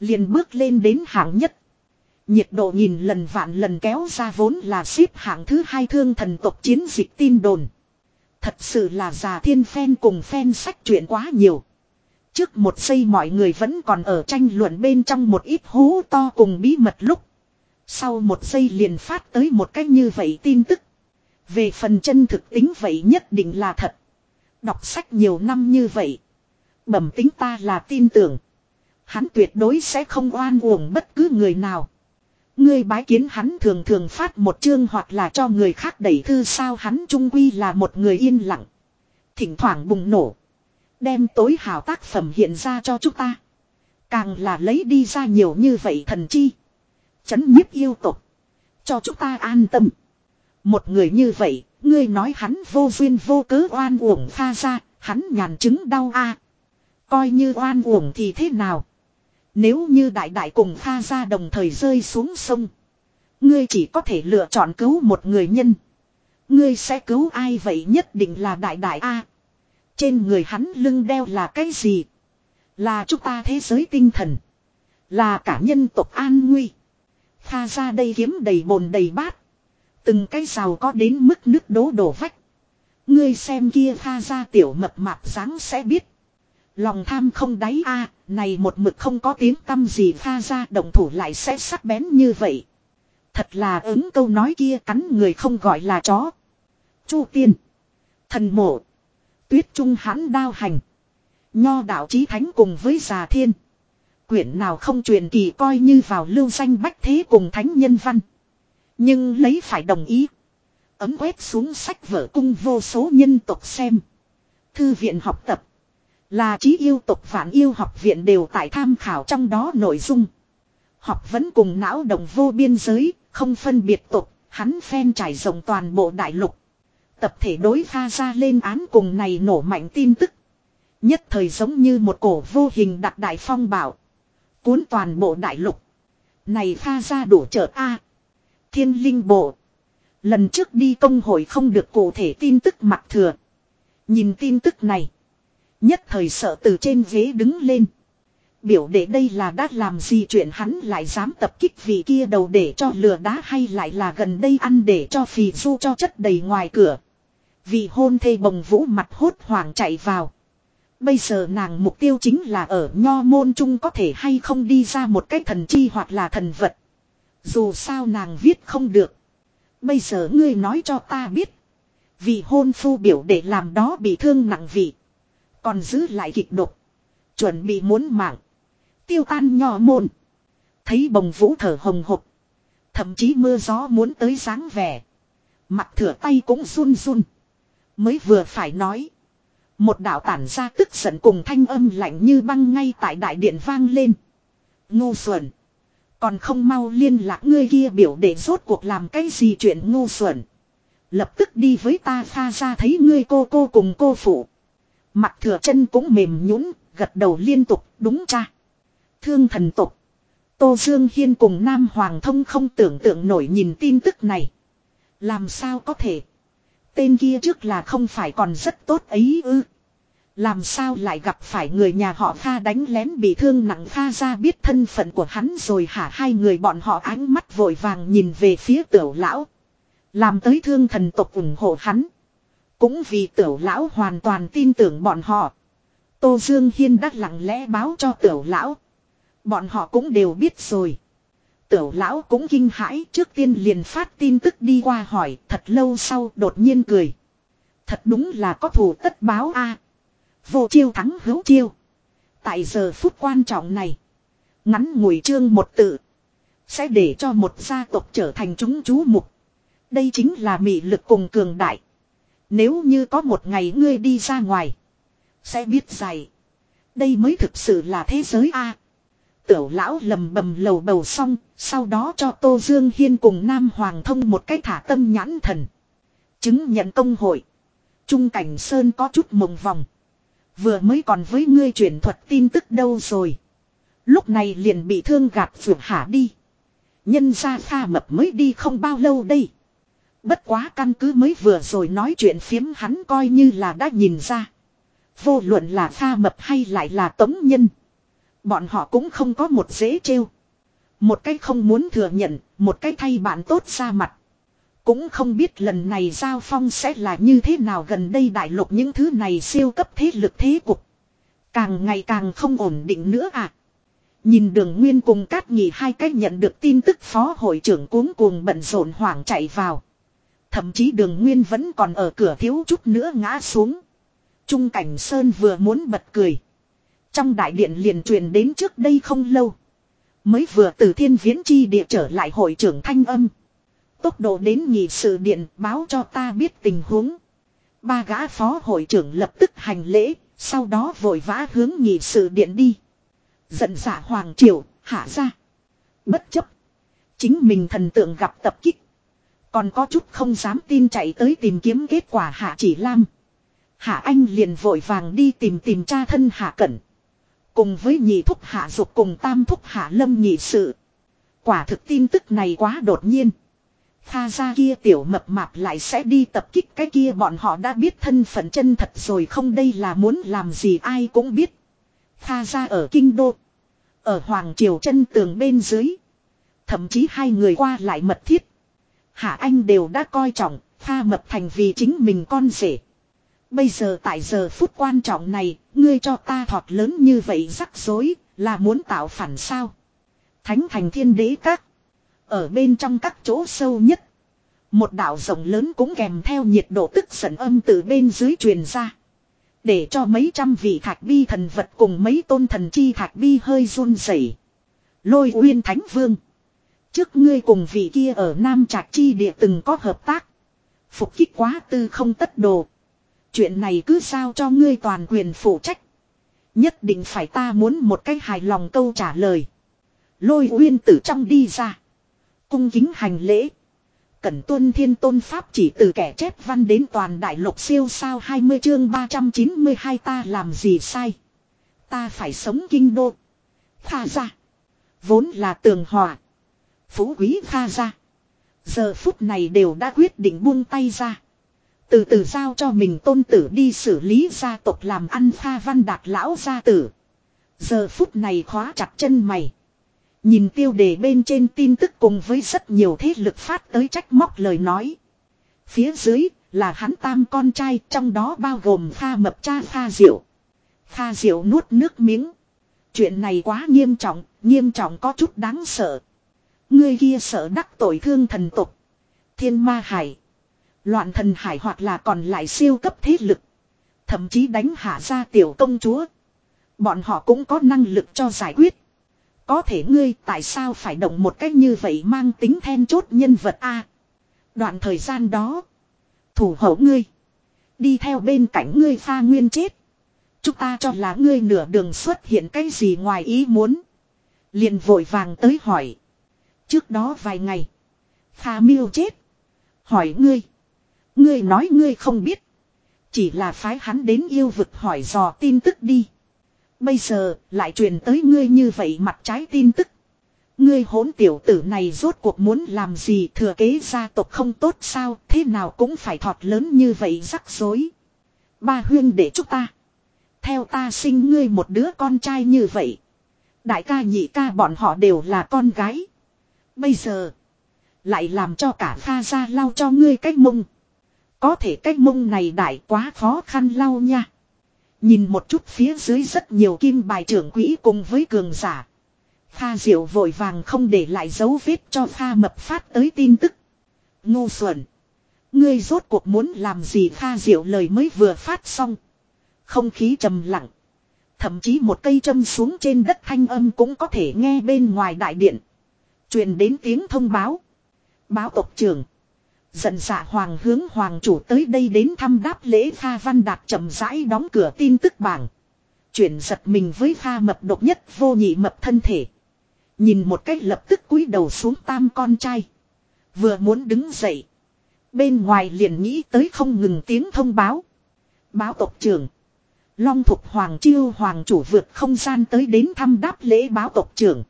Liền bước lên đến hạng nhất. Nhiệt độ nhìn lần vạn lần kéo ra vốn là xếp hạng thứ hai thương thần tộc chiến dịch tin đồn. Thật sự là già thiên phen cùng phen sách chuyện quá nhiều. Trước một giây mọi người vẫn còn ở tranh luận bên trong một ít hú to cùng bí mật lúc. Sau một giây liền phát tới một cách như vậy tin tức. Về phần chân thực tính vậy nhất định là thật. Đọc sách nhiều năm như vậy. Bẩm tính ta là tin tưởng. Hắn tuyệt đối sẽ không oan uổng bất cứ người nào. Ngươi bái kiến hắn thường thường phát một chương hoặc là cho người khác đẩy thư sao hắn trung quy là một người yên lặng. Thỉnh thoảng bùng nổ. Đem tối hào tác phẩm hiện ra cho chúng ta. Càng là lấy đi ra nhiều như vậy thần chi. Chấn nhiếp yêu tục. Cho chúng ta an tâm. Một người như vậy, ngươi nói hắn vô duyên vô cớ oan uổng pha ra, hắn nhàn chứng đau a Coi như oan uổng thì thế nào? Nếu như đại đại cùng pha ra đồng thời rơi xuống sông. Ngươi chỉ có thể lựa chọn cứu một người nhân. Ngươi sẽ cứu ai vậy nhất định là đại đại A. Trên người hắn lưng đeo là cái gì? Là chúng ta thế giới tinh thần. Là cả nhân tộc an nguy. Pha ra đây kiếm đầy bồn đầy bát. Từng cái rào có đến mức nước đố đổ vách. Ngươi xem kia pha ra tiểu mập mạp dáng sẽ biết. Lòng tham không đáy a, này một mực không có tiếng tâm gì pha ra, động thủ lại sẽ sắc bén như vậy. Thật là ứng câu nói kia cắn người không gọi là chó. Chu tiên. Thần mộ. Tuyết trung hãn đao hành. Nho đạo chí thánh cùng với già thiên. Quyển nào không truyền kỳ coi như vào lưu danh bách thế cùng thánh nhân văn. Nhưng lấy phải đồng ý. Ấm quét xuống sách vở cung vô số nhân tộc xem. Thư viện học tập. Là trí yêu tộc phản yêu học viện đều tại tham khảo trong đó nội dung. Học vẫn cùng não đồng vô biên giới, không phân biệt tộc, hắn phen trải rộng toàn bộ đại lục. Tập thể đối pha ra lên án cùng này nổ mạnh tin tức. Nhất thời giống như một cổ vô hình đặc đại phong bảo. Cuốn toàn bộ đại lục. Này pha ra đủ chợt A. Thiên linh bộ. Lần trước đi công hội không được cụ thể tin tức mặt thừa. Nhìn tin tức này. Nhất thời sợ từ trên ghế đứng lên. Biểu đệ đây là đã làm gì chuyện hắn lại dám tập kích vì kia đầu để cho lừa đá hay lại là gần đây ăn để cho phì du cho chất đầy ngoài cửa. Vì hôn thê bồng vũ mặt hốt hoảng chạy vào. Bây giờ nàng mục tiêu chính là ở nho môn trung có thể hay không đi ra một cái thần chi hoặc là thần vật. Dù sao nàng viết không được. Bây giờ ngươi nói cho ta biết. Vì hôn phu biểu để làm đó bị thương nặng vị. Còn giữ lại kịch độc. Chuẩn bị muốn mạng. Tiêu tan nhỏ môn. Thấy bồng vũ thở hồng hộc. Thậm chí mưa gió muốn tới sáng vẻ. Mặt thửa tay cũng run run. Mới vừa phải nói. Một đạo tản ra tức giận cùng thanh âm lạnh như băng ngay tại đại điện vang lên. Ngu xuẩn. Còn không mau liên lạc ngươi kia biểu để rốt cuộc làm cái gì chuyện ngu xuẩn. Lập tức đi với ta pha ra thấy ngươi cô cô cùng cô phụ. Mặt thừa chân cũng mềm nhũn gật đầu liên tục, đúng cha. Thương thần tục. Tô Dương Hiên cùng Nam Hoàng thông không tưởng tượng nổi nhìn tin tức này. Làm sao có thể. Tên kia trước là không phải còn rất tốt ấy ư. Làm sao lại gặp phải người nhà họ Kha đánh lén bị thương nặng Kha ra biết thân phận của hắn rồi hả hai người bọn họ ánh mắt vội vàng nhìn về phía tiểu lão. Làm tới thương thần tộc ủng hộ hắn. Cũng vì tiểu lão hoàn toàn tin tưởng bọn họ. Tô Dương Hiên đã lặng lẽ báo cho tiểu lão. Bọn họ cũng đều biết rồi. Tiểu lão cũng kinh hãi trước tiên liền phát tin tức đi qua hỏi, thật lâu sau đột nhiên cười. Thật đúng là có thù tất báo a Vô chiêu thắng hữu chiêu. Tại giờ phút quan trọng này. Ngắn ngủi chương một tự. Sẽ để cho một gia tộc trở thành chúng chú mục. Đây chính là mị lực cùng cường đại. Nếu như có một ngày ngươi đi ra ngoài. Sẽ biết rằng. Đây mới thực sự là thế giới a. Tiểu lão lầm bầm lầu bầu xong. Sau đó cho Tô Dương Hiên cùng Nam Hoàng thông một cái thả tâm nhãn thần. Chứng nhận công hội. Trung Cảnh Sơn có chút mộng vòng. Vừa mới còn với ngươi truyền thuật tin tức đâu rồi. Lúc này liền bị thương gạt vượt hả đi. Nhân ra pha mập mới đi không bao lâu đây. Bất quá căn cứ mới vừa rồi nói chuyện phiếm hắn coi như là đã nhìn ra. Vô luận là pha mập hay lại là tống nhân. Bọn họ cũng không có một dễ trêu. Một cái không muốn thừa nhận, một cái thay bạn tốt ra mặt. Cũng không biết lần này giao phong sẽ là như thế nào gần đây đại lục những thứ này siêu cấp thế lực thế cục. Càng ngày càng không ổn định nữa à. Nhìn đường nguyên cùng cát nhị hai cách nhận được tin tức phó hội trưởng cuống cuồng bận rộn hoảng chạy vào. Thậm chí đường nguyên vẫn còn ở cửa thiếu chút nữa ngã xuống. Trung cảnh sơn vừa muốn bật cười. Trong đại điện liền truyền đến trước đây không lâu. Mới vừa từ thiên viễn chi địa trở lại hội trưởng thanh âm. Tốc độ đến nhị sự điện báo cho ta biết tình huống. Ba gã phó hội trưởng lập tức hành lễ, sau đó vội vã hướng nhị sự điện đi. Giận giả hoàng triều, hạ ra. Bất chấp. Chính mình thần tượng gặp tập kích. Còn có chút không dám tin chạy tới tìm kiếm kết quả hạ chỉ lam. Hạ anh liền vội vàng đi tìm tìm cha thân hạ cẩn. Cùng với nhị thúc hạ dục cùng tam thúc hạ lâm nhị sự. Quả thực tin tức này quá đột nhiên. Tha ra kia tiểu mập mạp lại sẽ đi tập kích cái kia bọn họ đã biết thân phận chân thật rồi không đây là muốn làm gì ai cũng biết. Tha ra ở kinh đô. Ở Hoàng Triều chân tường bên dưới. Thậm chí hai người qua lại mật thiết. Hạ Anh đều đã coi trọng, pha mập thành vì chính mình con rể. Bây giờ tại giờ phút quan trọng này, ngươi cho ta thọt lớn như vậy rắc rối, là muốn tạo phản sao. Thánh thành thiên đế các. Ở bên trong các chỗ sâu nhất. Một đảo rộng lớn cũng kèm theo nhiệt độ tức giận âm từ bên dưới truyền ra. Để cho mấy trăm vị thạch bi thần vật cùng mấy tôn thần chi thạch bi hơi run rẩy. Lôi uyên thánh vương. Trước ngươi cùng vị kia ở Nam Trạch Chi địa từng có hợp tác. Phục kích quá tư không tất đồ. Chuyện này cứ sao cho ngươi toàn quyền phụ trách. Nhất định phải ta muốn một cách hài lòng câu trả lời. Lôi uyên tử trong đi ra. Cung kính hành lễ. Cẩn tuân thiên tôn pháp chỉ từ kẻ chép văn đến toàn đại lục siêu sao 20 chương 392 ta làm gì sai. Ta phải sống kinh đô. Tha ra. Vốn là tường hòa. Phú quý tha ra. Giờ phút này đều đã quyết định buông tay ra. Từ từ giao cho mình tôn tử đi xử lý gia tộc làm ăn pha văn đạt lão gia tử. Giờ phút này khóa chặt chân mày. Nhìn tiêu đề bên trên tin tức cùng với rất nhiều thế lực phát tới trách móc lời nói. Phía dưới là hắn tam con trai trong đó bao gồm pha mập cha pha diệu. Pha diệu nuốt nước miếng. Chuyện này quá nghiêm trọng, nghiêm trọng có chút đáng sợ. Người kia sợ đắc tội thương thần tục. Thiên ma hải. Loạn thần hải hoặc là còn lại siêu cấp thế lực. Thậm chí đánh hạ ra tiểu công chúa. Bọn họ cũng có năng lực cho giải quyết. Có thể ngươi tại sao phải động một cách như vậy mang tính then chốt nhân vật A. đoạn thời gian đó. Thủ hộ ngươi. Đi theo bên cạnh ngươi pha nguyên chết. Chúng ta cho là ngươi nửa đường xuất hiện cái gì ngoài ý muốn. liền vội vàng tới hỏi. Trước đó vài ngày. Pha miêu chết. Hỏi ngươi. Ngươi nói ngươi không biết. Chỉ là phái hắn đến yêu vực hỏi dò tin tức đi. Bây giờ, lại truyền tới ngươi như vậy mặt trái tin tức. Ngươi hỗn tiểu tử này rốt cuộc muốn làm gì thừa kế gia tộc không tốt sao, thế nào cũng phải thọt lớn như vậy rắc rối. Ba huyên để chúc ta. Theo ta sinh ngươi một đứa con trai như vậy. Đại ca nhị ca bọn họ đều là con gái. Bây giờ. Lại làm cho cả pha ra lau cho ngươi cách mông. Có thể cách mông này đại quá khó khăn lau nha. Nhìn một chút phía dưới rất nhiều kim bài trưởng quỹ cùng với cường giả. Pha diệu vội vàng không để lại dấu vết cho pha mập phát tới tin tức. Ngu xuẩn. Ngươi rốt cuộc muốn làm gì pha diệu lời mới vừa phát xong. Không khí trầm lặng. Thậm chí một cây châm xuống trên đất thanh âm cũng có thể nghe bên ngoài đại điện. truyền đến tiếng thông báo. Báo tộc trưởng dận dạ hoàng hướng hoàng chủ tới đây đến thăm đáp lễ Kha Văn Đạt chậm rãi đóng cửa tin tức bảng. Chuyển giật mình với Kha mập độc nhất vô nhị mập thân thể. Nhìn một cách lập tức cúi đầu xuống tam con trai. Vừa muốn đứng dậy. Bên ngoài liền nghĩ tới không ngừng tiếng thông báo. Báo tộc trưởng. Long thục hoàng chiêu hoàng chủ vượt không gian tới đến thăm đáp lễ báo tộc trưởng.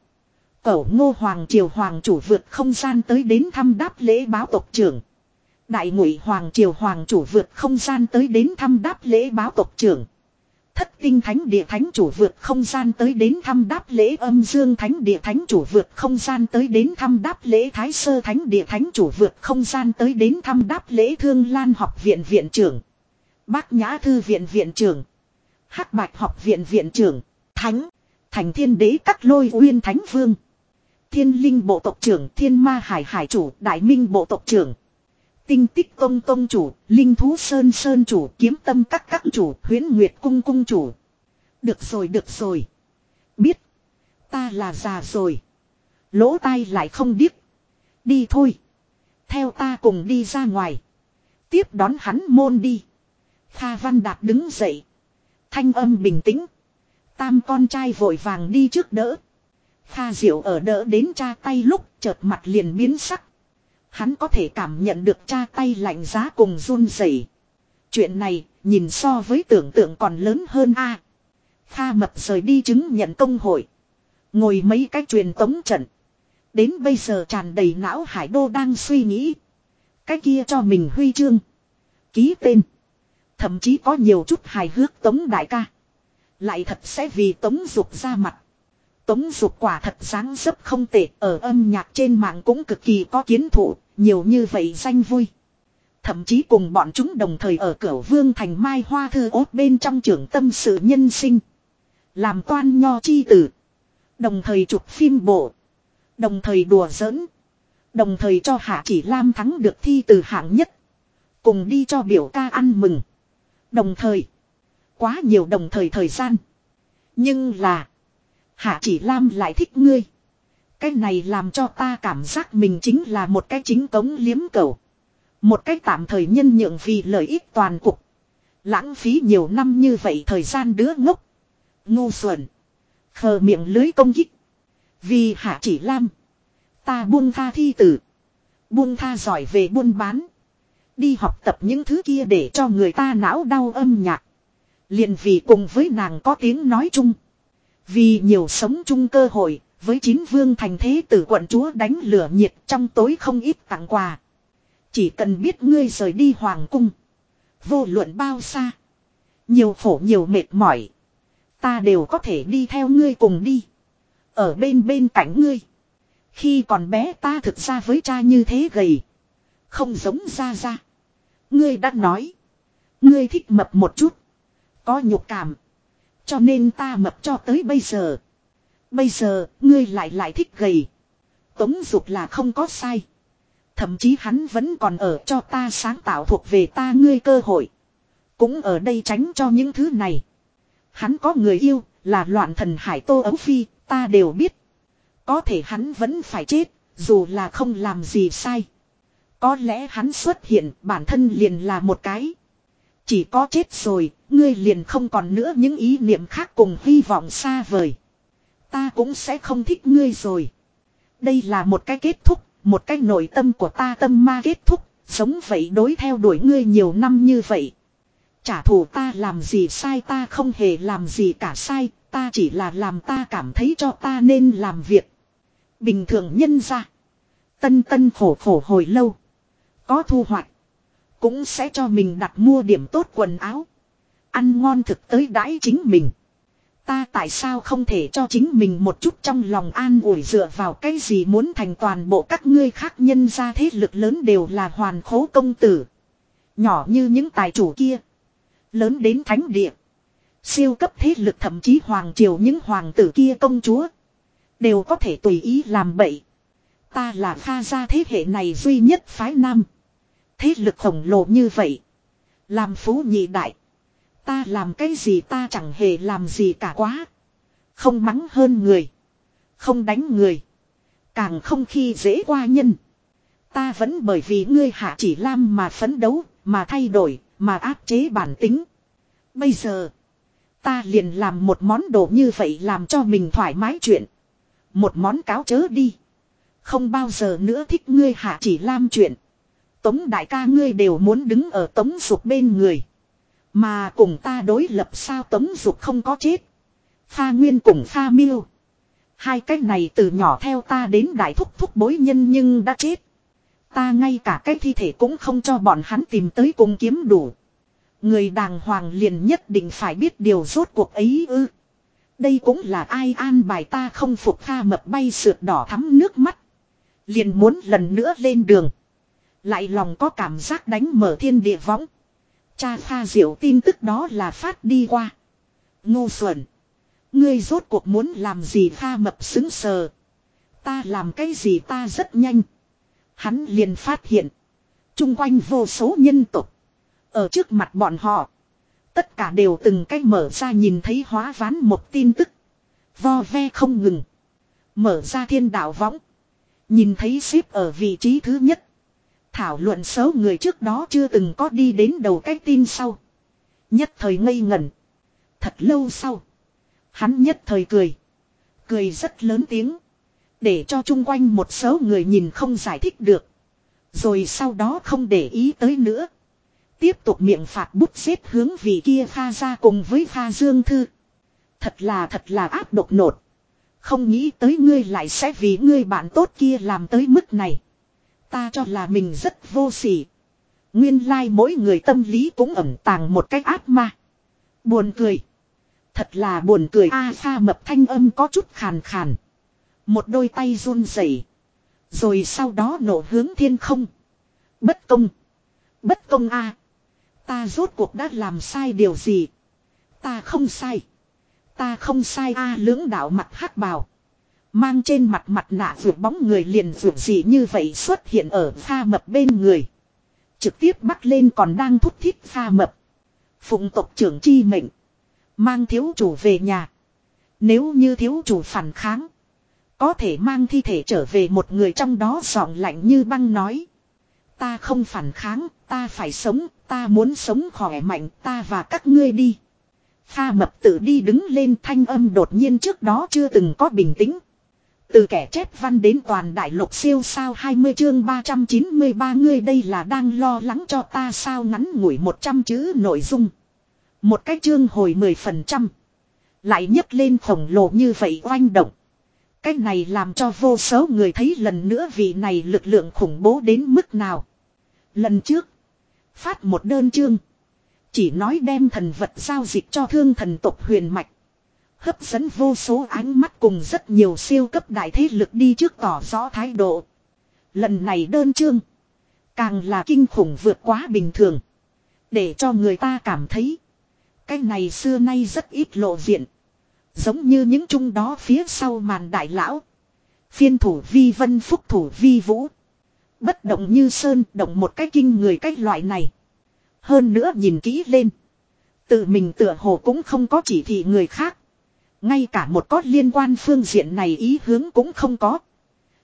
Cẩu ngô hoàng triều hoàng chủ vượt không gian tới đến thăm đáp lễ báo tộc trưởng. Đại ngụy hoàng triều hoàng chủ vượt không gian tới đến thăm đáp lễ báo tộc trưởng. Thất tinh thánh địa thánh chủ vượt không gian tới đến thăm đáp lễ âm dương thánh địa thánh chủ vượt không gian tới đến thăm đáp lễ thái sơ thánh địa thánh chủ vượt không gian tới đến thăm đáp lễ thương lan học viện viện trưởng. Bác nhã thư viện viện trưởng. hắc bạch học viện viện trưởng. Thánh. Thành thiên đế các lôi uyên thánh vương. Thiên linh bộ tộc trưởng thiên ma hải hải chủ đại minh bộ tộc trưởng. Tinh tích tông tông chủ, linh thú sơn sơn chủ, kiếm tâm các các chủ, huyến nguyệt cung cung chủ. Được rồi được rồi. Biết. Ta là già rồi. Lỗ tai lại không điếc. Đi thôi. Theo ta cùng đi ra ngoài. Tiếp đón hắn môn đi. Kha Văn Đạt đứng dậy. Thanh âm bình tĩnh. Tam con trai vội vàng đi trước đỡ. Kha Diệu ở đỡ đến cha tay lúc chợt mặt liền biến sắc. Hắn có thể cảm nhận được cha tay lạnh giá cùng run rẩy. Chuyện này, nhìn so với tưởng tượng còn lớn hơn a. Kha mập rời đi chứng nhận công hội. Ngồi mấy cái truyền tống trận. Đến bây giờ tràn đầy não hải đô đang suy nghĩ. Cái kia cho mình huy chương. Ký tên. Thậm chí có nhiều chút hài hước tống đại ca. Lại thật sẽ vì tống dục ra mặt. Tống dục quả thật sáng dấp không tệ ở âm nhạc trên mạng cũng cực kỳ có kiến thủ, nhiều như vậy danh vui. Thậm chí cùng bọn chúng đồng thời ở cửa vương thành mai hoa thư ốt bên trong trưởng tâm sự nhân sinh. Làm toan nho chi tử. Đồng thời chụp phim bộ. Đồng thời đùa giỡn. Đồng thời cho Hạ Chỉ Lam thắng được thi từ hạng nhất. Cùng đi cho biểu ca ăn mừng. Đồng thời. Quá nhiều đồng thời thời gian. Nhưng là. Hạ Chỉ Lam lại thích ngươi. Cái này làm cho ta cảm giác mình chính là một cái chính cống liếm cầu. Một cách tạm thời nhân nhượng vì lợi ích toàn cục. Lãng phí nhiều năm như vậy thời gian đứa ngốc. Ngu xuẩn. Khờ miệng lưới công kích. Vì hạ chỉ lam. Ta buông tha thi tử. Buông tha giỏi về buôn bán. Đi học tập những thứ kia để cho người ta não đau âm nhạc. liền vì cùng với nàng có tiếng nói chung. Vì nhiều sống chung cơ hội, với chín vương thành thế tử quận chúa đánh lửa nhiệt trong tối không ít tặng quà. Chỉ cần biết ngươi rời đi hoàng cung. Vô luận bao xa. Nhiều khổ nhiều mệt mỏi. Ta đều có thể đi theo ngươi cùng đi. Ở bên bên cạnh ngươi. Khi còn bé ta thực ra với cha như thế gầy. Không giống ra ra. Ngươi đã nói. Ngươi thích mập một chút. Có nhục cảm. Cho nên ta mập cho tới bây giờ. Bây giờ, ngươi lại lại thích gầy. Tống dục là không có sai. Thậm chí hắn vẫn còn ở cho ta sáng tạo thuộc về ta ngươi cơ hội. Cũng ở đây tránh cho những thứ này. Hắn có người yêu, là loạn thần hải tô ấu phi, ta đều biết. Có thể hắn vẫn phải chết, dù là không làm gì sai. Có lẽ hắn xuất hiện bản thân liền là một cái. Chỉ có chết rồi, ngươi liền không còn nữa những ý niệm khác cùng hy vọng xa vời. Ta cũng sẽ không thích ngươi rồi. Đây là một cái kết thúc, một cái nội tâm của ta tâm ma kết thúc, sống vậy đối theo đuổi ngươi nhiều năm như vậy. Trả thù ta làm gì sai ta không hề làm gì cả sai, ta chỉ là làm ta cảm thấy cho ta nên làm việc. Bình thường nhân ra. Tân tân khổ khổ hồi lâu. Có thu hoạch. Cũng sẽ cho mình đặt mua điểm tốt quần áo. Ăn ngon thực tới đãi chính mình. Ta tại sao không thể cho chính mình một chút trong lòng an ủi dựa vào cái gì muốn thành toàn bộ các ngươi khác nhân ra thế lực lớn đều là hoàn khố công tử. Nhỏ như những tài chủ kia. Lớn đến thánh địa. Siêu cấp thế lực thậm chí hoàng triều những hoàng tử kia công chúa. Đều có thể tùy ý làm bậy. Ta là pha gia thế hệ này duy nhất phái nam. Thế lực khổng lồ như vậy. Làm phú nhị đại. Ta làm cái gì ta chẳng hề làm gì cả quá. Không mắng hơn người. Không đánh người. Càng không khi dễ qua nhân. Ta vẫn bởi vì ngươi hạ chỉ lam mà phấn đấu, mà thay đổi, mà áp chế bản tính. Bây giờ, ta liền làm một món đồ như vậy làm cho mình thoải mái chuyện. Một món cáo chớ đi. Không bao giờ nữa thích ngươi hạ chỉ lam chuyện. Tống đại ca ngươi đều muốn đứng ở tống sụp bên người. Mà cùng ta đối lập sao tống dục không có chết. Pha nguyên cùng pha miêu. Hai cái này từ nhỏ theo ta đến đại thúc thúc bối nhân nhưng đã chết. Ta ngay cả cái thi thể cũng không cho bọn hắn tìm tới cùng kiếm đủ. Người đàng hoàng liền nhất định phải biết điều rốt cuộc ấy ư. Đây cũng là ai an bài ta không phục pha mập bay sượt đỏ thắm nước mắt. Liền muốn lần nữa lên đường. Lại lòng có cảm giác đánh mở thiên địa võng. Cha pha diệu tin tức đó là phát đi qua. Ngô xuẩn. Ngươi rốt cuộc muốn làm gì pha mập xứng sờ. Ta làm cái gì ta rất nhanh. Hắn liền phát hiện. Trung quanh vô số nhân tục. Ở trước mặt bọn họ. Tất cả đều từng cách mở ra nhìn thấy hóa ván một tin tức. Vo ve không ngừng. Mở ra thiên đạo võng. Nhìn thấy ship ở vị trí thứ nhất. Thảo luận xấu người trước đó chưa từng có đi đến đầu cái tin sau. Nhất thời ngây ngẩn. Thật lâu sau. Hắn nhất thời cười. Cười rất lớn tiếng. Để cho chung quanh một số người nhìn không giải thích được. Rồi sau đó không để ý tới nữa. Tiếp tục miệng phạt bút xếp hướng vị kia pha ra cùng với pha dương thư. Thật là thật là áp độc nột. Không nghĩ tới ngươi lại sẽ vì ngươi bạn tốt kia làm tới mức này. Ta cho là mình rất vô sỉ. Nguyên lai like mỗi người tâm lý cũng ẩn tàng một cách ác ma. Buồn cười. Thật là buồn cười a pha mập thanh âm có chút khàn khàn. Một đôi tay run rẩy, Rồi sau đó nổ hướng thiên không. Bất công. Bất công a Ta rốt cuộc đã làm sai điều gì. Ta không sai. Ta không sai a lưỡng đạo mặt hắc bào. Mang trên mặt mặt nạ vượt bóng người liền vượt gì như vậy xuất hiện ở pha mập bên người. Trực tiếp bắt lên còn đang thúc thiết pha mập. Phụng tộc trưởng chi mệnh. Mang thiếu chủ về nhà. Nếu như thiếu chủ phản kháng. Có thể mang thi thể trở về một người trong đó giọng lạnh như băng nói. Ta không phản kháng, ta phải sống, ta muốn sống khỏe mạnh, ta và các ngươi đi. Pha mập tự đi đứng lên thanh âm đột nhiên trước đó chưa từng có bình tĩnh. Từ kẻ chép văn đến toàn đại lục siêu sao 20 chương 393 ngươi đây là đang lo lắng cho ta sao ngắn ngủi 100 chữ nội dung. Một cái chương hồi 10%. Lại nhấc lên khổng lồ như vậy oanh động. Cái này làm cho vô số người thấy lần nữa vì này lực lượng khủng bố đến mức nào. Lần trước. Phát một đơn chương. Chỉ nói đem thần vật giao dịch cho thương thần tộc huyền mạch. Hấp dẫn vô số ánh mắt cùng rất nhiều siêu cấp đại thế lực đi trước tỏ rõ thái độ. Lần này đơn chương. Càng là kinh khủng vượt quá bình thường. Để cho người ta cảm thấy. Cái này xưa nay rất ít lộ diện. Giống như những chung đó phía sau màn đại lão. Phiên thủ vi vân phúc thủ vi vũ. Bất động như sơn, động một cái kinh người cách loại này. Hơn nữa nhìn kỹ lên. Tự mình tựa hồ cũng không có chỉ thị người khác. Ngay cả một có liên quan phương diện này ý hướng cũng không có.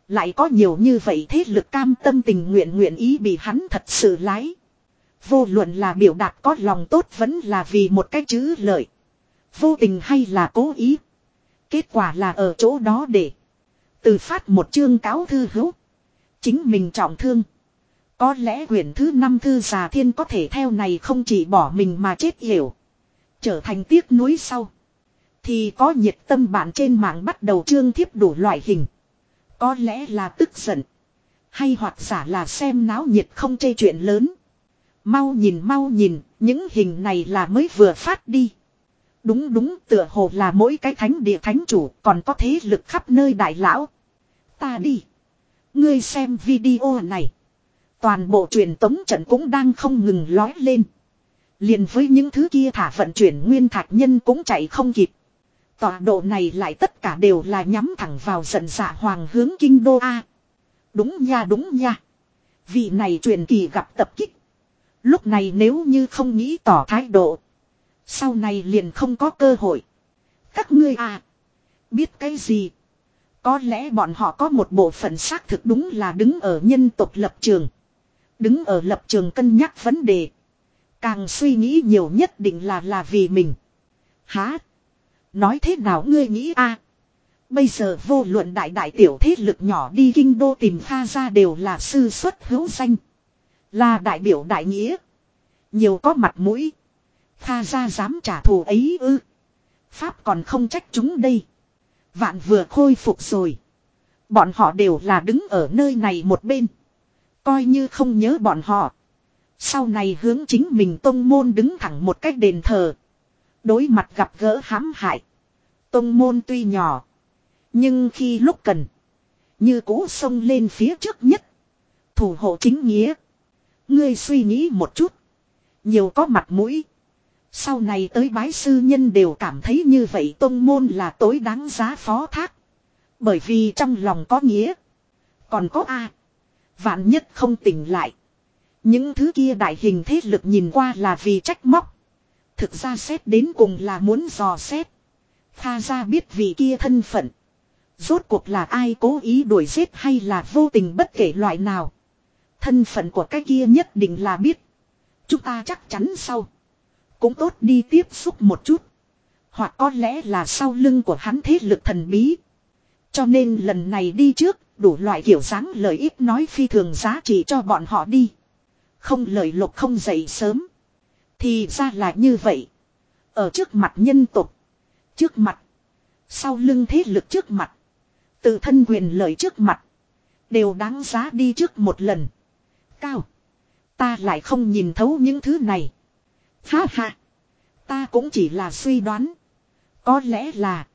Lại có nhiều như vậy thế lực cam tâm tình nguyện nguyện ý bị hắn thật sự lái. Vô luận là biểu đạt có lòng tốt vẫn là vì một cái chữ lợi. Vô tình hay là cố ý. Kết quả là ở chỗ đó để. Từ phát một chương cáo thư hữu. Chính mình trọng thương. Có lẽ quyển thứ năm thư già thiên có thể theo này không chỉ bỏ mình mà chết hiểu. Trở thành tiếc nuối sau. Thì có nhiệt tâm bạn trên mạng bắt đầu trương thiếp đủ loại hình. Có lẽ là tức giận. Hay hoặc giả là xem náo nhiệt không chê chuyện lớn. Mau nhìn mau nhìn, những hình này là mới vừa phát đi. Đúng đúng tựa hồ là mỗi cái thánh địa thánh chủ còn có thế lực khắp nơi đại lão. Ta đi. Ngươi xem video này. Toàn bộ truyền tống trận cũng đang không ngừng lói lên. Liền với những thứ kia thả vận chuyển nguyên thạch nhân cũng chạy không kịp. Tọa độ này lại tất cả đều là nhắm thẳng vào giận dạ hoàng hướng kinh đô A. Đúng nha đúng nha. Vị này truyền kỳ gặp tập kích. Lúc này nếu như không nghĩ tỏ thái độ. Sau này liền không có cơ hội. Các ngươi à. Biết cái gì. Có lẽ bọn họ có một bộ phận xác thực đúng là đứng ở nhân tộc lập trường. Đứng ở lập trường cân nhắc vấn đề. Càng suy nghĩ nhiều nhất định là là vì mình. Há? Nói thế nào ngươi nghĩ a? Bây giờ vô luận đại đại tiểu thế lực nhỏ đi kinh đô tìm pha ra đều là sư xuất hữu danh. Là đại biểu đại nghĩa. Nhiều có mặt mũi. Pha ra dám trả thù ấy ư. Pháp còn không trách chúng đây. Vạn vừa khôi phục rồi. Bọn họ đều là đứng ở nơi này một bên. Coi như không nhớ bọn họ. Sau này hướng chính mình tông môn đứng thẳng một cách đền thờ. Đối mặt gặp gỡ hãm hại. Tông môn tuy nhỏ. Nhưng khi lúc cần. Như cũ sông lên phía trước nhất. Thủ hộ chính nghĩa. Ngươi suy nghĩ một chút. Nhiều có mặt mũi. Sau này tới bái sư nhân đều cảm thấy như vậy tông môn là tối đáng giá phó thác. Bởi vì trong lòng có nghĩa. Còn có A. Vạn nhất không tỉnh lại. Những thứ kia đại hình thế lực nhìn qua là vì trách móc. Thực ra xét đến cùng là muốn dò xét. Kha ra biết vị kia thân phận. Rốt cuộc là ai cố ý đuổi giết hay là vô tình bất kể loại nào. Thân phận của cái kia nhất định là biết. Chúng ta chắc chắn sau. Cũng tốt đi tiếp xúc một chút. Hoặc có lẽ là sau lưng của hắn thế lực thần bí. Cho nên lần này đi trước, đủ loại kiểu dáng lợi ích nói phi thường giá trị cho bọn họ đi. Không lời lục không dậy sớm. Thì ra là như vậy. Ở trước mặt nhân tục. Trước mặt. Sau lưng thế lực trước mặt. Tự thân quyền lợi trước mặt. Đều đáng giá đi trước một lần. Cao. Ta lại không nhìn thấu những thứ này. Ha ha. Ta cũng chỉ là suy đoán. Có lẽ là.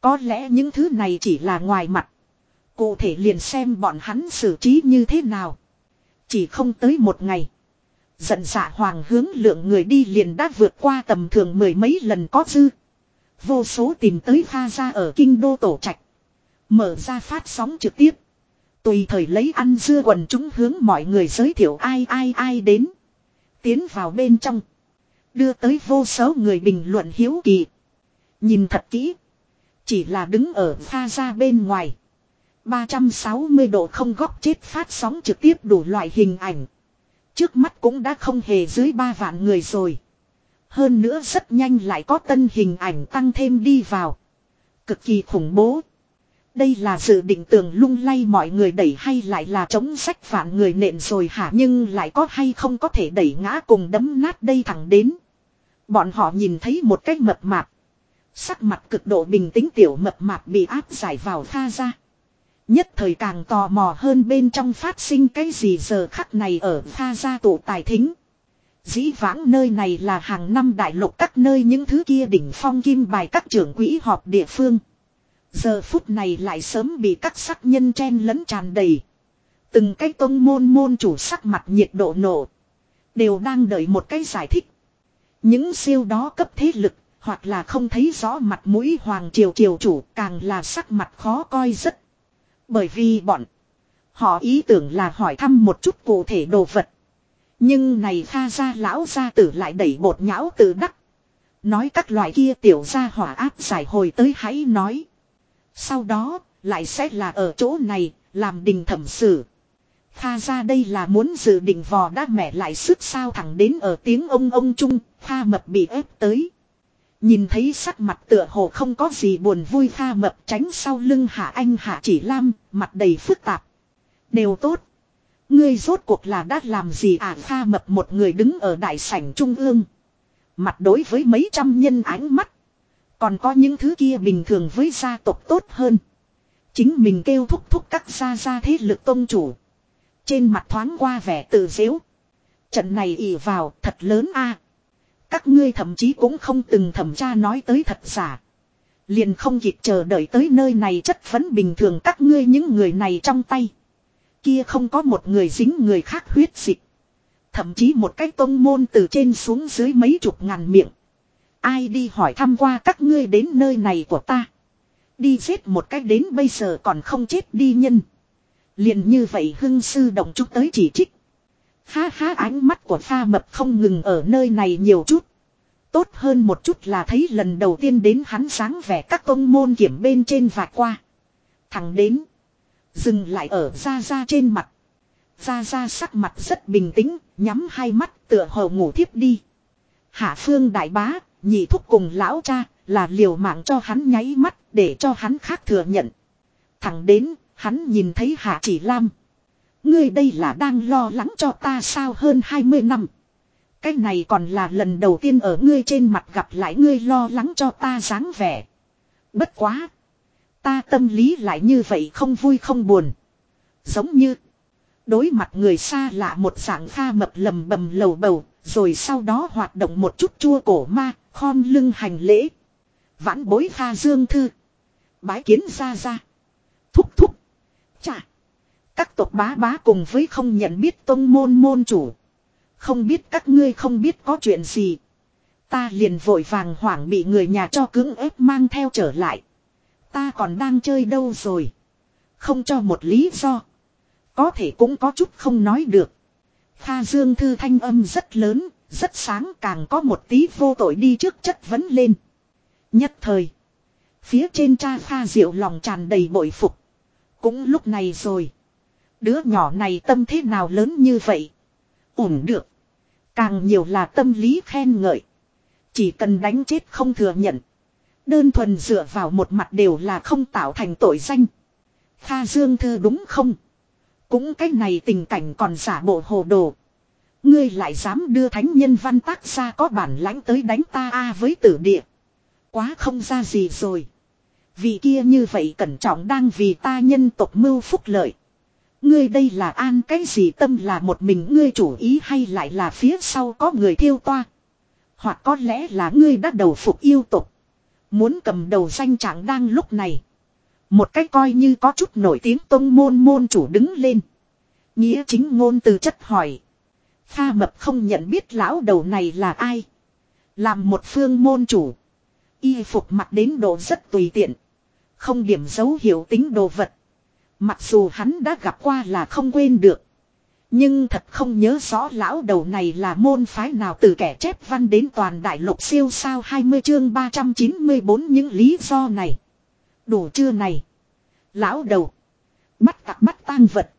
Có lẽ những thứ này chỉ là ngoài mặt. Cụ thể liền xem bọn hắn xử trí như thế nào. Chỉ không tới một ngày. Giận dạ hoàng hướng lượng người đi liền đã vượt qua tầm thường mười mấy lần có dư. Vô số tìm tới pha ra ở kinh đô tổ trạch. Mở ra phát sóng trực tiếp. Tùy thời lấy ăn dưa quần chúng hướng mọi người giới thiệu ai ai ai đến. Tiến vào bên trong. Đưa tới vô số người bình luận hiếu kỳ. Nhìn thật kỹ. Chỉ là đứng ở pha ra bên ngoài. 360 độ không góc chết phát sóng trực tiếp đủ loại hình ảnh. Trước mắt cũng đã không hề dưới ba vạn người rồi. Hơn nữa rất nhanh lại có tân hình ảnh tăng thêm đi vào. Cực kỳ khủng bố. Đây là dự định tường lung lay mọi người đẩy hay lại là chống sách vạn người nện rồi hả nhưng lại có hay không có thể đẩy ngã cùng đấm nát đây thẳng đến. Bọn họ nhìn thấy một cái mập mạp. Sắc mặt cực độ bình tĩnh tiểu mập mạp bị áp giải vào pha ra. Nhất thời càng tò mò hơn bên trong phát sinh cái gì giờ khắc này ở pha gia tụ tài thính. Dĩ vãng nơi này là hàng năm đại lục các nơi những thứ kia đỉnh phong kim bài các trưởng quỹ họp địa phương. Giờ phút này lại sớm bị các sắc nhân chen lẫn tràn đầy. Từng cái tông môn môn chủ sắc mặt nhiệt độ nổ. Đều đang đợi một cái giải thích. Những siêu đó cấp thế lực, hoặc là không thấy rõ mặt mũi hoàng triều triều chủ càng là sắc mặt khó coi rất. Bởi vì bọn họ ý tưởng là hỏi thăm một chút cụ thể đồ vật. Nhưng này pha ra lão gia tử lại đẩy bột nhão từ đắc. Nói các loại kia tiểu gia hỏa áp giải hồi tới hãy nói. Sau đó, lại sẽ là ở chỗ này, làm đình thẩm xử. Pha ra đây là muốn dự định vò đã mẹ lại sức sao thẳng đến ở tiếng ông ông chung, pha mập bị ép tới. Nhìn thấy sắc mặt tựa hồ không có gì buồn vui pha mập tránh sau lưng hạ anh hạ chỉ lam, mặt đầy phức tạp. Đều tốt. Ngươi rốt cuộc là đã làm gì à pha mập một người đứng ở đại sảnh trung ương. Mặt đối với mấy trăm nhân ánh mắt. Còn có những thứ kia bình thường với gia tộc tốt hơn. Chính mình kêu thúc thúc các gia gia thế lực tôn chủ. Trên mặt thoáng qua vẻ tự dễu. Trận này ỉ vào thật lớn a. Các ngươi thậm chí cũng không từng thẩm tra nói tới thật giả. Liền không kịp chờ đợi tới nơi này chất vấn bình thường các ngươi những người này trong tay. Kia không có một người dính người khác huyết dịch. Thậm chí một cái tông môn từ trên xuống dưới mấy chục ngàn miệng. Ai đi hỏi thăm qua các ngươi đến nơi này của ta. Đi giết một cách đến bây giờ còn không chết đi nhân. Liền như vậy hưng sư động chút tới chỉ trích. Ha ha ánh mắt của pha mập không ngừng ở nơi này nhiều chút. Tốt hơn một chút là thấy lần đầu tiên đến hắn sáng vẻ các công môn kiểm bên trên vạch qua. Thẳng đến. Dừng lại ở ra ra trên mặt. Ra ra sắc mặt rất bình tĩnh, nhắm hai mắt tựa hồ ngủ thiếp đi. Hạ phương đại bá, nhị thúc cùng lão cha, là liều mạng cho hắn nháy mắt để cho hắn khác thừa nhận. Thẳng đến, hắn nhìn thấy Hạ chỉ lam. Ngươi đây là đang lo lắng cho ta sao hơn 20 năm. Cái này còn là lần đầu tiên ở ngươi trên mặt gặp lại ngươi lo lắng cho ta dáng vẻ. Bất quá. Ta tâm lý lại như vậy không vui không buồn. Giống như. Đối mặt người xa lạ một dạng pha mập lầm bầm lầu bầu. Rồi sau đó hoạt động một chút chua cổ ma. Khom lưng hành lễ. Vãn bối pha dương thư. Bái kiến ra ra. Thúc thúc. Các tộc bá bá cùng với không nhận biết tôn môn môn chủ. Không biết các ngươi không biết có chuyện gì. Ta liền vội vàng hoảng bị người nhà cho cứng ép mang theo trở lại. Ta còn đang chơi đâu rồi. Không cho một lý do. Có thể cũng có chút không nói được. Kha Dương Thư thanh âm rất lớn, rất sáng càng có một tí vô tội đi trước chất vấn lên. Nhất thời. Phía trên cha Kha Diệu lòng tràn đầy bội phục. Cũng lúc này rồi. Đứa nhỏ này tâm thế nào lớn như vậy. Ổn được. Càng nhiều là tâm lý khen ngợi. Chỉ cần đánh chết không thừa nhận. Đơn thuần dựa vào một mặt đều là không tạo thành tội danh. Kha Dương Thư đúng không? Cũng cái này tình cảnh còn giả bộ hồ đồ. Ngươi lại dám đưa thánh nhân văn tác ra có bản lãnh tới đánh ta a với tử địa. Quá không ra gì rồi. Vì kia như vậy cẩn trọng đang vì ta nhân tộc mưu phúc lợi. Ngươi đây là an cái gì tâm là một mình ngươi chủ ý hay lại là phía sau có người thiêu toa. Hoặc có lẽ là ngươi đã đầu phục yêu tục. Muốn cầm đầu danh trạng đang lúc này. Một cách coi như có chút nổi tiếng tôn môn môn chủ đứng lên. Nghĩa chính ngôn từ chất hỏi. Pha mập không nhận biết lão đầu này là ai. Làm một phương môn chủ. Y phục mặt đến độ rất tùy tiện. Không điểm dấu hiệu tính đồ vật. Mặc dù hắn đã gặp qua là không quên được. Nhưng thật không nhớ rõ lão đầu này là môn phái nào từ kẻ chép văn đến toàn đại lục siêu sao 20 chương 394 những lý do này. Đủ chưa này. Lão đầu. Bắt tặc bắt tang vật.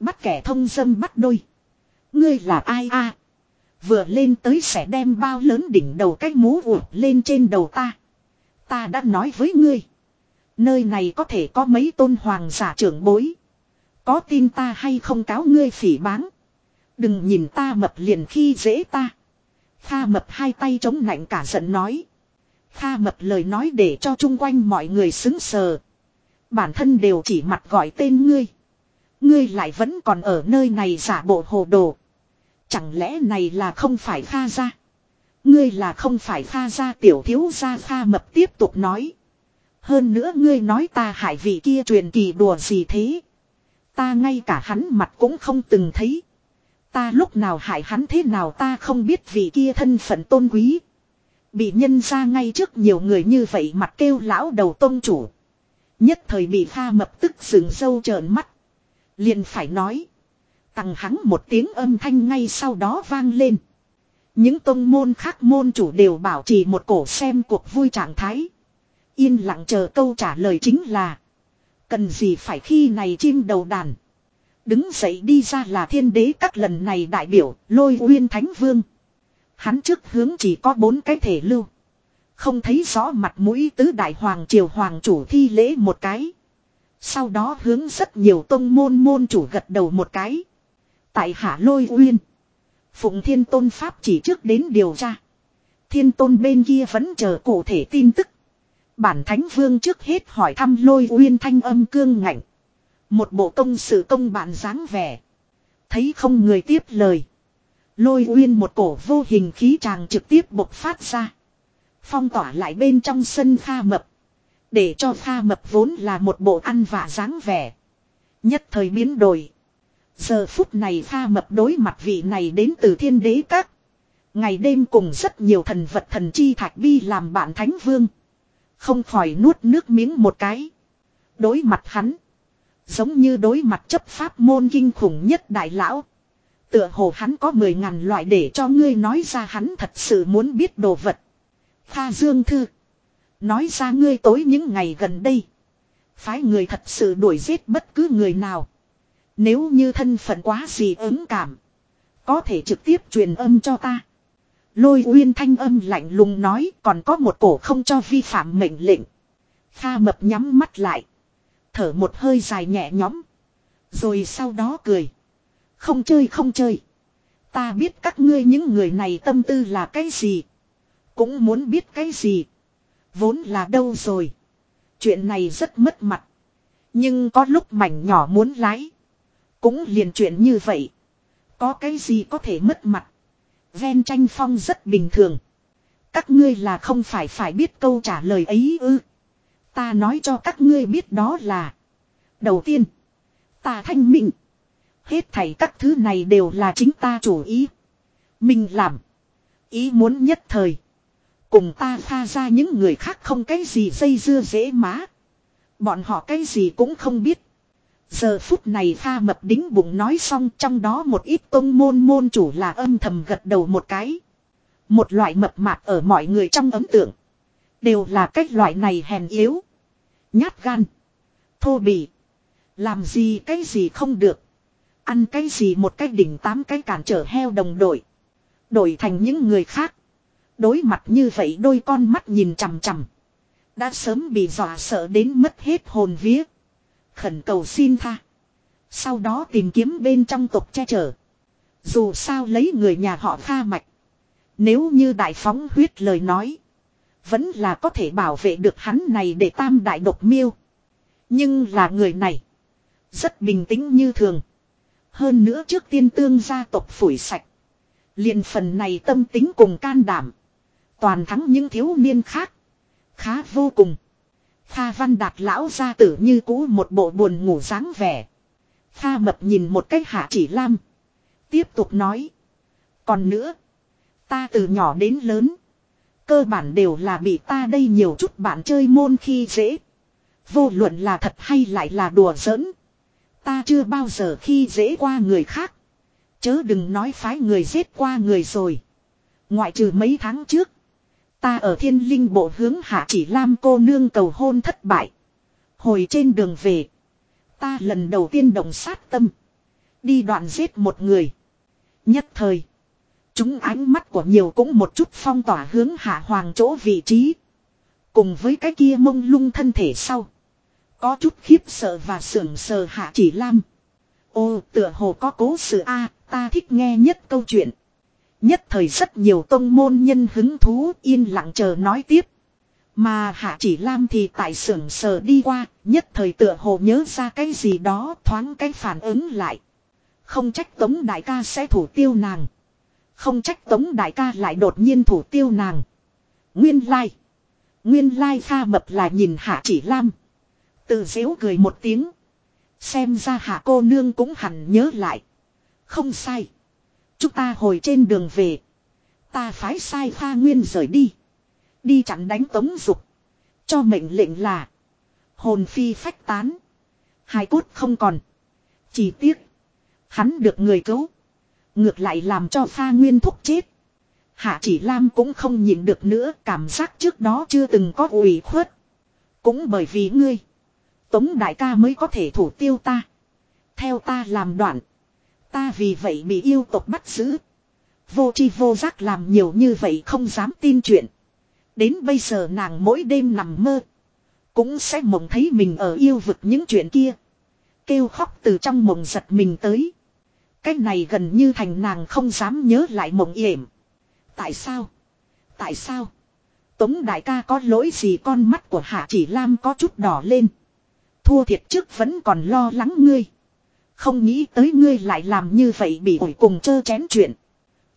Bắt kẻ thông dâm bắt đôi. Ngươi là ai a? Vừa lên tới sẽ đem bao lớn đỉnh đầu cái mũ ụt lên trên đầu ta. Ta đã nói với ngươi. Nơi này có thể có mấy tôn hoàng giả trưởng bối. Có tin ta hay không cáo ngươi phỉ báng. Đừng nhìn ta mập liền khi dễ ta. Kha mập hai tay chống nạnh cả giận nói. Kha mập lời nói để cho chung quanh mọi người xứng sờ. Bản thân đều chỉ mặt gọi tên ngươi. Ngươi lại vẫn còn ở nơi này giả bộ hồ đồ. Chẳng lẽ này là không phải Kha ra? Ngươi là không phải Kha ra tiểu thiếu gia, Kha mập tiếp tục nói. Hơn nữa ngươi nói ta hại vị kia truyền kỳ đùa gì thế. Ta ngay cả hắn mặt cũng không từng thấy. Ta lúc nào hại hắn thế nào ta không biết vị kia thân phận tôn quý. Bị nhân ra ngay trước nhiều người như vậy mặt kêu lão đầu tôn chủ. Nhất thời bị pha mập tức sừng sâu trợn mắt. Liền phải nói. Tằng hắn một tiếng âm thanh ngay sau đó vang lên. Những tôn môn khác môn chủ đều bảo trì một cổ xem cuộc vui trạng thái. Yên lặng chờ câu trả lời chính là. Cần gì phải khi này chim đầu đàn. Đứng dậy đi ra là thiên đế các lần này đại biểu, lôi uyên thánh vương. Hắn trước hướng chỉ có bốn cái thể lưu. Không thấy rõ mặt mũi tứ đại hoàng triều hoàng chủ thi lễ một cái. Sau đó hướng rất nhiều tông môn môn chủ gật đầu một cái. Tại hạ lôi uyên. Phụng thiên tôn pháp chỉ trước đến điều tra. Thiên tôn bên kia vẫn chờ cụ thể tin tức. Bản thánh vương trước hết hỏi thăm lôi uyên thanh âm cương ngạnh. Một bộ công sự công bản dáng vẻ. Thấy không người tiếp lời. Lôi uyên một cổ vô hình khí tràng trực tiếp bộc phát ra. Phong tỏa lại bên trong sân pha mập. Để cho pha mập vốn là một bộ ăn vạ dáng vẻ. Nhất thời biến đổi. Giờ phút này pha mập đối mặt vị này đến từ thiên đế các. Ngày đêm cùng rất nhiều thần vật thần chi thạch bi làm bạn thánh vương. Không khỏi nuốt nước miếng một cái. Đối mặt hắn. Giống như đối mặt chấp pháp môn kinh khủng nhất đại lão. Tựa hồ hắn có mười ngàn loại để cho ngươi nói ra hắn thật sự muốn biết đồ vật. Kha Dương Thư. Nói ra ngươi tối những ngày gần đây. Phái người thật sự đuổi giết bất cứ người nào. Nếu như thân phận quá gì ứng cảm. Có thể trực tiếp truyền âm cho ta. Lôi uyên thanh âm lạnh lùng nói, còn có một cổ không cho vi phạm mệnh lệnh. Kha mập nhắm mắt lại. Thở một hơi dài nhẹ nhõm. Rồi sau đó cười. Không chơi không chơi. Ta biết các ngươi những người này tâm tư là cái gì. Cũng muốn biết cái gì. Vốn là đâu rồi. Chuyện này rất mất mặt. Nhưng có lúc mảnh nhỏ muốn lái. Cũng liền chuyện như vậy. Có cái gì có thể mất mặt. Ven tranh phong rất bình thường. Các ngươi là không phải phải biết câu trả lời ấy ư. Ta nói cho các ngươi biết đó là. Đầu tiên. Ta thanh minh. Hết thảy các thứ này đều là chính ta chủ ý. Mình làm. Ý muốn nhất thời. Cùng ta pha ra những người khác không cái gì dây dưa dễ má. Bọn họ cái gì cũng không biết. Giờ phút này pha mập đính bụng nói xong trong đó một ít tôn môn môn chủ là âm thầm gật đầu một cái. Một loại mập mạp ở mọi người trong ấn tượng. Đều là cách loại này hèn yếu. Nhát gan. Thô bỉ. Làm gì cái gì không được. Ăn cái gì một cái đỉnh tám cái cản trở heo đồng đội. Đổi thành những người khác. Đối mặt như vậy đôi con mắt nhìn chằm chằm. Đã sớm bị dọa sợ đến mất hết hồn vía. Khẩn cầu xin tha. Sau đó tìm kiếm bên trong tộc che chở. Dù sao lấy người nhà họ pha mạch. Nếu như đại phóng huyết lời nói. Vẫn là có thể bảo vệ được hắn này để tam đại độc miêu. Nhưng là người này. Rất bình tĩnh như thường. Hơn nữa trước tiên tương gia tộc phủi sạch. liền phần này tâm tính cùng can đảm. Toàn thắng những thiếu niên khác. Khá vô cùng. Kha văn đạt lão gia tử như cũ một bộ buồn ngủ dáng vẻ. Kha mập nhìn một cách hạ chỉ lam. Tiếp tục nói. Còn nữa. Ta từ nhỏ đến lớn. Cơ bản đều là bị ta đây nhiều chút bạn chơi môn khi dễ. Vô luận là thật hay lại là đùa giỡn. Ta chưa bao giờ khi dễ qua người khác. Chớ đừng nói phái người giết qua người rồi. Ngoại trừ mấy tháng trước. Ta ở thiên linh bộ hướng hạ chỉ lam cô nương cầu hôn thất bại. Hồi trên đường về. Ta lần đầu tiên động sát tâm. Đi đoạn giết một người. Nhất thời. Chúng ánh mắt của nhiều cũng một chút phong tỏa hướng hạ hoàng chỗ vị trí. Cùng với cái kia mông lung thân thể sau. Có chút khiếp sợ và sưởng sờ hạ chỉ lam. Ô, tựa hồ có cố sự A, ta thích nghe nhất câu chuyện. Nhất thời rất nhiều tông môn nhân hứng thú yên lặng chờ nói tiếp. Mà hạ chỉ lam thì tại sưởng sờ đi qua, nhất thời tựa hồ nhớ ra cái gì đó thoáng cái phản ứng lại. Không trách tống đại ca sẽ thủ tiêu nàng. Không trách tống đại ca lại đột nhiên thủ tiêu nàng. Nguyên lai. Nguyên lai pha mập là nhìn hạ chỉ lam. từ dễu cười một tiếng. Xem ra hạ cô nương cũng hẳn nhớ lại. Không sai. Chúng ta hồi trên đường về. Ta phái sai pha nguyên rời đi. Đi chặn đánh tống dục. Cho mệnh lệnh là. Hồn phi phách tán. Hai cốt không còn. Chỉ tiếc. Hắn được người cứu. Ngược lại làm cho pha nguyên thúc chết. Hạ chỉ lam cũng không nhịn được nữa. Cảm giác trước đó chưa từng có ủy khuất. Cũng bởi vì ngươi. Tống đại ca mới có thể thủ tiêu ta. Theo ta làm đoạn. Ta vì vậy bị yêu tộc bắt giữ. Vô chi vô giác làm nhiều như vậy không dám tin chuyện. Đến bây giờ nàng mỗi đêm nằm mơ. Cũng sẽ mộng thấy mình ở yêu vực những chuyện kia. Kêu khóc từ trong mộng giật mình tới. Cái này gần như thành nàng không dám nhớ lại mộng yểm. Tại sao? Tại sao? Tống đại ca có lỗi gì con mắt của Hạ Chỉ Lam có chút đỏ lên. Thua thiệt trước vẫn còn lo lắng ngươi. Không nghĩ tới ngươi lại làm như vậy bị ổi cùng chơ chén chuyện.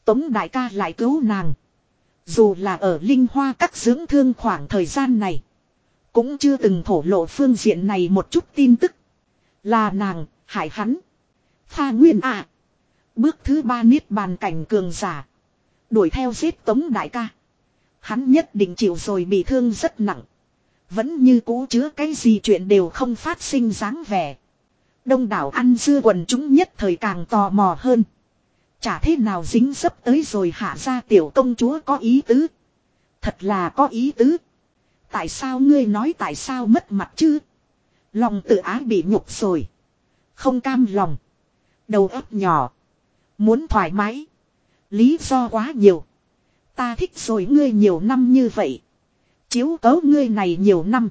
Tống đại ca lại cứu nàng. Dù là ở linh hoa các dưỡng thương khoảng thời gian này. Cũng chưa từng thổ lộ phương diện này một chút tin tức. Là nàng, hại hắn. Pha nguyên à. Bước thứ ba niết bàn cảnh cường giả. Đuổi theo giết tống đại ca. Hắn nhất định chịu rồi bị thương rất nặng. Vẫn như cũ chứa cái gì chuyện đều không phát sinh dáng vẻ. Đông đảo ăn dưa quần chúng nhất thời càng tò mò hơn. Chả thế nào dính dấp tới rồi hạ ra tiểu công chúa có ý tứ. Thật là có ý tứ. Tại sao ngươi nói tại sao mất mặt chứ? Lòng tự ái bị nhục rồi. Không cam lòng. Đầu óc nhỏ. Muốn thoải mái. Lý do quá nhiều. Ta thích rồi ngươi nhiều năm như vậy. Chiếu cấu ngươi này nhiều năm.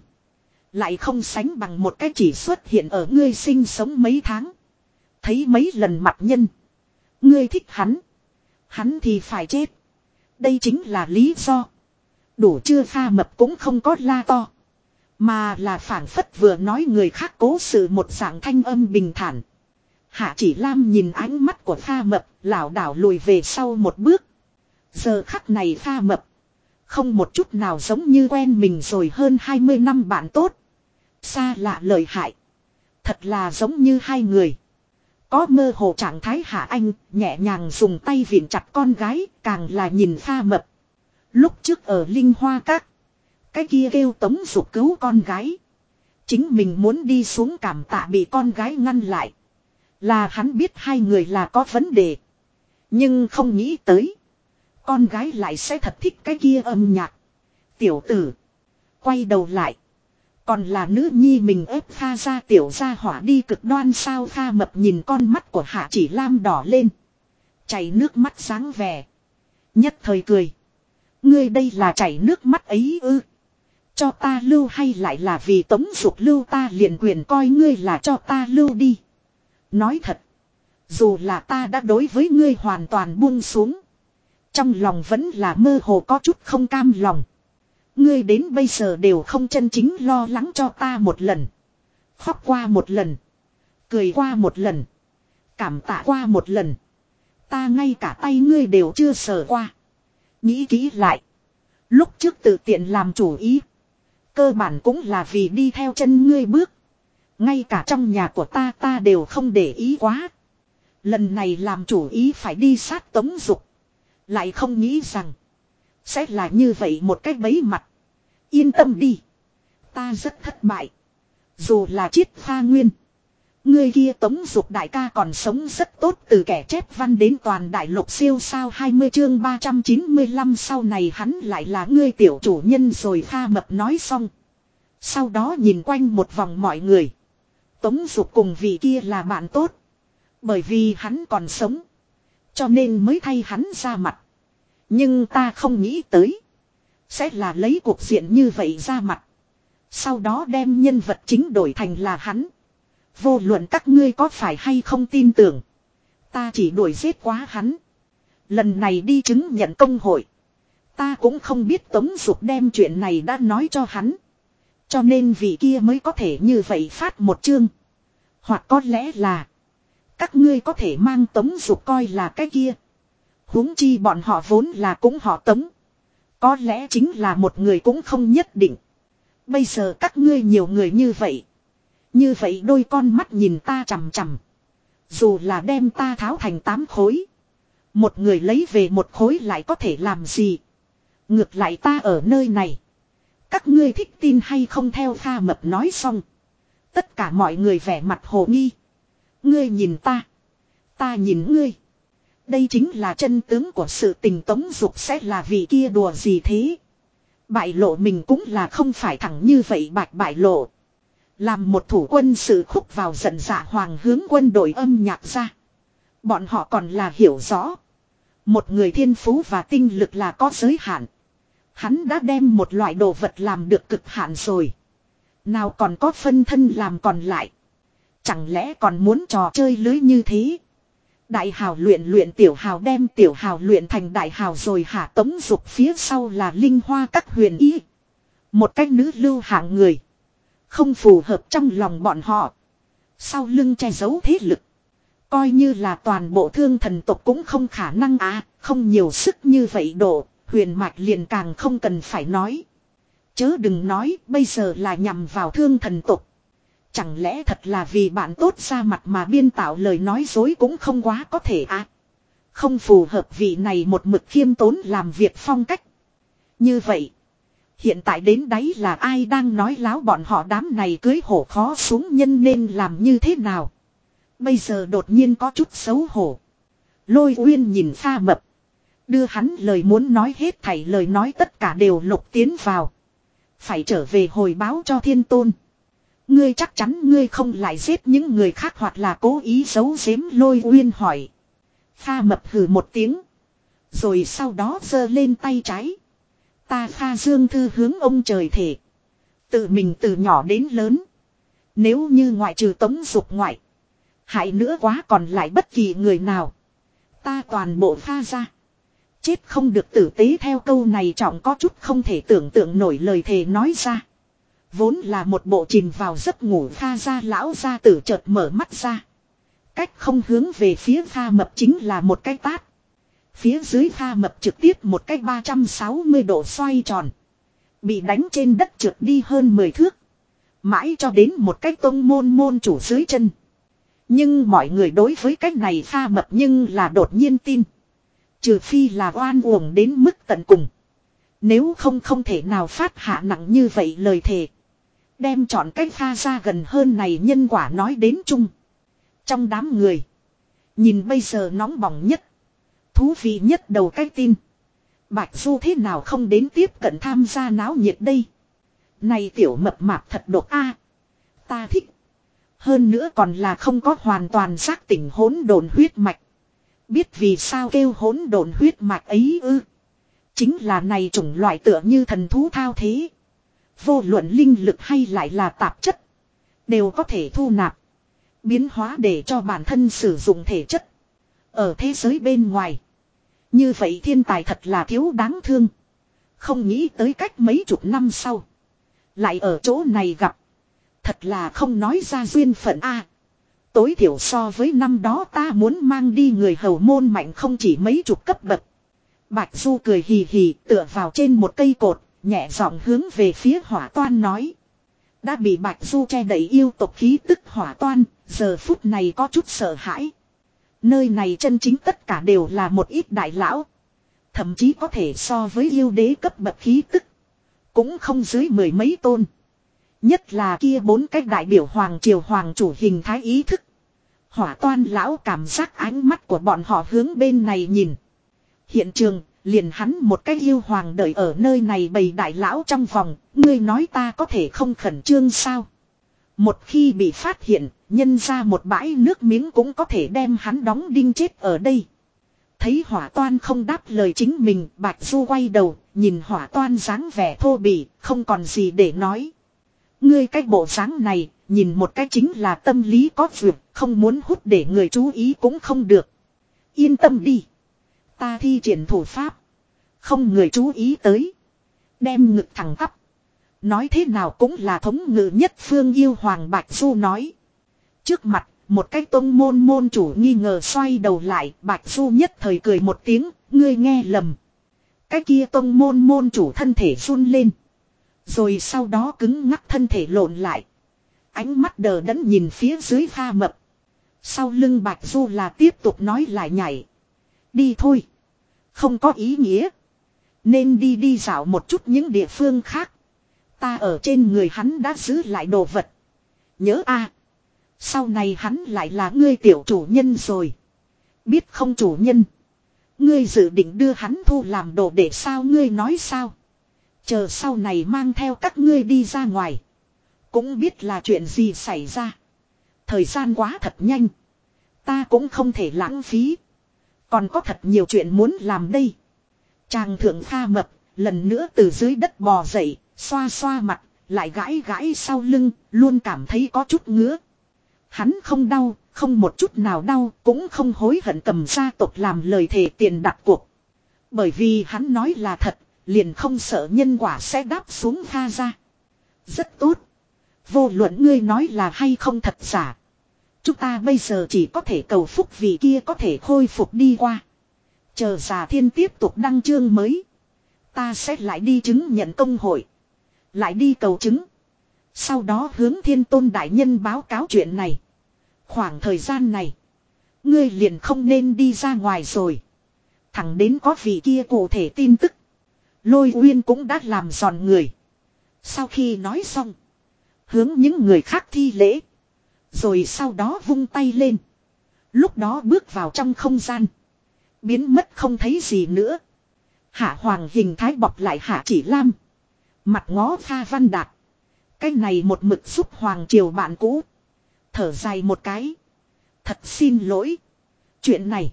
Lại không sánh bằng một cái chỉ xuất hiện ở ngươi sinh sống mấy tháng. Thấy mấy lần mặt nhân. Ngươi thích hắn. Hắn thì phải chết. Đây chính là lý do. Đủ chưa pha mập cũng không có la to. Mà là phản phất vừa nói người khác cố sự một dạng thanh âm bình thản. Hạ chỉ lam nhìn ánh mắt của pha mập, lảo đảo lùi về sau một bước. Giờ khắc này pha mập. Không một chút nào giống như quen mình rồi hơn 20 năm bạn tốt. Xa lạ lời hại. Thật là giống như hai người. Có mơ hồ trạng thái hạ anh, nhẹ nhàng dùng tay viện chặt con gái, càng là nhìn pha mập. Lúc trước ở Linh Hoa Các, cái kia kêu tống dục cứu con gái. Chính mình muốn đi xuống cảm tạ bị con gái ngăn lại. Là hắn biết hai người là có vấn đề. Nhưng không nghĩ tới. Con gái lại sẽ thật thích cái kia âm nhạc. Tiểu tử. Quay đầu lại. Còn là nữ nhi mình ép pha ra tiểu ra hỏa đi cực đoan sao pha mập nhìn con mắt của hạ chỉ lam đỏ lên. Chảy nước mắt sáng vẻ. Nhất thời cười. Ngươi đây là chảy nước mắt ấy ư. Cho ta lưu hay lại là vì tống dục lưu ta liền quyền coi ngươi là cho ta lưu đi. Nói thật. Dù là ta đã đối với ngươi hoàn toàn buông xuống. Trong lòng vẫn là mơ hồ có chút không cam lòng. Ngươi đến bây giờ đều không chân chính lo lắng cho ta một lần. Khóc qua một lần. Cười qua một lần. Cảm tạ qua một lần. Ta ngay cả tay ngươi đều chưa sờ qua. Nghĩ kỹ lại. Lúc trước tự tiện làm chủ ý. Cơ bản cũng là vì đi theo chân ngươi bước. Ngay cả trong nhà của ta ta đều không để ý quá. Lần này làm chủ ý phải đi sát tống dục. Lại không nghĩ rằng. Sẽ là như vậy một cách bấy mặt. Yên tâm đi. Ta rất thất bại. Dù là chiết pha nguyên. Người kia tống dục đại ca còn sống rất tốt từ kẻ chép văn đến toàn đại lục siêu sao 20 chương 395 sau này hắn lại là ngươi tiểu chủ nhân rồi pha mập nói xong. Sau đó nhìn quanh một vòng mọi người. Tống dục cùng vị kia là bạn tốt. Bởi vì hắn còn sống. Cho nên mới thay hắn ra mặt. Nhưng ta không nghĩ tới. Sẽ là lấy cuộc diện như vậy ra mặt. Sau đó đem nhân vật chính đổi thành là hắn. Vô luận các ngươi có phải hay không tin tưởng. Ta chỉ đuổi giết quá hắn. Lần này đi chứng nhận công hội. Ta cũng không biết Tống Dục đem chuyện này đã nói cho hắn. Cho nên vị kia mới có thể như vậy phát một chương. Hoặc có lẽ là. Các ngươi có thể mang Tống Dục coi là cái kia. huống chi bọn họ vốn là cũng họ Tống. Có lẽ chính là một người cũng không nhất định. Bây giờ các ngươi nhiều người như vậy. Như vậy đôi con mắt nhìn ta chằm chằm. Dù là đem ta tháo thành tám khối. Một người lấy về một khối lại có thể làm gì. Ngược lại ta ở nơi này. Các ngươi thích tin hay không theo pha mập nói xong. Tất cả mọi người vẻ mặt hồ nghi. Ngươi nhìn ta. Ta nhìn ngươi. Đây chính là chân tướng của sự tình tống dục sẽ là vì kia đùa gì thế. Bại lộ mình cũng là không phải thẳng như vậy bạch bại lộ. Làm một thủ quân sự khúc vào giận dạ hoàng hướng quân đội âm nhạc ra. Bọn họ còn là hiểu rõ. Một người thiên phú và tinh lực là có giới hạn. Hắn đã đem một loại đồ vật làm được cực hạn rồi. Nào còn có phân thân làm còn lại. Chẳng lẽ còn muốn trò chơi lưới như thế. Đại hào luyện luyện tiểu hào đem tiểu hào luyện thành đại hào rồi hạ tống dục phía sau là linh hoa các huyền ý. Một cách nữ lưu hạng người. Không phù hợp trong lòng bọn họ. Sau lưng che giấu thế lực. Coi như là toàn bộ thương thần tộc cũng không khả năng à, không nhiều sức như vậy độ, huyền mạch liền càng không cần phải nói. Chớ đừng nói, bây giờ là nhằm vào thương thần tộc. Chẳng lẽ thật là vì bạn tốt ra mặt mà biên tạo lời nói dối cũng không quá có thể à. Không phù hợp vị này một mực khiêm tốn làm việc phong cách. Như vậy. Hiện tại đến đấy là ai đang nói láo bọn họ đám này cưới hổ khó xuống nhân nên làm như thế nào. Bây giờ đột nhiên có chút xấu hổ. Lôi uyên nhìn pha mập. Đưa hắn lời muốn nói hết thảy lời nói tất cả đều lục tiến vào. Phải trở về hồi báo cho thiên tôn. Ngươi chắc chắn ngươi không lại giết những người khác hoặc là cố ý giấu giếm lôi uyên hỏi. Pha mập hừ một tiếng. Rồi sau đó giơ lên tay trái. Ta pha dương thư hướng ông trời thể. Tự mình từ nhỏ đến lớn. Nếu như ngoại trừ tống dục ngoại. Hại nữa quá còn lại bất kỳ người nào. Ta toàn bộ pha ra. Chết không được tử tế theo câu này trọng có chút không thể tưởng tượng nổi lời thề nói ra. Vốn là một bộ chìm vào giấc ngủ pha ra lão ra tử chợt mở mắt ra. Cách không hướng về phía pha mập chính là một cái tát. Phía dưới pha mập trực tiếp một cái 360 độ xoay tròn. Bị đánh trên đất trượt đi hơn 10 thước. Mãi cho đến một cái tông môn môn chủ dưới chân. Nhưng mọi người đối với cách này pha mập nhưng là đột nhiên tin. Trừ phi là oan uổng đến mức tận cùng. Nếu không không thể nào phát hạ nặng như vậy lời thề. Đem chọn cách pha ra gần hơn này nhân quả nói đến chung. Trong đám người. Nhìn bây giờ nóng bỏng nhất. Thú vị nhất đầu cái tin. Bạch Du thế nào không đến tiếp cận tham gia náo nhiệt đây. Này tiểu mập mạp thật độc a Ta thích. Hơn nữa còn là không có hoàn toàn xác tỉnh hỗn độn huyết mạch. Biết vì sao kêu hỗn độn huyết mạch ấy ư. Chính là này chủng loại tựa như thần thú thao thế. Vô luận linh lực hay lại là tạp chất. Đều có thể thu nạp. Biến hóa để cho bản thân sử dụng thể chất. Ở thế giới bên ngoài. Như vậy thiên tài thật là thiếu đáng thương. Không nghĩ tới cách mấy chục năm sau. Lại ở chỗ này gặp. Thật là không nói ra duyên phận a. tối thiểu so với năm đó ta muốn mang đi người hầu môn mạnh không chỉ mấy chục cấp bậc. Bạch Du cười hì hì tựa vào trên một cây cột, nhẹ giọng hướng về phía hỏa toan nói. Đã bị Bạch Du che đẩy yêu tộc khí tức hỏa toan, giờ phút này có chút sợ hãi. Nơi này chân chính tất cả đều là một ít đại lão. Thậm chí có thể so với yêu đế cấp bậc khí tức. Cũng không dưới mười mấy tôn. Nhất là kia bốn cách đại biểu hoàng triều hoàng chủ hình thái ý thức. Hỏa toan lão cảm giác ánh mắt của bọn họ hướng bên này nhìn. Hiện trường, liền hắn một cái yêu hoàng đợi ở nơi này bầy đại lão trong vòng, ngươi nói ta có thể không khẩn trương sao. Một khi bị phát hiện, nhân ra một bãi nước miếng cũng có thể đem hắn đóng đinh chết ở đây. Thấy hỏa toan không đáp lời chính mình, Bạch Du quay đầu, nhìn hỏa toan dáng vẻ thô bỉ, không còn gì để nói. Ngươi cái bộ dáng này, nhìn một cái chính là tâm lý có việc, không muốn hút để người chú ý cũng không được. Yên tâm đi. Ta thi triển thủ pháp. Không người chú ý tới. Đem ngực thẳng tắp. Nói thế nào cũng là thống ngự nhất phương yêu Hoàng Bạch Du nói. Trước mặt, một cái tôn môn môn chủ nghi ngờ xoay đầu lại, Bạch Du nhất thời cười một tiếng, ngươi nghe lầm. Cái kia tôn môn môn chủ thân thể run lên. Rồi sau đó cứng ngắc thân thể lộn lại. Ánh mắt đờ đẫn nhìn phía dưới pha mập. Sau lưng Bạch Du là tiếp tục nói lại nhảy. Đi thôi. Không có ý nghĩa. Nên đi đi dạo một chút những địa phương khác. Ta ở trên người hắn đã giữ lại đồ vật. Nhớ a Sau này hắn lại là ngươi tiểu chủ nhân rồi. Biết không chủ nhân. Ngươi dự định đưa hắn thu làm đồ để sao ngươi nói sao. Chờ sau này mang theo các ngươi đi ra ngoài. Cũng biết là chuyện gì xảy ra. Thời gian quá thật nhanh. Ta cũng không thể lãng phí. Còn có thật nhiều chuyện muốn làm đây. Chàng thượng pha mập, lần nữa từ dưới đất bò dậy, xoa xoa mặt, lại gãi gãi sau lưng, luôn cảm thấy có chút ngứa. Hắn không đau, không một chút nào đau, cũng không hối hận cầm gia tộc làm lời thề tiền đặt cuộc. Bởi vì hắn nói là thật, liền không sợ nhân quả sẽ đáp xuống pha ra. Rất tốt. Vô luận ngươi nói là hay không thật giả. Chúng ta bây giờ chỉ có thể cầu phúc vì kia có thể khôi phục đi qua. Chờ giả thiên tiếp tục đăng chương mới. Ta sẽ lại đi chứng nhận công hội. Lại đi cầu chứng. Sau đó hướng thiên tôn đại nhân báo cáo chuyện này. Khoảng thời gian này. Ngươi liền không nên đi ra ngoài rồi. Thẳng đến có vị kia cụ thể tin tức. Lôi uyên cũng đã làm giòn người. Sau khi nói xong. Hướng những người khác thi lễ. Rồi sau đó vung tay lên. Lúc đó bước vào trong không gian. Biến mất không thấy gì nữa. Hạ hoàng hình thái bọc lại hạ chỉ lam. Mặt ngó pha văn đạt. Cái này một mực giúp Hoàng Triều bạn cũ. Thở dài một cái. Thật xin lỗi. Chuyện này.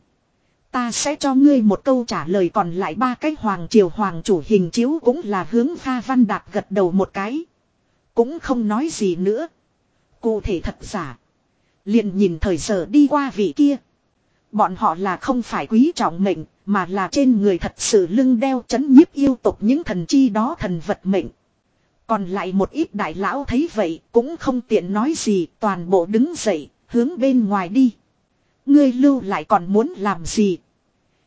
Ta sẽ cho ngươi một câu trả lời còn lại ba cái Hoàng Triều Hoàng chủ hình chiếu cũng là hướng Kha Văn Đạt gật đầu một cái. Cũng không nói gì nữa. Cụ thể thật giả. Liền nhìn thời giờ đi qua vị kia. Bọn họ là không phải quý trọng mệnh, mà là trên người thật sự lưng đeo chấn nhiếp yêu tục những thần chi đó thần vật mệnh. Còn lại một ít đại lão thấy vậy cũng không tiện nói gì, toàn bộ đứng dậy, hướng bên ngoài đi. Ngươi lưu lại còn muốn làm gì?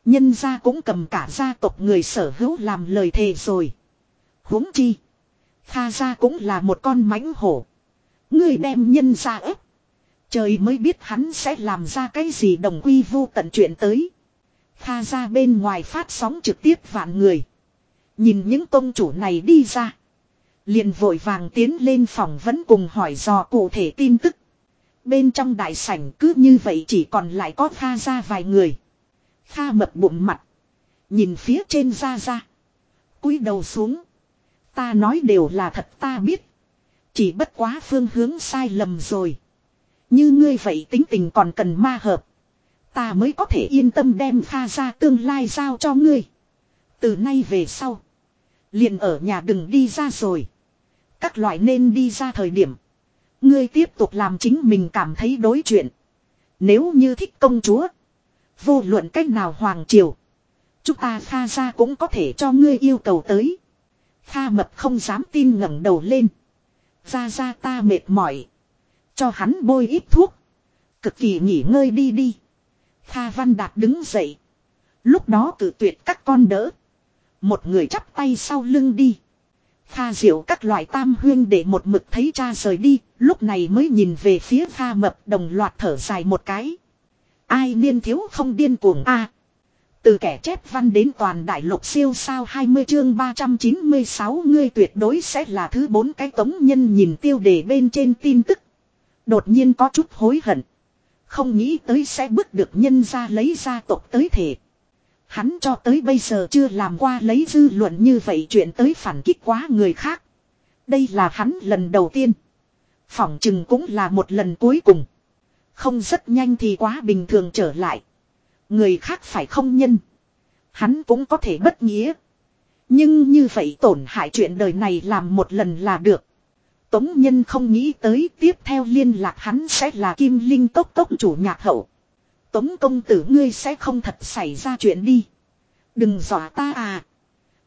Nhân gia cũng cầm cả gia tộc người sở hữu làm lời thề rồi. huống chi. Kha gia cũng là một con mãnh hổ. Ngươi đem nhân ra ép. Trời mới biết hắn sẽ làm ra cái gì đồng quy vu tận chuyện tới. Kha ra bên ngoài phát sóng trực tiếp vạn người. Nhìn những công chủ này đi ra. Liền vội vàng tiến lên phòng vẫn cùng hỏi dò cụ thể tin tức. Bên trong đại sảnh cứ như vậy chỉ còn lại có Kha ra vài người. Kha mập bụng mặt. Nhìn phía trên ra ra. cúi đầu xuống. Ta nói đều là thật ta biết. Chỉ bất quá phương hướng sai lầm rồi. Như ngươi vậy tính tình còn cần ma hợp. Ta mới có thể yên tâm đem pha ra tương lai giao cho ngươi. Từ nay về sau. Liền ở nhà đừng đi ra rồi. Các loại nên đi ra thời điểm. Ngươi tiếp tục làm chính mình cảm thấy đối chuyện. Nếu như thích công chúa. Vô luận cách nào hoàng triều. Chúng ta pha ra cũng có thể cho ngươi yêu cầu tới. Kha mập không dám tin ngẩng đầu lên. Ra ra ta mệt mỏi. Cho hắn bôi ít thuốc. Cực kỳ nghỉ ngơi đi đi. Kha Văn Đạt đứng dậy. Lúc đó cử tuyệt các con đỡ. Một người chắp tay sau lưng đi. Kha diệu các loại tam huyên để một mực thấy cha rời đi. Lúc này mới nhìn về phía Kha mập đồng loạt thở dài một cái. Ai niên thiếu không điên cuồng a từ kẻ chép văn đến toàn đại lục siêu sao 20 chương 396 ngươi tuyệt đối sẽ là thứ bốn cái tống nhân nhìn tiêu đề bên trên tin tức. Đột nhiên có chút hối hận. Không nghĩ tới sẽ bước được nhân ra lấy gia tộc tới thể. Hắn cho tới bây giờ chưa làm qua lấy dư luận như vậy chuyện tới phản kích quá người khác. Đây là hắn lần đầu tiên. Phỏng chừng cũng là một lần cuối cùng. Không rất nhanh thì quá bình thường trở lại. Người khác phải không nhân. Hắn cũng có thể bất nghĩa. Nhưng như vậy tổn hại chuyện đời này làm một lần là được. Tống Nhân không nghĩ tới tiếp theo liên lạc hắn sẽ là Kim Linh Tốc Tốc chủ nhạc hậu. Tống công tử ngươi sẽ không thật xảy ra chuyện đi. Đừng dọa ta à.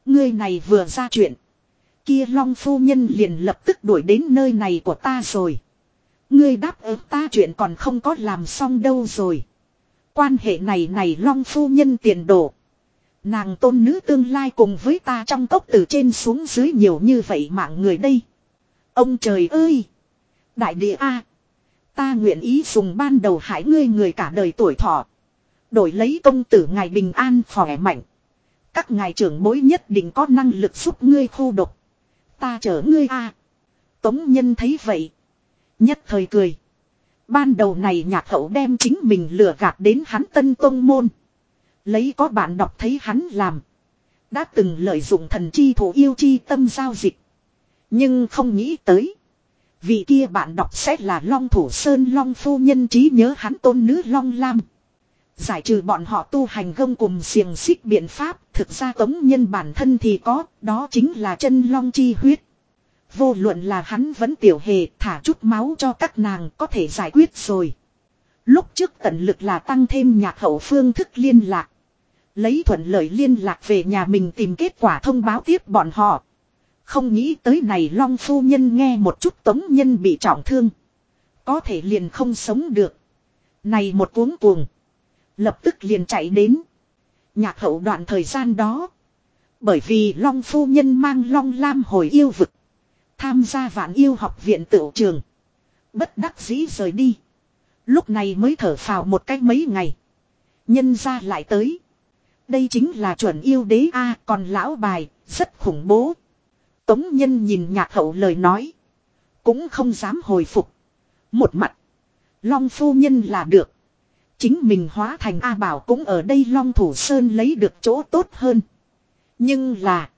Ngươi này vừa ra chuyện. Kia Long Phu Nhân liền lập tức đuổi đến nơi này của ta rồi. Ngươi đáp ứng ta chuyện còn không có làm xong đâu rồi. Quan hệ này này Long Phu Nhân tiền đổ. Nàng tôn nữ tương lai cùng với ta trong tốc từ trên xuống dưới nhiều như vậy mạng người đây. Ông trời ơi! Đại địa A! Ta nguyện ý dùng ban đầu hại ngươi người cả đời tuổi thọ. Đổi lấy công tử ngài bình an khỏe mạnh. Các ngài trưởng bối nhất định có năng lực giúp ngươi khu độc. Ta chở ngươi A! Tống nhân thấy vậy. Nhất thời cười. Ban đầu này nhạc hậu đem chính mình lừa gạt đến hắn tân tông môn. Lấy có bạn đọc thấy hắn làm. Đã từng lợi dụng thần chi thủ yêu chi tâm giao dịch. Nhưng không nghĩ tới. Vị kia bạn đọc sẽ là Long Thủ Sơn Long Phu Nhân trí nhớ hắn tôn nữ Long Lam. Giải trừ bọn họ tu hành gông cùng xiềng xích biện pháp, thực ra tống nhân bản thân thì có, đó chính là chân long chi huyết. Vô luận là hắn vẫn tiểu hề thả chút máu cho các nàng có thể giải quyết rồi. Lúc trước tận lực là tăng thêm nhạc hậu phương thức liên lạc. Lấy thuận lợi liên lạc về nhà mình tìm kết quả thông báo tiếp bọn họ. Không nghĩ tới này Long Phu Nhân nghe một chút tống nhân bị trọng thương. Có thể liền không sống được. Này một cuốn cuồng. Lập tức liền chạy đến. Nhạc hậu đoạn thời gian đó. Bởi vì Long Phu Nhân mang Long Lam hồi yêu vực. Tham gia vạn yêu học viện tự trường. Bất đắc dĩ rời đi. Lúc này mới thở phào một cách mấy ngày. Nhân ra lại tới. Đây chính là chuẩn yêu đế A còn lão bài, rất khủng bố. Tống nhân nhìn nhạc hậu lời nói. Cũng không dám hồi phục. Một mặt. Long phu nhân là được. Chính mình hóa thành A Bảo cũng ở đây Long Thủ Sơn lấy được chỗ tốt hơn. Nhưng là.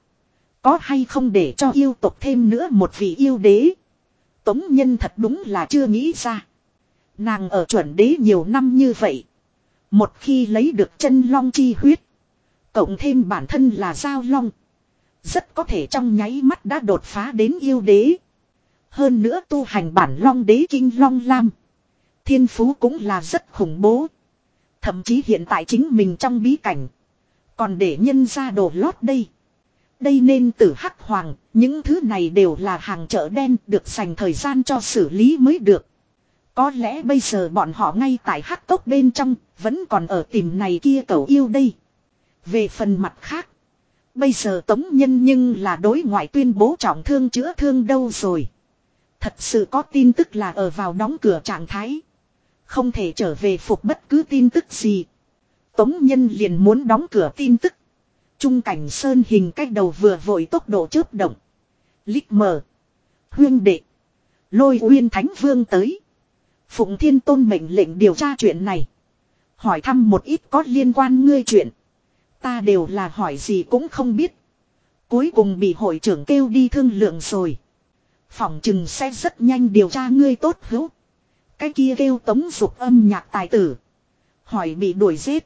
Có hay không để cho yêu tộc thêm nữa một vị yêu đế. Tống Nhân thật đúng là chưa nghĩ ra. Nàng ở chuẩn đế nhiều năm như vậy. Một khi lấy được chân long chi huyết. Cộng thêm bản thân là giao long. Rất có thể trong nháy mắt đã đột phá đến yêu đế. Hơn nữa tu hành bản long đế kinh long lam. Thiên phú cũng là rất khủng bố. Thậm chí hiện tại chính mình trong bí cảnh. Còn để nhân ra đồ lót đây. Đây nên tử hắc hoàng, những thứ này đều là hàng chợ đen được dành thời gian cho xử lý mới được. Có lẽ bây giờ bọn họ ngay tại hắc cốc bên trong, vẫn còn ở tìm này kia cầu yêu đây. Về phần mặt khác, bây giờ tống nhân nhưng là đối ngoại tuyên bố trọng thương chữa thương đâu rồi. Thật sự có tin tức là ở vào đóng cửa trạng thái. Không thể trở về phục bất cứ tin tức gì. Tống nhân liền muốn đóng cửa tin tức. Trung cảnh sơn hình cách đầu vừa vội tốc độ chớp động. Lít mờ. Huyên đệ. Lôi uyên thánh vương tới. Phụng thiên tôn mệnh lệnh điều tra chuyện này. Hỏi thăm một ít có liên quan ngươi chuyện. Ta đều là hỏi gì cũng không biết. Cuối cùng bị hội trưởng kêu đi thương lượng rồi. Phỏng chừng sẽ rất nhanh điều tra ngươi tốt hữu. Cái kia kêu tống dục âm nhạc tài tử. Hỏi bị đuổi giết.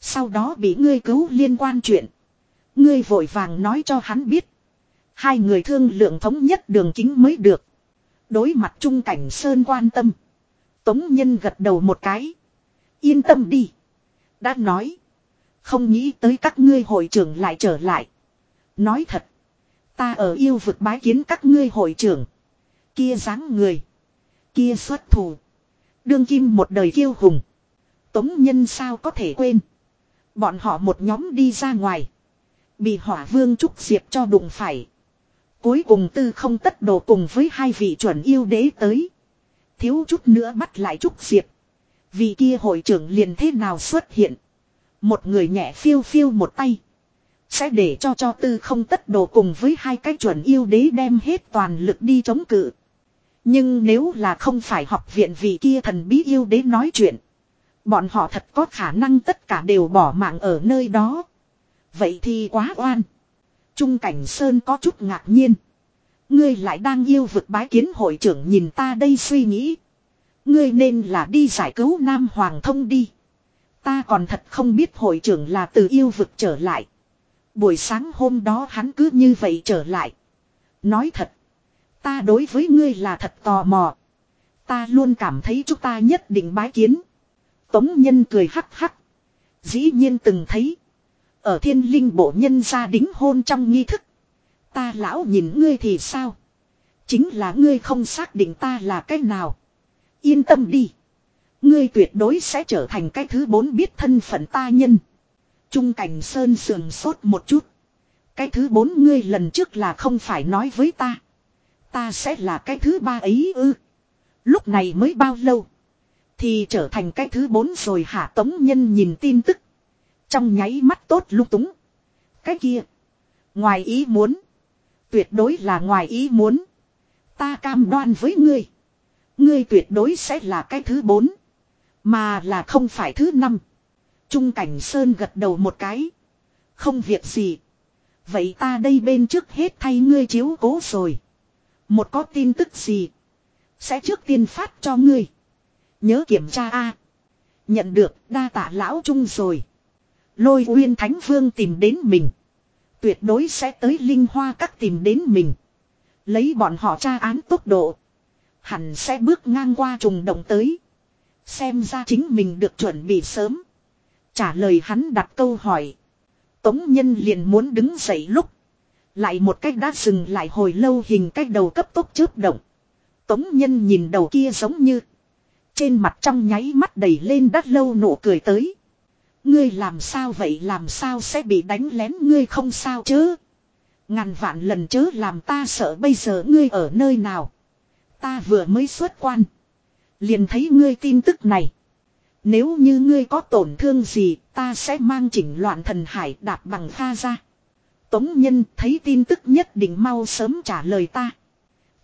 Sau đó bị ngươi cứu liên quan chuyện. Ngươi vội vàng nói cho hắn biết. Hai người thương lượng thống nhất đường chính mới được. Đối mặt trung cảnh sơn quan tâm. Tống nhân gật đầu một cái. Yên tâm đi. Đã nói. Không nghĩ tới các ngươi hội trưởng lại trở lại. Nói thật. Ta ở yêu vực bái kiến các ngươi hội trưởng. Kia dáng người. Kia xuất thủ. Đương kim một đời kiêu hùng. Tống nhân sao có thể quên. Bọn họ một nhóm đi ra ngoài. Bị hỏa vương trúc diệp cho đụng phải. Cuối cùng tư không tất đồ cùng với hai vị chuẩn yêu đế tới. Thiếu chút nữa bắt lại trúc diệp. Vì kia hội trưởng liền thế nào xuất hiện. Một người nhẹ phiêu phiêu một tay. Sẽ để cho cho tư không tất đồ cùng với hai cái chuẩn yêu đế đem hết toàn lực đi chống cự. Nhưng nếu là không phải học viện vì kia thần bí yêu đế nói chuyện. Bọn họ thật có khả năng tất cả đều bỏ mạng ở nơi đó. Vậy thì quá oan. Trung cảnh Sơn có chút ngạc nhiên. Ngươi lại đang yêu vực bái kiến hội trưởng nhìn ta đây suy nghĩ. Ngươi nên là đi giải cứu Nam Hoàng thông đi. Ta còn thật không biết hội trưởng là từ yêu vực trở lại. Buổi sáng hôm đó hắn cứ như vậy trở lại. Nói thật. Ta đối với ngươi là thật tò mò. Ta luôn cảm thấy chúng ta nhất định bái kiến. Tống nhân cười hắc hắc. Dĩ nhiên từng thấy. Ở thiên linh bộ nhân gia đính hôn trong nghi thức. Ta lão nhìn ngươi thì sao? Chính là ngươi không xác định ta là cái nào. Yên tâm đi. Ngươi tuyệt đối sẽ trở thành cái thứ bốn biết thân phận ta nhân. Trung cảnh sơn sườn sốt một chút. Cái thứ bốn ngươi lần trước là không phải nói với ta. Ta sẽ là cái thứ ba ấy ư. Lúc này mới bao lâu. Thì trở thành cái thứ bốn rồi hả tống nhân nhìn tin tức. Trong nháy mắt tốt lúc túng. Cái kia. Ngoài ý muốn. Tuyệt đối là ngoài ý muốn. Ta cam đoan với ngươi. Ngươi tuyệt đối sẽ là cái thứ bốn. Mà là không phải thứ năm. Trung cảnh Sơn gật đầu một cái. Không việc gì. Vậy ta đây bên trước hết thay ngươi chiếu cố rồi. Một có tin tức gì. Sẽ trước tiên phát cho ngươi. Nhớ kiểm tra a Nhận được đa tạ lão trung rồi. Lôi uyên thánh vương tìm đến mình. Tuyệt đối sẽ tới linh hoa các tìm đến mình. Lấy bọn họ tra án tốc độ. Hẳn sẽ bước ngang qua trùng động tới. Xem ra chính mình được chuẩn bị sớm. Trả lời hắn đặt câu hỏi. Tống nhân liền muốn đứng dậy lúc. Lại một cách đã dừng lại hồi lâu hình cách đầu cấp tốc chớp động. Tống nhân nhìn đầu kia giống như. Trên mặt trong nháy mắt đầy lên đắt lâu nụ cười tới. Ngươi làm sao vậy làm sao sẽ bị đánh lén ngươi không sao chứ. Ngàn vạn lần chớ làm ta sợ bây giờ ngươi ở nơi nào. Ta vừa mới xuất quan. Liền thấy ngươi tin tức này. Nếu như ngươi có tổn thương gì, ta sẽ mang chỉnh loạn thần hải đạp bằng pha ra. Tống nhân thấy tin tức nhất định mau sớm trả lời ta.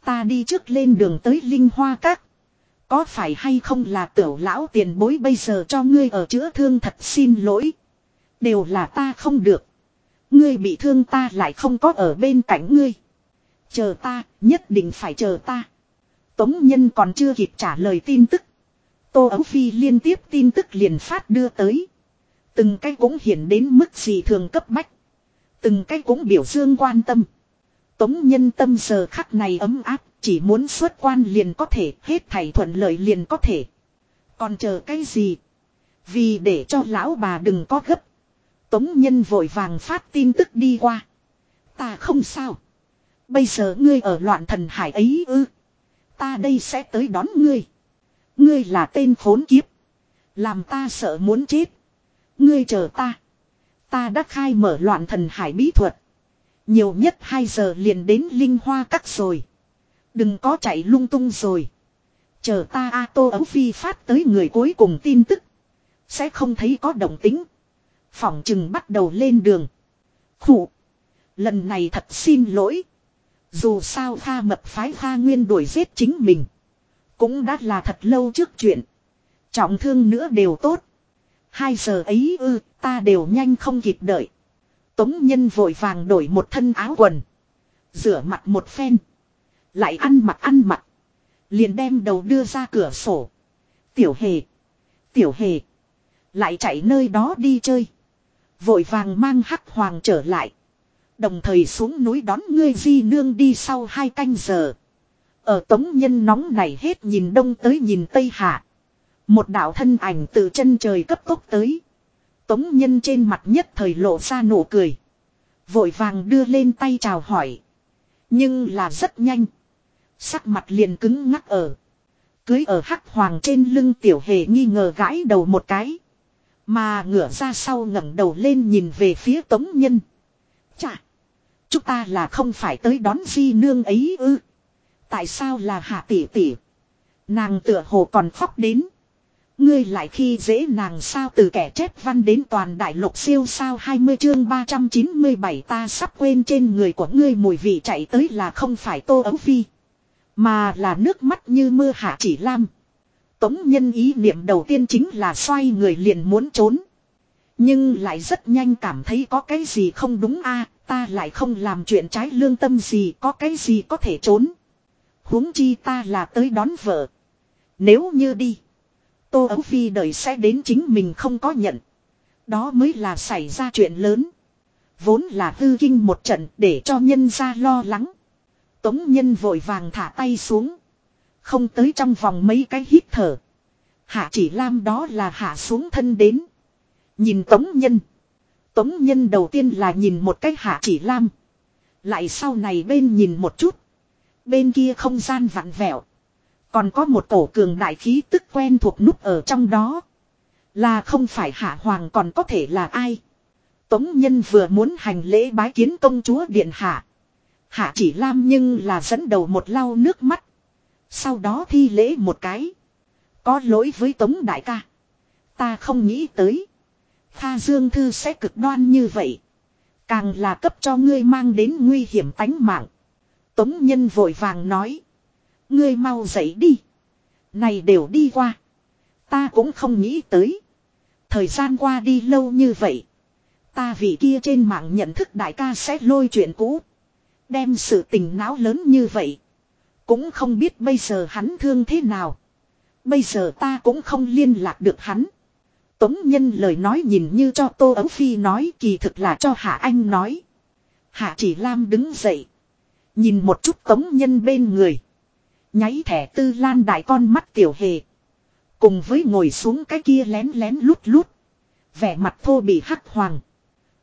Ta đi trước lên đường tới Linh Hoa Các. Có phải hay không là tiểu lão tiền bối bây giờ cho ngươi ở chữa thương thật xin lỗi. Đều là ta không được. Ngươi bị thương ta lại không có ở bên cạnh ngươi. Chờ ta, nhất định phải chờ ta. Tống Nhân còn chưa kịp trả lời tin tức. Tô Ấu Phi liên tiếp tin tức liền phát đưa tới. Từng cái cũng hiển đến mức gì thường cấp bách. Từng cái cũng biểu dương quan tâm. Tống nhân tâm giờ khắc này ấm áp, chỉ muốn xuất quan liền có thể, hết thảy thuận lợi liền có thể. Còn chờ cái gì? Vì để cho lão bà đừng có gấp. Tống nhân vội vàng phát tin tức đi qua. Ta không sao. Bây giờ ngươi ở loạn thần hải ấy ư. Ta đây sẽ tới đón ngươi. Ngươi là tên khốn kiếp. Làm ta sợ muốn chết. Ngươi chờ ta. Ta đã khai mở loạn thần hải bí thuật. Nhiều nhất 2 giờ liền đến linh hoa cắt rồi. Đừng có chạy lung tung rồi. Chờ ta A Tô Ấu Phi phát tới người cuối cùng tin tức. Sẽ không thấy có động tính. Phỏng chừng bắt đầu lên đường. Khủ. Lần này thật xin lỗi. Dù sao Kha mập phái Kha Nguyên đuổi giết chính mình. Cũng đã là thật lâu trước chuyện. Trọng thương nữa đều tốt. Hai giờ ấy ư, ta đều nhanh không kịp đợi. Tống nhân vội vàng đổi một thân áo quần. Rửa mặt một phen. Lại ăn mặc ăn mặc. Liền đem đầu đưa ra cửa sổ. Tiểu hề. Tiểu hề. Lại chạy nơi đó đi chơi. Vội vàng mang hắc hoàng trở lại. Đồng thời xuống núi đón ngươi di nương đi sau hai canh giờ. Ở tống nhân nóng này hết nhìn đông tới nhìn tây hạ. Một đạo thân ảnh từ chân trời cấp tốc tới. Tống nhân trên mặt nhất thời lộ ra nụ cười. Vội vàng đưa lên tay chào hỏi. Nhưng là rất nhanh. Sắc mặt liền cứng ngắc ở. Cưới ở hắc hoàng trên lưng tiểu hề nghi ngờ gãi đầu một cái. Mà ngửa ra sau ngẩng đầu lên nhìn về phía tống nhân. Chà! Chúng ta là không phải tới đón di nương ấy ư. Tại sao là hạ tỷ tỷ? Nàng tựa hồ còn khóc đến. Ngươi lại khi dễ nàng sao từ kẻ chép văn đến toàn đại lục siêu sao 20 chương 397 ta sắp quên trên người của ngươi mùi vị chạy tới là không phải tô ấu phi. Mà là nước mắt như mưa hạ chỉ lam. Tống nhân ý niệm đầu tiên chính là xoay người liền muốn trốn. Nhưng lại rất nhanh cảm thấy có cái gì không đúng a, ta lại không làm chuyện trái lương tâm gì có cái gì có thể trốn. huống chi ta là tới đón vợ. Nếu như đi. Tô Ấu Phi đời sẽ đến chính mình không có nhận. Đó mới là xảy ra chuyện lớn. Vốn là hư kinh một trận để cho nhân ra lo lắng. Tống nhân vội vàng thả tay xuống. Không tới trong vòng mấy cái hít thở. Hạ chỉ lam đó là hạ xuống thân đến. Nhìn tống nhân. Tống nhân đầu tiên là nhìn một cái hạ chỉ lam. Lại sau này bên nhìn một chút. Bên kia không gian vặn vẹo. Còn có một cổ cường đại khí tức quen thuộc núp ở trong đó. Là không phải hạ hoàng còn có thể là ai. Tống nhân vừa muốn hành lễ bái kiến công chúa điện hạ. Hạ chỉ lam nhưng là dẫn đầu một lau nước mắt. Sau đó thi lễ một cái. Có lỗi với tống đại ca. Ta không nghĩ tới. Kha Dương Thư sẽ cực đoan như vậy. Càng là cấp cho ngươi mang đến nguy hiểm tánh mạng. Tống Nhân vội vàng nói. Ngươi mau dậy đi. Này đều đi qua. Ta cũng không nghĩ tới. Thời gian qua đi lâu như vậy. Ta vì kia trên mạng nhận thức đại ca sẽ lôi chuyện cũ. Đem sự tình não lớn như vậy. Cũng không biết bây giờ hắn thương thế nào. Bây giờ ta cũng không liên lạc được hắn. Tống Nhân lời nói nhìn như cho Tô Ấu Phi nói, kỳ thực là cho Hạ Anh nói. Hạ Chỉ Lam đứng dậy. Nhìn một chút Tống Nhân bên người. Nháy thẻ tư lan đại con mắt tiểu hề. Cùng với ngồi xuống cái kia lén lén lút lút. Vẻ mặt thô bị hắc hoàng.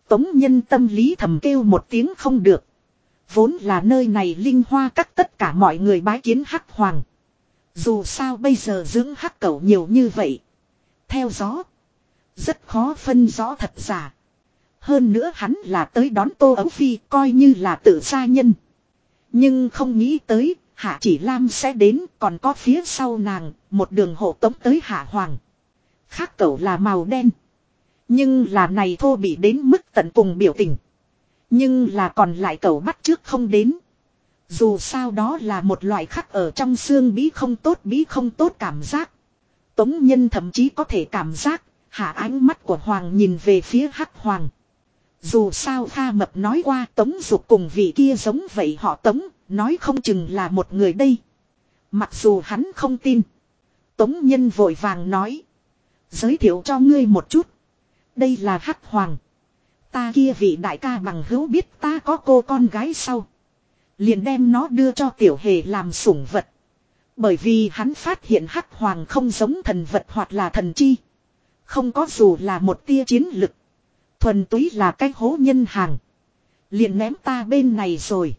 Tống Nhân tâm lý thầm kêu một tiếng không được. Vốn là nơi này linh hoa các tất cả mọi người bái kiến hắc hoàng. Dù sao bây giờ dưỡng hắc cẩu nhiều như vậy. Theo gió. Rất khó phân rõ thật giả. Hơn nữa hắn là tới đón Tô Ấu Phi coi như là tự gia nhân. Nhưng không nghĩ tới, Hạ Chỉ Lam sẽ đến còn có phía sau nàng, một đường hộ tống tới Hạ Hoàng. Khác cậu là màu đen. Nhưng là này thô bị đến mức tận cùng biểu tình. Nhưng là còn lại cậu bắt trước không đến. Dù sao đó là một loại khắc ở trong xương bí không tốt bí không tốt cảm giác. Tống nhân thậm chí có thể cảm giác Hạ ánh mắt của Hoàng nhìn về phía Hắc Hoàng. Dù sao Kha Mập nói qua Tống Dục cùng vị kia giống vậy họ Tống, nói không chừng là một người đây. Mặc dù hắn không tin. Tống Nhân vội vàng nói. Giới thiệu cho ngươi một chút. Đây là Hắc Hoàng. Ta kia vị đại ca bằng hữu biết ta có cô con gái sau. Liền đem nó đưa cho tiểu hề làm sủng vật. Bởi vì hắn phát hiện Hắc Hoàng không giống thần vật hoặc là thần chi. Không có dù là một tia chiến lực. Thuần túy là cái hố nhân hàng. Liền ném ta bên này rồi.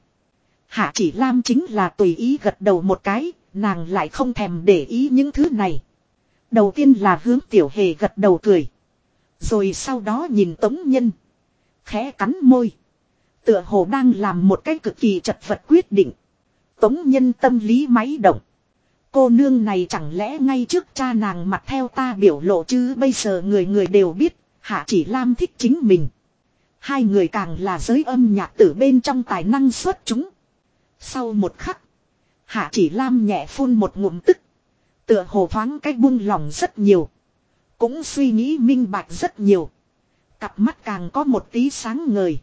Hạ chỉ Lam chính là tùy ý gật đầu một cái, nàng lại không thèm để ý những thứ này. Đầu tiên là hướng tiểu hề gật đầu cười. Rồi sau đó nhìn tống nhân. Khẽ cắn môi. Tựa hồ đang làm một cái cực kỳ chật vật quyết định. Tống nhân tâm lý máy động. Cô nương này chẳng lẽ ngay trước cha nàng mặt theo ta biểu lộ chứ bây giờ người người đều biết, Hạ chỉ Lam thích chính mình. Hai người càng là giới âm nhạc tử bên trong tài năng xuất chúng. Sau một khắc, Hạ chỉ Lam nhẹ phun một ngụm tức. Tựa hồ thoáng cách buông lòng rất nhiều. Cũng suy nghĩ minh bạch rất nhiều. Cặp mắt càng có một tí sáng ngời.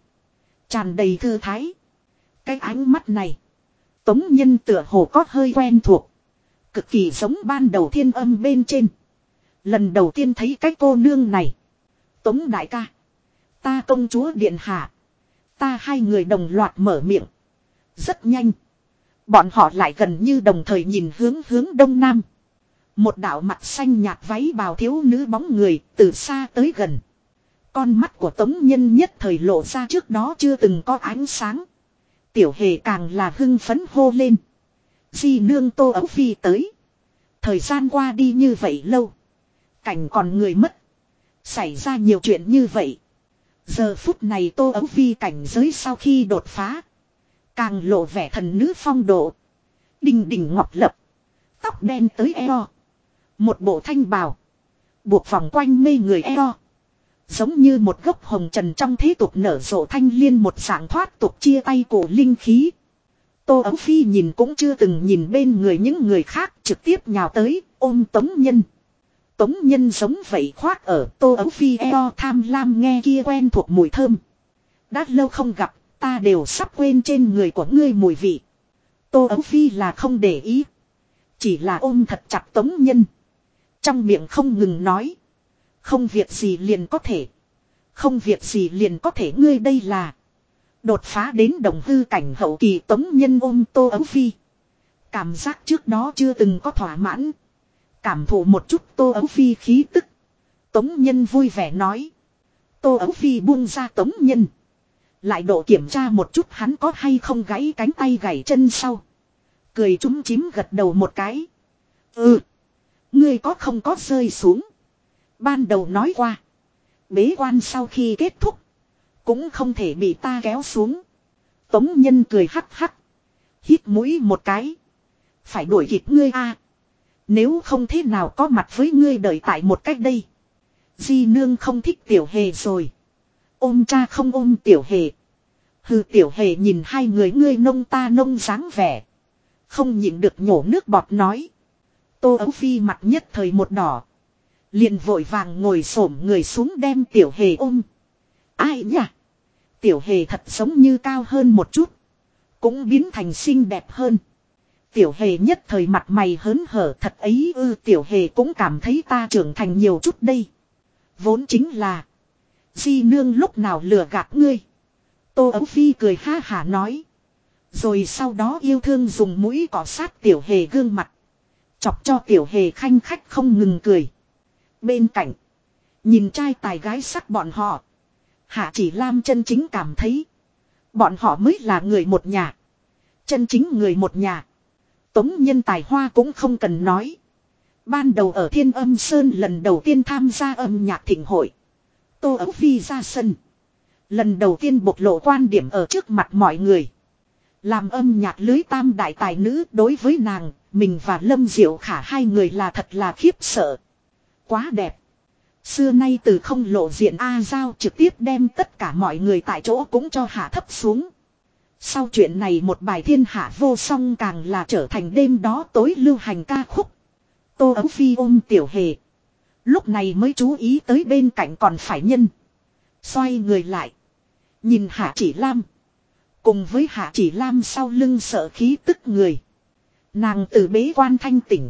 Tràn đầy thư thái. Cái ánh mắt này. Tống nhân tựa hồ có hơi quen thuộc. Cực kỳ giống ban đầu thiên âm bên trên. Lần đầu tiên thấy cái cô nương này. Tống đại ca. Ta công chúa điện hạ. Ta hai người đồng loạt mở miệng. Rất nhanh. Bọn họ lại gần như đồng thời nhìn hướng hướng đông nam. Một đạo mặt xanh nhạt váy bào thiếu nữ bóng người từ xa tới gần. Con mắt của tống nhân nhất thời lộ ra trước đó chưa từng có ánh sáng. Tiểu hề càng là hưng phấn hô lên. Di nương tô ấu phi tới. Thời gian qua đi như vậy lâu. Cảnh còn người mất. Xảy ra nhiều chuyện như vậy. Giờ phút này tô ấu phi cảnh giới sau khi đột phá. Càng lộ vẻ thần nữ phong độ. Đình đình ngọc lập. Tóc đen tới eo. Một bộ thanh bào. Buộc vòng quanh mê người eo. Giống như một gốc hồng trần trong thế tục nở rộ thanh liên một dạng thoát tục chia tay cổ linh khí. Tô Ấu Phi nhìn cũng chưa từng nhìn bên người những người khác trực tiếp nhào tới, ôm Tống Nhân. Tống Nhân giống vậy khoác ở, Tô Ấu Phi eo tham lam nghe kia quen thuộc mùi thơm. Đã lâu không gặp, ta đều sắp quên trên người của ngươi mùi vị. Tô Ấu Phi là không để ý. Chỉ là ôm thật chặt Tống Nhân. Trong miệng không ngừng nói. Không việc gì liền có thể. Không việc gì liền có thể ngươi đây là. Đột phá đến đồng hư cảnh hậu kỳ tống nhân ôm tô ấu phi. Cảm giác trước đó chưa từng có thỏa mãn. Cảm thụ một chút tô ấu phi khí tức. Tống nhân vui vẻ nói. Tô ấu phi buông ra tống nhân. Lại độ kiểm tra một chút hắn có hay không gãy cánh tay gãy chân sau. Cười trúng chím gật đầu một cái. Ừ. Ngươi có không có rơi xuống. Ban đầu nói qua. Bế quan sau khi kết thúc. Cũng không thể bị ta kéo xuống. Tống nhân cười hắc hắc. Hít mũi một cái. Phải đuổi kịp ngươi a. Nếu không thế nào có mặt với ngươi đợi tại một cách đây. Di nương không thích tiểu hề rồi. Ôm cha không ôm tiểu hề. Hừ, tiểu hề nhìn hai người ngươi nông ta nông dáng vẻ. Không nhịn được nhổ nước bọt nói. Tô ấu phi mặt nhất thời một đỏ. Liền vội vàng ngồi xổm người xuống đem tiểu hề ôm. Ai nhỉ? Tiểu hề thật giống như cao hơn một chút. Cũng biến thành xinh đẹp hơn. Tiểu hề nhất thời mặt mày hớn hở thật ấy ư, tiểu hề cũng cảm thấy ta trưởng thành nhiều chút đây. Vốn chính là. Di nương lúc nào lừa gạt ngươi. Tô ấu phi cười ha hả nói. Rồi sau đó yêu thương dùng mũi cỏ sát tiểu hề gương mặt. Chọc cho tiểu hề khanh khách không ngừng cười. Bên cạnh. Nhìn trai tài gái sắc bọn họ. Hạ chỉ Lam chân chính cảm thấy. Bọn họ mới là người một nhà. Chân chính người một nhà. Tống nhân tài hoa cũng không cần nói. Ban đầu ở Thiên Âm Sơn lần đầu tiên tham gia âm nhạc thịnh hội. Tô Ấu Phi ra sân. Lần đầu tiên bộc lộ quan điểm ở trước mặt mọi người. Làm âm nhạc lưới tam đại tài nữ đối với nàng, mình và Lâm Diệu Khả hai người là thật là khiếp sợ. Quá đẹp. Xưa nay từ không lộ diện A Giao trực tiếp đem tất cả mọi người tại chỗ cũng cho hạ thấp xuống. Sau chuyện này một bài thiên hạ vô song càng là trở thành đêm đó tối lưu hành ca khúc. Tô Ấu Phi ôm tiểu hề. Lúc này mới chú ý tới bên cạnh còn phải nhân. Xoay người lại. Nhìn Hạ Chỉ Lam. Cùng với Hạ Chỉ Lam sau lưng sợ khí tức người. Nàng từ bế quan thanh tỉnh.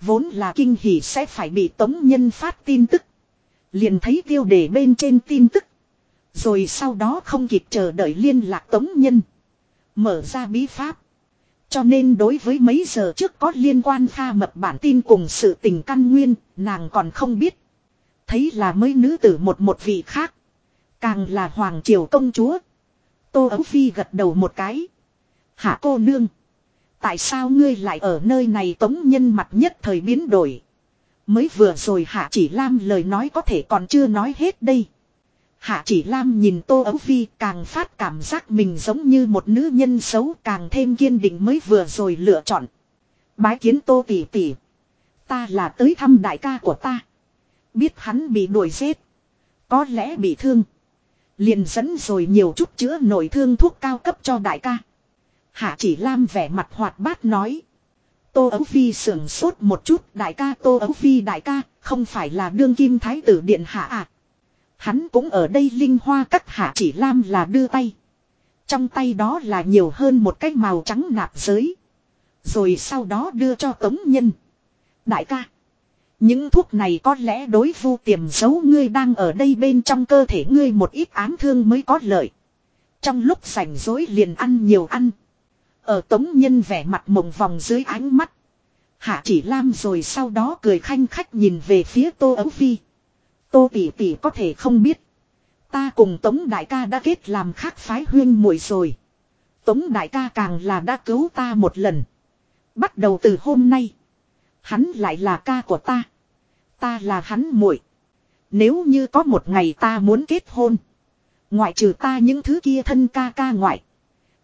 Vốn là kinh hỉ sẽ phải bị tống nhân phát tin tức. Liền thấy tiêu đề bên trên tin tức. Rồi sau đó không kịp chờ đợi liên lạc tống nhân. Mở ra bí pháp. Cho nên đối với mấy giờ trước có liên quan pha mập bản tin cùng sự tình căn nguyên, nàng còn không biết. Thấy là mấy nữ tử một một vị khác. Càng là hoàng triều công chúa. Tô Ấu Phi gật đầu một cái. Hạ cô nương. Tại sao ngươi lại ở nơi này tống nhân mặt nhất thời biến đổi. Mới vừa rồi Hạ Chỉ Lam lời nói có thể còn chưa nói hết đây. Hạ Chỉ Lam nhìn Tô Ấu Phi càng phát cảm giác mình giống như một nữ nhân xấu càng thêm kiên định mới vừa rồi lựa chọn. Bái kiến Tô Tỷ Tỷ. Ta là tới thăm đại ca của ta. Biết hắn bị đuổi giết. Có lẽ bị thương. Liền dẫn rồi nhiều chút chữa nổi thương thuốc cao cấp cho đại ca. Hạ chỉ lam vẻ mặt hoạt bát nói. Tô Ấu Phi sưởng sốt một chút, đại ca, Tô Ấu Phi đại ca, không phải là đương kim thái tử điện hạ à. Hắn cũng ở đây linh hoa cắt hạ chỉ lam là đưa tay. Trong tay đó là nhiều hơn một cái màu trắng nạp giới. Rồi sau đó đưa cho tống nhân. Đại ca. Những thuốc này có lẽ đối vu tiềm giấu ngươi đang ở đây bên trong cơ thể ngươi một ít án thương mới có lợi. Trong lúc rảnh rỗi liền ăn nhiều ăn. Ở tống nhân vẻ mặt mộng vòng dưới ánh mắt. Hạ chỉ lam rồi sau đó cười khanh khách nhìn về phía tô ấu phi. Tô tỷ tỷ có thể không biết. Ta cùng tống đại ca đã kết làm khác phái huyên muội rồi. Tống đại ca càng là đã cứu ta một lần. Bắt đầu từ hôm nay. Hắn lại là ca của ta. Ta là hắn muội. Nếu như có một ngày ta muốn kết hôn. Ngoại trừ ta những thứ kia thân ca ca ngoại.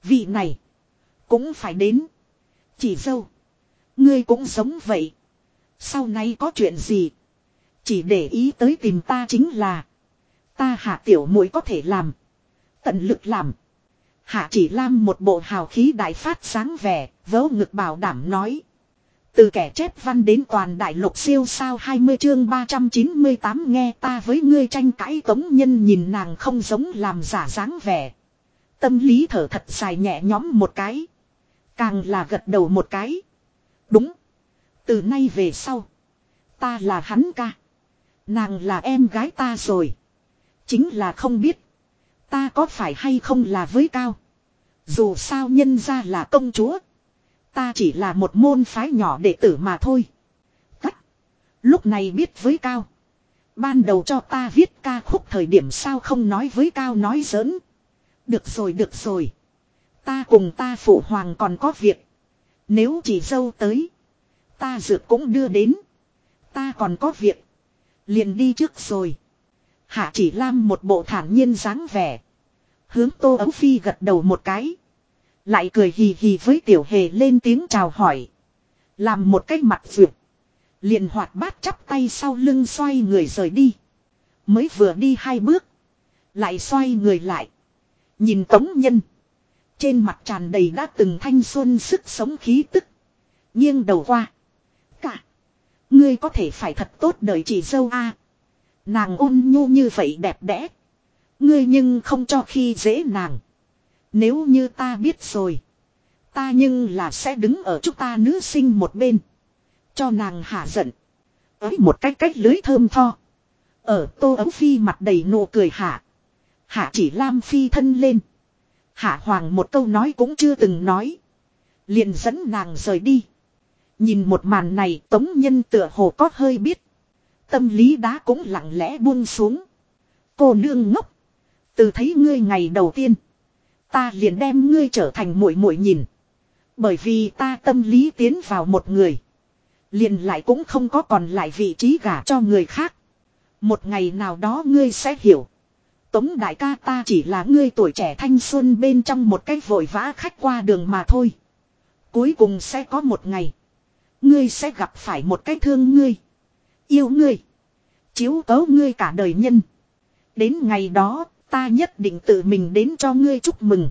Vị này. Cũng phải đến. Chỉ dâu. Ngươi cũng giống vậy. Sau này có chuyện gì. Chỉ để ý tới tìm ta chính là. Ta hạ tiểu muội có thể làm. Tận lực làm. Hạ chỉ lam một bộ hào khí đại phát sáng vẻ, vớ ngực bảo đảm nói. Từ kẻ chép văn đến toàn đại lục siêu sao 20 chương 398 nghe ta với ngươi tranh cãi tống nhân nhìn nàng không giống làm giả dáng vẻ. Tâm lý thở thật dài nhẹ nhõm một cái. Càng là gật đầu một cái. Đúng. Từ nay về sau. Ta là hắn ca. Nàng là em gái ta rồi. Chính là không biết. Ta có phải hay không là với cao. Dù sao nhân ra là công chúa. Ta chỉ là một môn phái nhỏ đệ tử mà thôi. Cách. Lúc này biết với Cao. Ban đầu cho ta viết ca khúc thời điểm sao không nói với Cao nói giỡn. Được rồi được rồi. Ta cùng ta phụ hoàng còn có việc. Nếu chỉ dâu tới. Ta dược cũng đưa đến. Ta còn có việc. Liền đi trước rồi. Hạ chỉ lam một bộ thản nhiên dáng vẻ. Hướng tô ấu phi gật đầu một cái. Lại cười hì hì với tiểu hề lên tiếng chào hỏi. Làm một cái mặt vượt. Liền hoạt bát chắp tay sau lưng xoay người rời đi. Mới vừa đi hai bước. Lại xoay người lại. Nhìn tống nhân. Trên mặt tràn đầy đã từng thanh xuân sức sống khí tức. Nghiêng đầu qua. Cả. Ngươi có thể phải thật tốt đời chị dâu a. Nàng ôn nhu như vậy đẹp đẽ. Ngươi nhưng không cho khi dễ nàng. Nếu như ta biết rồi. Ta nhưng là sẽ đứng ở chúng ta nữ sinh một bên. Cho nàng hạ giận. Ấy một cách cách lưới thơm tho. Ở tô ấu phi mặt đầy nụ cười hạ. Hạ chỉ lam phi thân lên. Hạ hoàng một câu nói cũng chưa từng nói. Liền dẫn nàng rời đi. Nhìn một màn này, tống nhân tựa hồ có hơi biết. Tâm lý đá cũng lặng lẽ buông xuống. Cô nương ngốc. Từ thấy ngươi ngày đầu tiên. Ta liền đem ngươi trở thành muội muội nhìn. Bởi vì ta tâm lý tiến vào một người. Liền lại cũng không có còn lại vị trí gả cho người khác. Một ngày nào đó ngươi sẽ hiểu. Tống đại ca ta chỉ là ngươi tuổi trẻ thanh xuân bên trong một cái vội vã khách qua đường mà thôi. Cuối cùng sẽ có một ngày. Ngươi sẽ gặp phải một cái thương ngươi. Yêu ngươi. Chiếu cấu ngươi cả đời nhân. Đến ngày đó, Ta nhất định tự mình đến cho ngươi chúc mừng.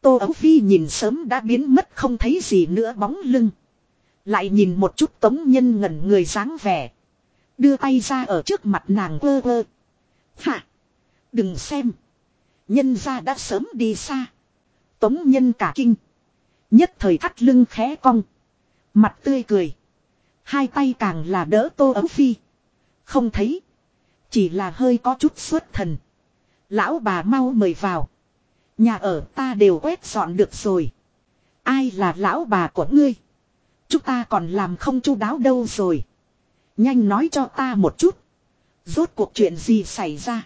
Tô Ấu Phi nhìn sớm đã biến mất không thấy gì nữa bóng lưng. Lại nhìn một chút tống nhân ngẩn người dáng vẻ. Đưa tay ra ở trước mặt nàng ơ ơ. Hả? Đừng xem. Nhân ra đã sớm đi xa. Tống nhân cả kinh. Nhất thời thắt lưng khẽ cong. Mặt tươi cười. Hai tay càng là đỡ tô ấu phi. Không thấy. Chỉ là hơi có chút xuất thần. Lão bà mau mời vào. Nhà ở ta đều quét dọn được rồi. Ai là lão bà của ngươi? Chúng ta còn làm không chu đáo đâu rồi. Nhanh nói cho ta một chút. Rốt cuộc chuyện gì xảy ra?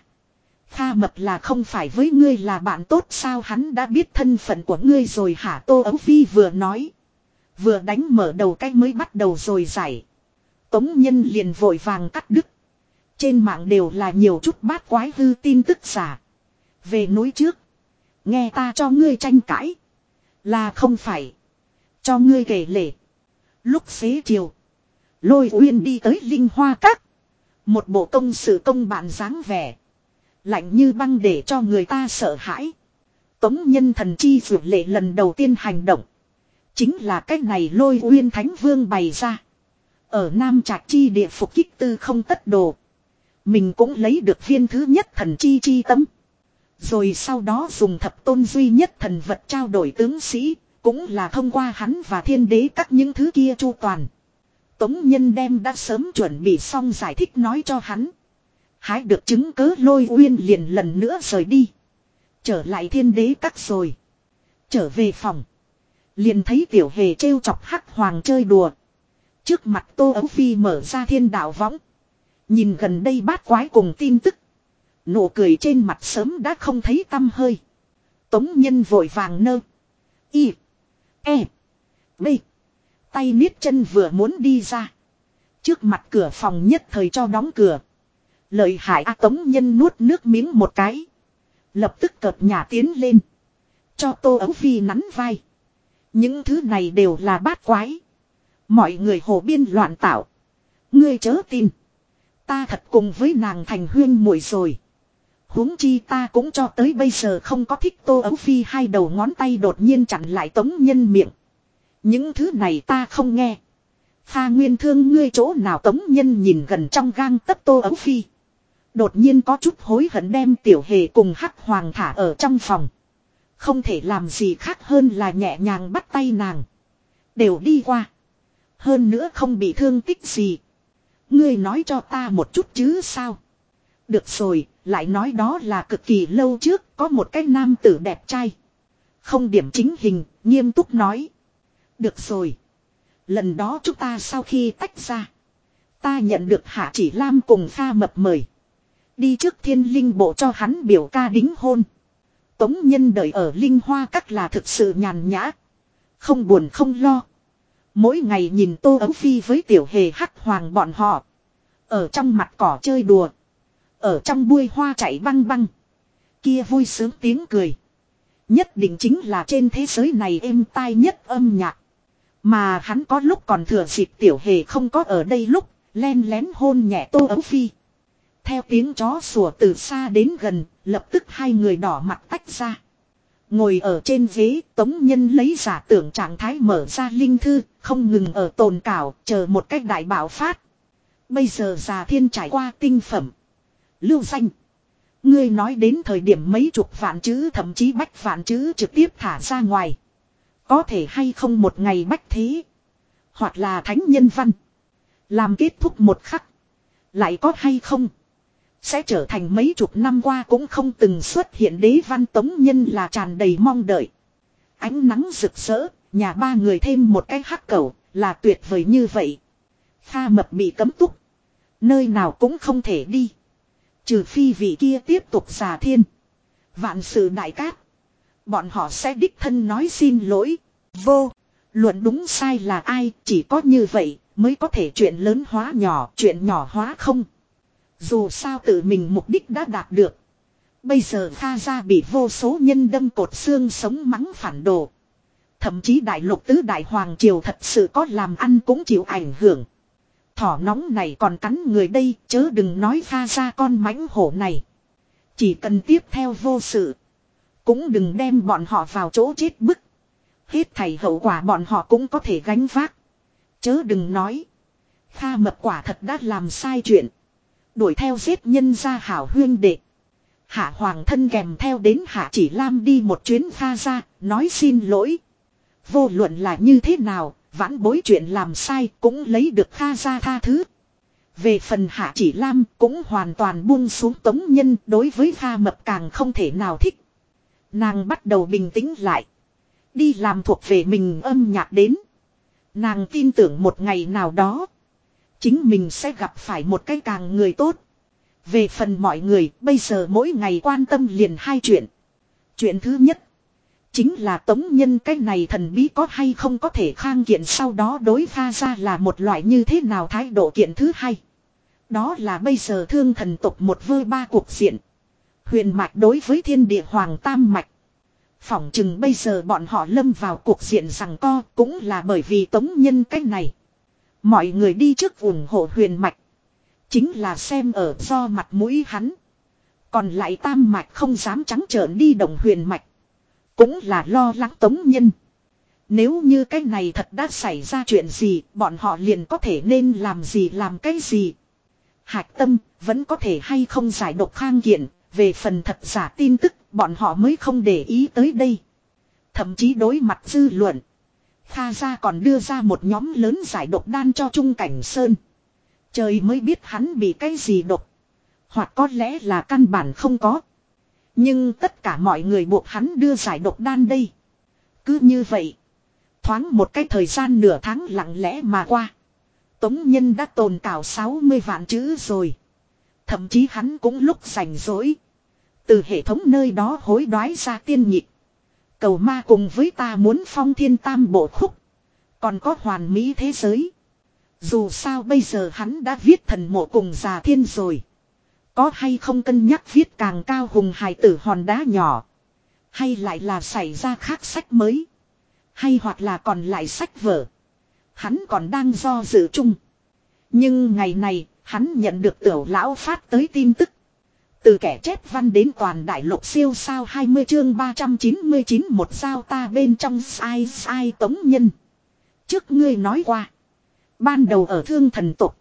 Kha mập là không phải với ngươi là bạn tốt sao hắn đã biết thân phận của ngươi rồi hả Tô Ấu Phi vừa nói. Vừa đánh mở đầu cái mới bắt đầu rồi giải. Tống nhân liền vội vàng cắt đứt. Trên mạng đều là nhiều chút bát quái hư tin tức giả. Về núi trước. Nghe ta cho ngươi tranh cãi. Là không phải. Cho ngươi kể lể. Lúc xế chiều. Lôi uyên đi tới Linh Hoa Các. Một bộ công sự công bạn dáng vẻ. Lạnh như băng để cho người ta sợ hãi. Tống nhân thần chi vượt lệ lần đầu tiên hành động. Chính là cách này lôi uyên thánh vương bày ra. Ở Nam Trạc chi địa phục kích tư không tất đồ. Mình cũng lấy được viên thứ nhất thần chi chi tấm. Rồi sau đó dùng thập tôn duy nhất thần vật trao đổi tướng sĩ. Cũng là thông qua hắn và thiên đế các những thứ kia chu toàn. Tống Nhân đem đã sớm chuẩn bị xong giải thích nói cho hắn. Hái được chứng cớ lôi uyên liền lần nữa rời đi. Trở lại thiên đế các rồi. Trở về phòng. Liền thấy tiểu hề trêu chọc hắc hoàng chơi đùa. Trước mặt tô ấu phi mở ra thiên đạo võng. Nhìn gần đây bát quái cùng tin tức. Nụ cười trên mặt sớm đã không thấy tâm hơi. Tống nhân vội vàng nơ. Y. E. B. Tay niết chân vừa muốn đi ra. Trước mặt cửa phòng nhất thời cho đóng cửa. Lợi hại A Tống Nhân nuốt nước miếng một cái. Lập tức cợt nhà tiến lên. Cho Tô Ấu Phi nắn vai. Những thứ này đều là bát quái. Mọi người hồ biên loạn tạo. Ngươi chớ tin. Ta thật cùng với nàng thành huyên muội rồi. huống chi ta cũng cho tới bây giờ không có thích Tô Ấu Phi hai đầu ngón tay đột nhiên chặn lại Tống Nhân miệng. Những thứ này ta không nghe. Pha nguyên thương ngươi chỗ nào tống nhân nhìn gần trong gang tấc tô ấu phi. Đột nhiên có chút hối hận đem tiểu hề cùng hắc hoàng thả ở trong phòng. Không thể làm gì khác hơn là nhẹ nhàng bắt tay nàng. Đều đi qua. Hơn nữa không bị thương tích gì. Ngươi nói cho ta một chút chứ sao. Được rồi, lại nói đó là cực kỳ lâu trước có một cái nam tử đẹp trai. Không điểm chính hình, nghiêm túc nói. Được rồi. Lần đó chúng ta sau khi tách ra. Ta nhận được Hạ Chỉ Lam cùng pha mập mời. Đi trước thiên linh bộ cho hắn biểu ca đính hôn. Tống nhân đợi ở linh hoa các là thực sự nhàn nhã. Không buồn không lo. Mỗi ngày nhìn tô ấu phi với tiểu hề hắc hoàng bọn họ. Ở trong mặt cỏ chơi đùa. Ở trong bui hoa chạy băng băng. Kia vui sướng tiếng cười. Nhất định chính là trên thế giới này êm tai nhất âm nhạc. Mà hắn có lúc còn thừa dịp tiểu hề không có ở đây lúc, len lén hôn nhẹ tô ấu phi. Theo tiếng chó sủa từ xa đến gần, lập tức hai người đỏ mặt tách ra. Ngồi ở trên ghế, tống nhân lấy giả tưởng trạng thái mở ra linh thư, không ngừng ở tồn cảo, chờ một cách đại bảo phát. Bây giờ già thiên trải qua tinh phẩm. Lưu danh. Ngươi nói đến thời điểm mấy chục vạn chữ thậm chí bách vạn chữ trực tiếp thả ra ngoài. Có thể hay không một ngày bách thế. Hoặc là thánh nhân văn. Làm kết thúc một khắc. Lại có hay không. Sẽ trở thành mấy chục năm qua cũng không từng xuất hiện đế văn tống nhân là tràn đầy mong đợi. Ánh nắng rực rỡ, nhà ba người thêm một cái hắc cầu, là tuyệt vời như vậy. Kha mập bị cấm túc. Nơi nào cũng không thể đi. Trừ phi vị kia tiếp tục xà thiên. Vạn sự đại cát. Bọn họ sẽ đích thân nói xin lỗi. Vô. Luận đúng sai là ai chỉ có như vậy mới có thể chuyện lớn hóa nhỏ chuyện nhỏ hóa không. Dù sao tự mình mục đích đã đạt được. Bây giờ Kha gia bị vô số nhân đâm cột xương sống mắng phản đồ. Thậm chí đại lục tứ đại hoàng triều thật sự có làm ăn cũng chịu ảnh hưởng. Thỏ nóng này còn cắn người đây, chớ đừng nói Kha gia con mãnh hổ này. Chỉ cần tiếp theo vô sự. Cũng đừng đem bọn họ vào chỗ chết bức. Hết thầy hậu quả bọn họ cũng có thể gánh vác. Chớ đừng nói. Kha mập quả thật đã làm sai chuyện. Đuổi theo giết nhân gia hảo huyên đệ. Hạ hoàng thân kèm theo đến hạ chỉ lam đi một chuyến pha ra, nói xin lỗi. Vô luận là như thế nào, Vãn bối chuyện làm sai cũng lấy được Kha ra tha thứ. Về phần Hạ Chỉ Lam cũng hoàn toàn buông xuống tống nhân đối với pha Mập càng không thể nào thích. Nàng bắt đầu bình tĩnh lại. Đi làm thuộc về mình âm nhạc đến. Nàng tin tưởng một ngày nào đó. Chính mình sẽ gặp phải một cái càng người tốt. Về phần mọi người, bây giờ mỗi ngày quan tâm liền hai chuyện. Chuyện thứ nhất. Chính là tống nhân cái này thần bí có hay không có thể khang kiện sau đó đối pha ra là một loại như thế nào thái độ kiện thứ hai. Đó là bây giờ thương thần tục một vơ ba cuộc diện. Huyền mạch đối với thiên địa hoàng tam mạch. Phỏng chừng bây giờ bọn họ lâm vào cuộc diện rằng co cũng là bởi vì tống nhân cách này. Mọi người đi trước ủng hộ huyền mạch. Chính là xem ở do mặt mũi hắn. Còn lại tam mạch không dám trắng trợn đi đồng huyền mạch. Cũng là lo lắng tống nhân. Nếu như cái này thật đã xảy ra chuyện gì, bọn họ liền có thể nên làm gì làm cái gì. Hạch tâm, vẫn có thể hay không giải độc khang kiện, về phần thật giả tin tức, bọn họ mới không để ý tới đây. Thậm chí đối mặt dư luận. Kha ra còn đưa ra một nhóm lớn giải độc đan cho Trung Cảnh Sơn. Trời mới biết hắn bị cái gì độc. Hoặc có lẽ là căn bản không có. Nhưng tất cả mọi người buộc hắn đưa giải độc đan đây. Cứ như vậy. Thoáng một cái thời gian nửa tháng lặng lẽ mà qua. Tống Nhân đã tồn cảo 60 vạn chữ rồi. Thậm chí hắn cũng lúc rảnh rỗi. Từ hệ thống nơi đó hối đoái ra tiên nhịp. Cầu ma cùng với ta muốn phong thiên tam bộ khúc. Còn có hoàn mỹ thế giới. Dù sao bây giờ hắn đã viết thần mộ cùng già thiên rồi. Có hay không cân nhắc viết càng cao hùng hài tử hòn đá nhỏ. Hay lại là xảy ra khác sách mới. Hay hoặc là còn lại sách vở. Hắn còn đang do dự chung. Nhưng ngày này, hắn nhận được tiểu lão phát tới tin tức. Từ kẻ chép văn đến toàn đại lục siêu sao 20 chương 399 một sao ta bên trong sai sai tống nhân. Trước ngươi nói qua. Ban đầu ở thương thần tục.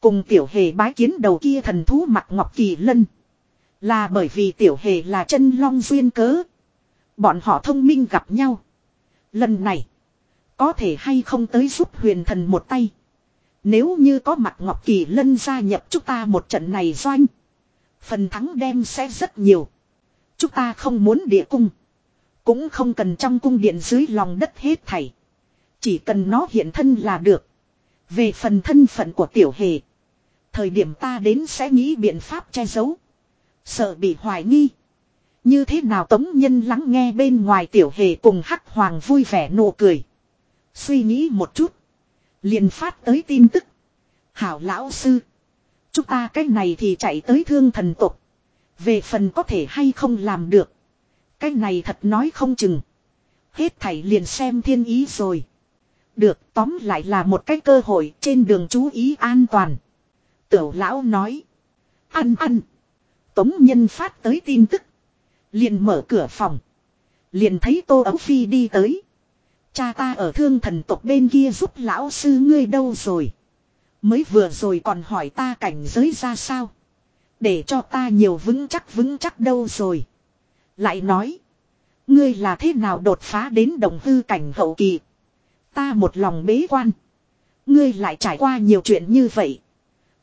Cùng tiểu hề bái kiến đầu kia thần thú mặt ngọc kỳ lân. Là bởi vì tiểu hề là chân long duyên cớ. Bọn họ thông minh gặp nhau. Lần này. Có thể hay không tới giúp huyền thần một tay. Nếu như có mặt ngọc kỳ lân gia nhập chúng ta một trận này doanh. Phần thắng đem sẽ rất nhiều. Chúng ta không muốn địa cung. Cũng không cần trong cung điện dưới lòng đất hết thảy. Chỉ cần nó hiện thân là được. Về phần thân phận của tiểu hề. Thời điểm ta đến sẽ nghĩ biện pháp che giấu. Sợ bị hoài nghi. Như thế nào tống nhân lắng nghe bên ngoài tiểu hề cùng hắc hoàng vui vẻ nụ cười. Suy nghĩ một chút. liền phát tới tin tức. Hảo lão sư. Chúng ta cái này thì chạy tới thương thần tục. Về phần có thể hay không làm được. Cái này thật nói không chừng. Hết thảy liền xem thiên ý rồi. Được, tóm lại là một cái cơ hội trên đường chú ý an toàn. Tiểu lão nói. Ăn ăn. Tống nhân phát tới tin tức. Liền mở cửa phòng. Liền thấy tô ấu phi đi tới. Cha ta ở thương thần tộc bên kia giúp lão sư ngươi đâu rồi. Mới vừa rồi còn hỏi ta cảnh giới ra sao. Để cho ta nhiều vững chắc vững chắc đâu rồi. Lại nói. Ngươi là thế nào đột phá đến đồng hư cảnh hậu kỳ. Ta một lòng bế quan. Ngươi lại trải qua nhiều chuyện như vậy.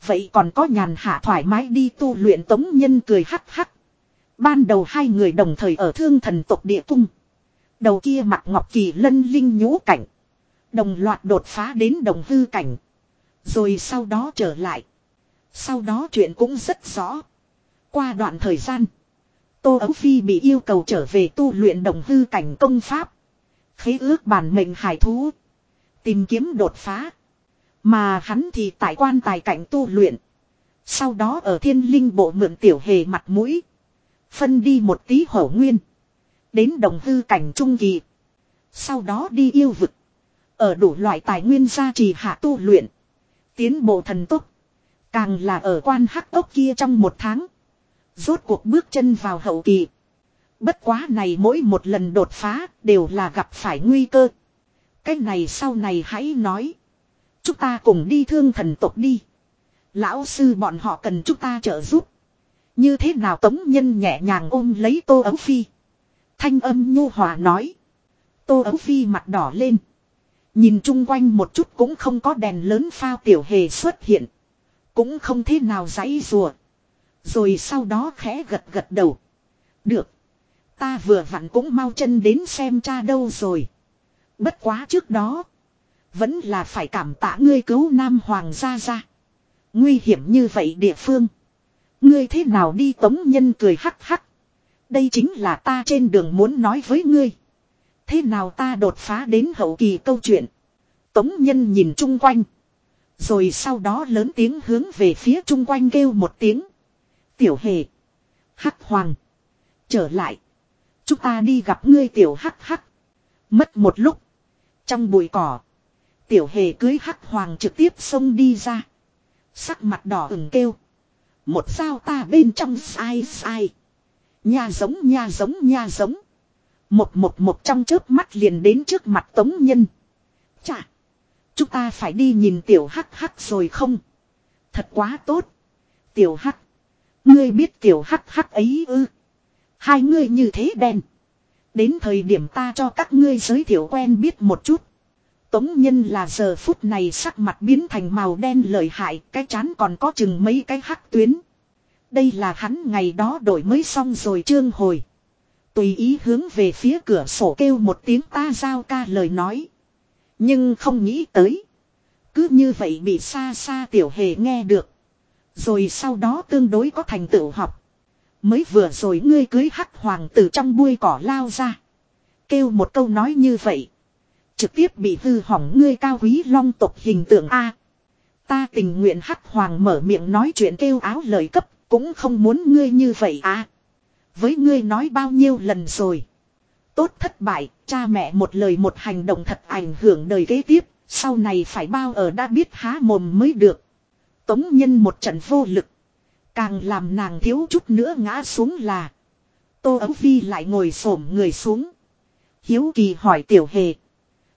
Vậy còn có nhàn hạ thoải mái đi tu luyện tống nhân cười hắc hắc. Ban đầu hai người đồng thời ở thương thần tộc địa cung. Đầu kia mặt ngọc kỳ lân linh nhũ cảnh. Đồng loạt đột phá đến đồng hư cảnh. Rồi sau đó trở lại. Sau đó chuyện cũng rất rõ. Qua đoạn thời gian. Tô Ấu Phi bị yêu cầu trở về tu luyện đồng hư cảnh công pháp. Khế ước bản mệnh hải thú. Tìm kiếm đột phá. Mà hắn thì tại quan tài cảnh tu luyện. Sau đó ở thiên linh bộ mượn tiểu hề mặt mũi. Phân đi một tí hổ nguyên. Đến đồng hư cảnh trung kỳ. Sau đó đi yêu vực. Ở đủ loại tài nguyên gia trì hạ tu luyện. Tiến bộ thần tốc. Càng là ở quan hắc ốc kia trong một tháng. Rốt cuộc bước chân vào hậu kỳ. Bất quá này mỗi một lần đột phá đều là gặp phải nguy cơ. Cái này sau này hãy nói. Chúng ta cùng đi thương thần tộc đi. Lão sư bọn họ cần chúng ta trợ giúp. Như thế nào tống nhân nhẹ nhàng ôm lấy tô ấu phi. Thanh âm nhu hòa nói. Tô ấu phi mặt đỏ lên. Nhìn chung quanh một chút cũng không có đèn lớn phao tiểu hề xuất hiện. Cũng không thế nào giãy rùa. Rồi sau đó khẽ gật gật đầu. Được. Ta vừa vặn cũng mau chân đến xem cha đâu rồi. Bất quá trước đó. Vẫn là phải cảm tạ ngươi cứu Nam Hoàng gia ra. Nguy hiểm như vậy địa phương. Ngươi thế nào đi tống nhân cười hắc hắc. Đây chính là ta trên đường muốn nói với ngươi. Thế nào ta đột phá đến hậu kỳ câu chuyện. Tống nhân nhìn chung quanh. Rồi sau đó lớn tiếng hướng về phía chung quanh kêu một tiếng. Tiểu hề. Hắc hoàng. Trở lại. Chúng ta đi gặp ngươi tiểu hắc hắc. Mất một lúc. Trong bụi cỏ. Tiểu hề cưới hắc hoàng trực tiếp xông đi ra. Sắc mặt đỏ ửng kêu. Một sao ta bên trong sai sai. Nhà giống nhà giống nhà giống. Một một một trong trước mắt liền đến trước mặt tống nhân. Chà. Chúng ta phải đi nhìn tiểu hắc hắc rồi không? Thật quá tốt. Tiểu hắc. Ngươi biết tiểu hắc hắc ấy ư. Hai ngươi như thế đen. Đến thời điểm ta cho các ngươi giới thiệu quen biết một chút. Tống nhân là giờ phút này sắc mặt biến thành màu đen lợi hại, cái chán còn có chừng mấy cái hắc tuyến. Đây là hắn ngày đó đổi mới xong rồi trương hồi. Tùy ý hướng về phía cửa sổ kêu một tiếng ta giao ca lời nói. Nhưng không nghĩ tới. Cứ như vậy bị xa xa tiểu hề nghe được. Rồi sau đó tương đối có thành tựu học. Mới vừa rồi ngươi cưới hắc hoàng từ trong bụi cỏ lao ra. Kêu một câu nói như vậy. Trực tiếp bị hư hỏng ngươi cao quý long tộc hình tượng A. Ta tình nguyện hắc hoàng mở miệng nói chuyện kêu áo lời cấp. Cũng không muốn ngươi như vậy à. Với ngươi nói bao nhiêu lần rồi. Tốt thất bại, cha mẹ một lời một hành động thật ảnh hưởng đời kế tiếp. Sau này phải bao ở đã biết há mồm mới được. Tống nhân một trận vô lực. Càng làm nàng thiếu chút nữa ngã xuống là. Tô Ấu Phi lại ngồi xổm người xuống. Hiếu kỳ hỏi tiểu hề.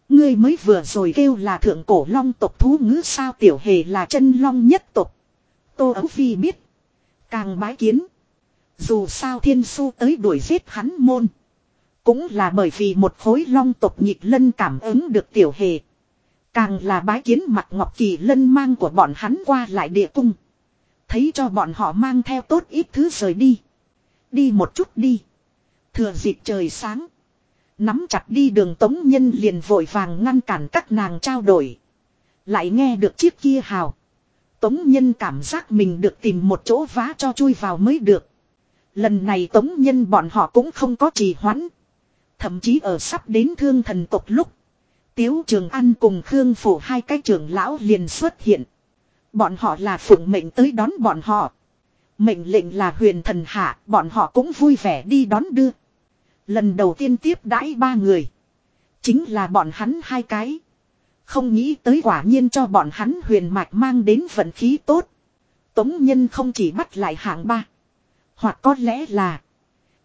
Ngươi mới vừa rồi kêu là thượng cổ long tộc thú ngữ sao tiểu hề là chân long nhất tộc. Tô Ấu Phi biết. Càng bái kiến. Dù sao thiên su tới đuổi giết hắn môn. Cũng là bởi vì một khối long tộc nhịp lân cảm ứng được tiểu hề. Càng là bái kiến mặt ngọc kỳ lân mang của bọn hắn qua lại địa cung. Thấy cho bọn họ mang theo tốt ít thứ rời đi. Đi một chút đi. Thừa dịp trời sáng. Nắm chặt đi đường tống nhân liền vội vàng ngăn cản các nàng trao đổi. Lại nghe được chiếc kia hào. Tống nhân cảm giác mình được tìm một chỗ vá cho chui vào mới được. Lần này tống nhân bọn họ cũng không có trì hoãn. Thậm chí ở sắp đến thương thần tộc lúc. Tiếu Trường An cùng Khương Phủ hai cái trưởng lão liền xuất hiện. Bọn họ là phụng mệnh tới đón bọn họ. Mệnh lệnh là huyền thần hạ, bọn họ cũng vui vẻ đi đón đưa. Lần đầu tiên tiếp đãi ba người. Chính là bọn hắn hai cái. Không nghĩ tới quả nhiên cho bọn hắn huyền mạch mang đến vận khí tốt. Tống nhân không chỉ bắt lại hạng ba. Hoặc có lẽ là.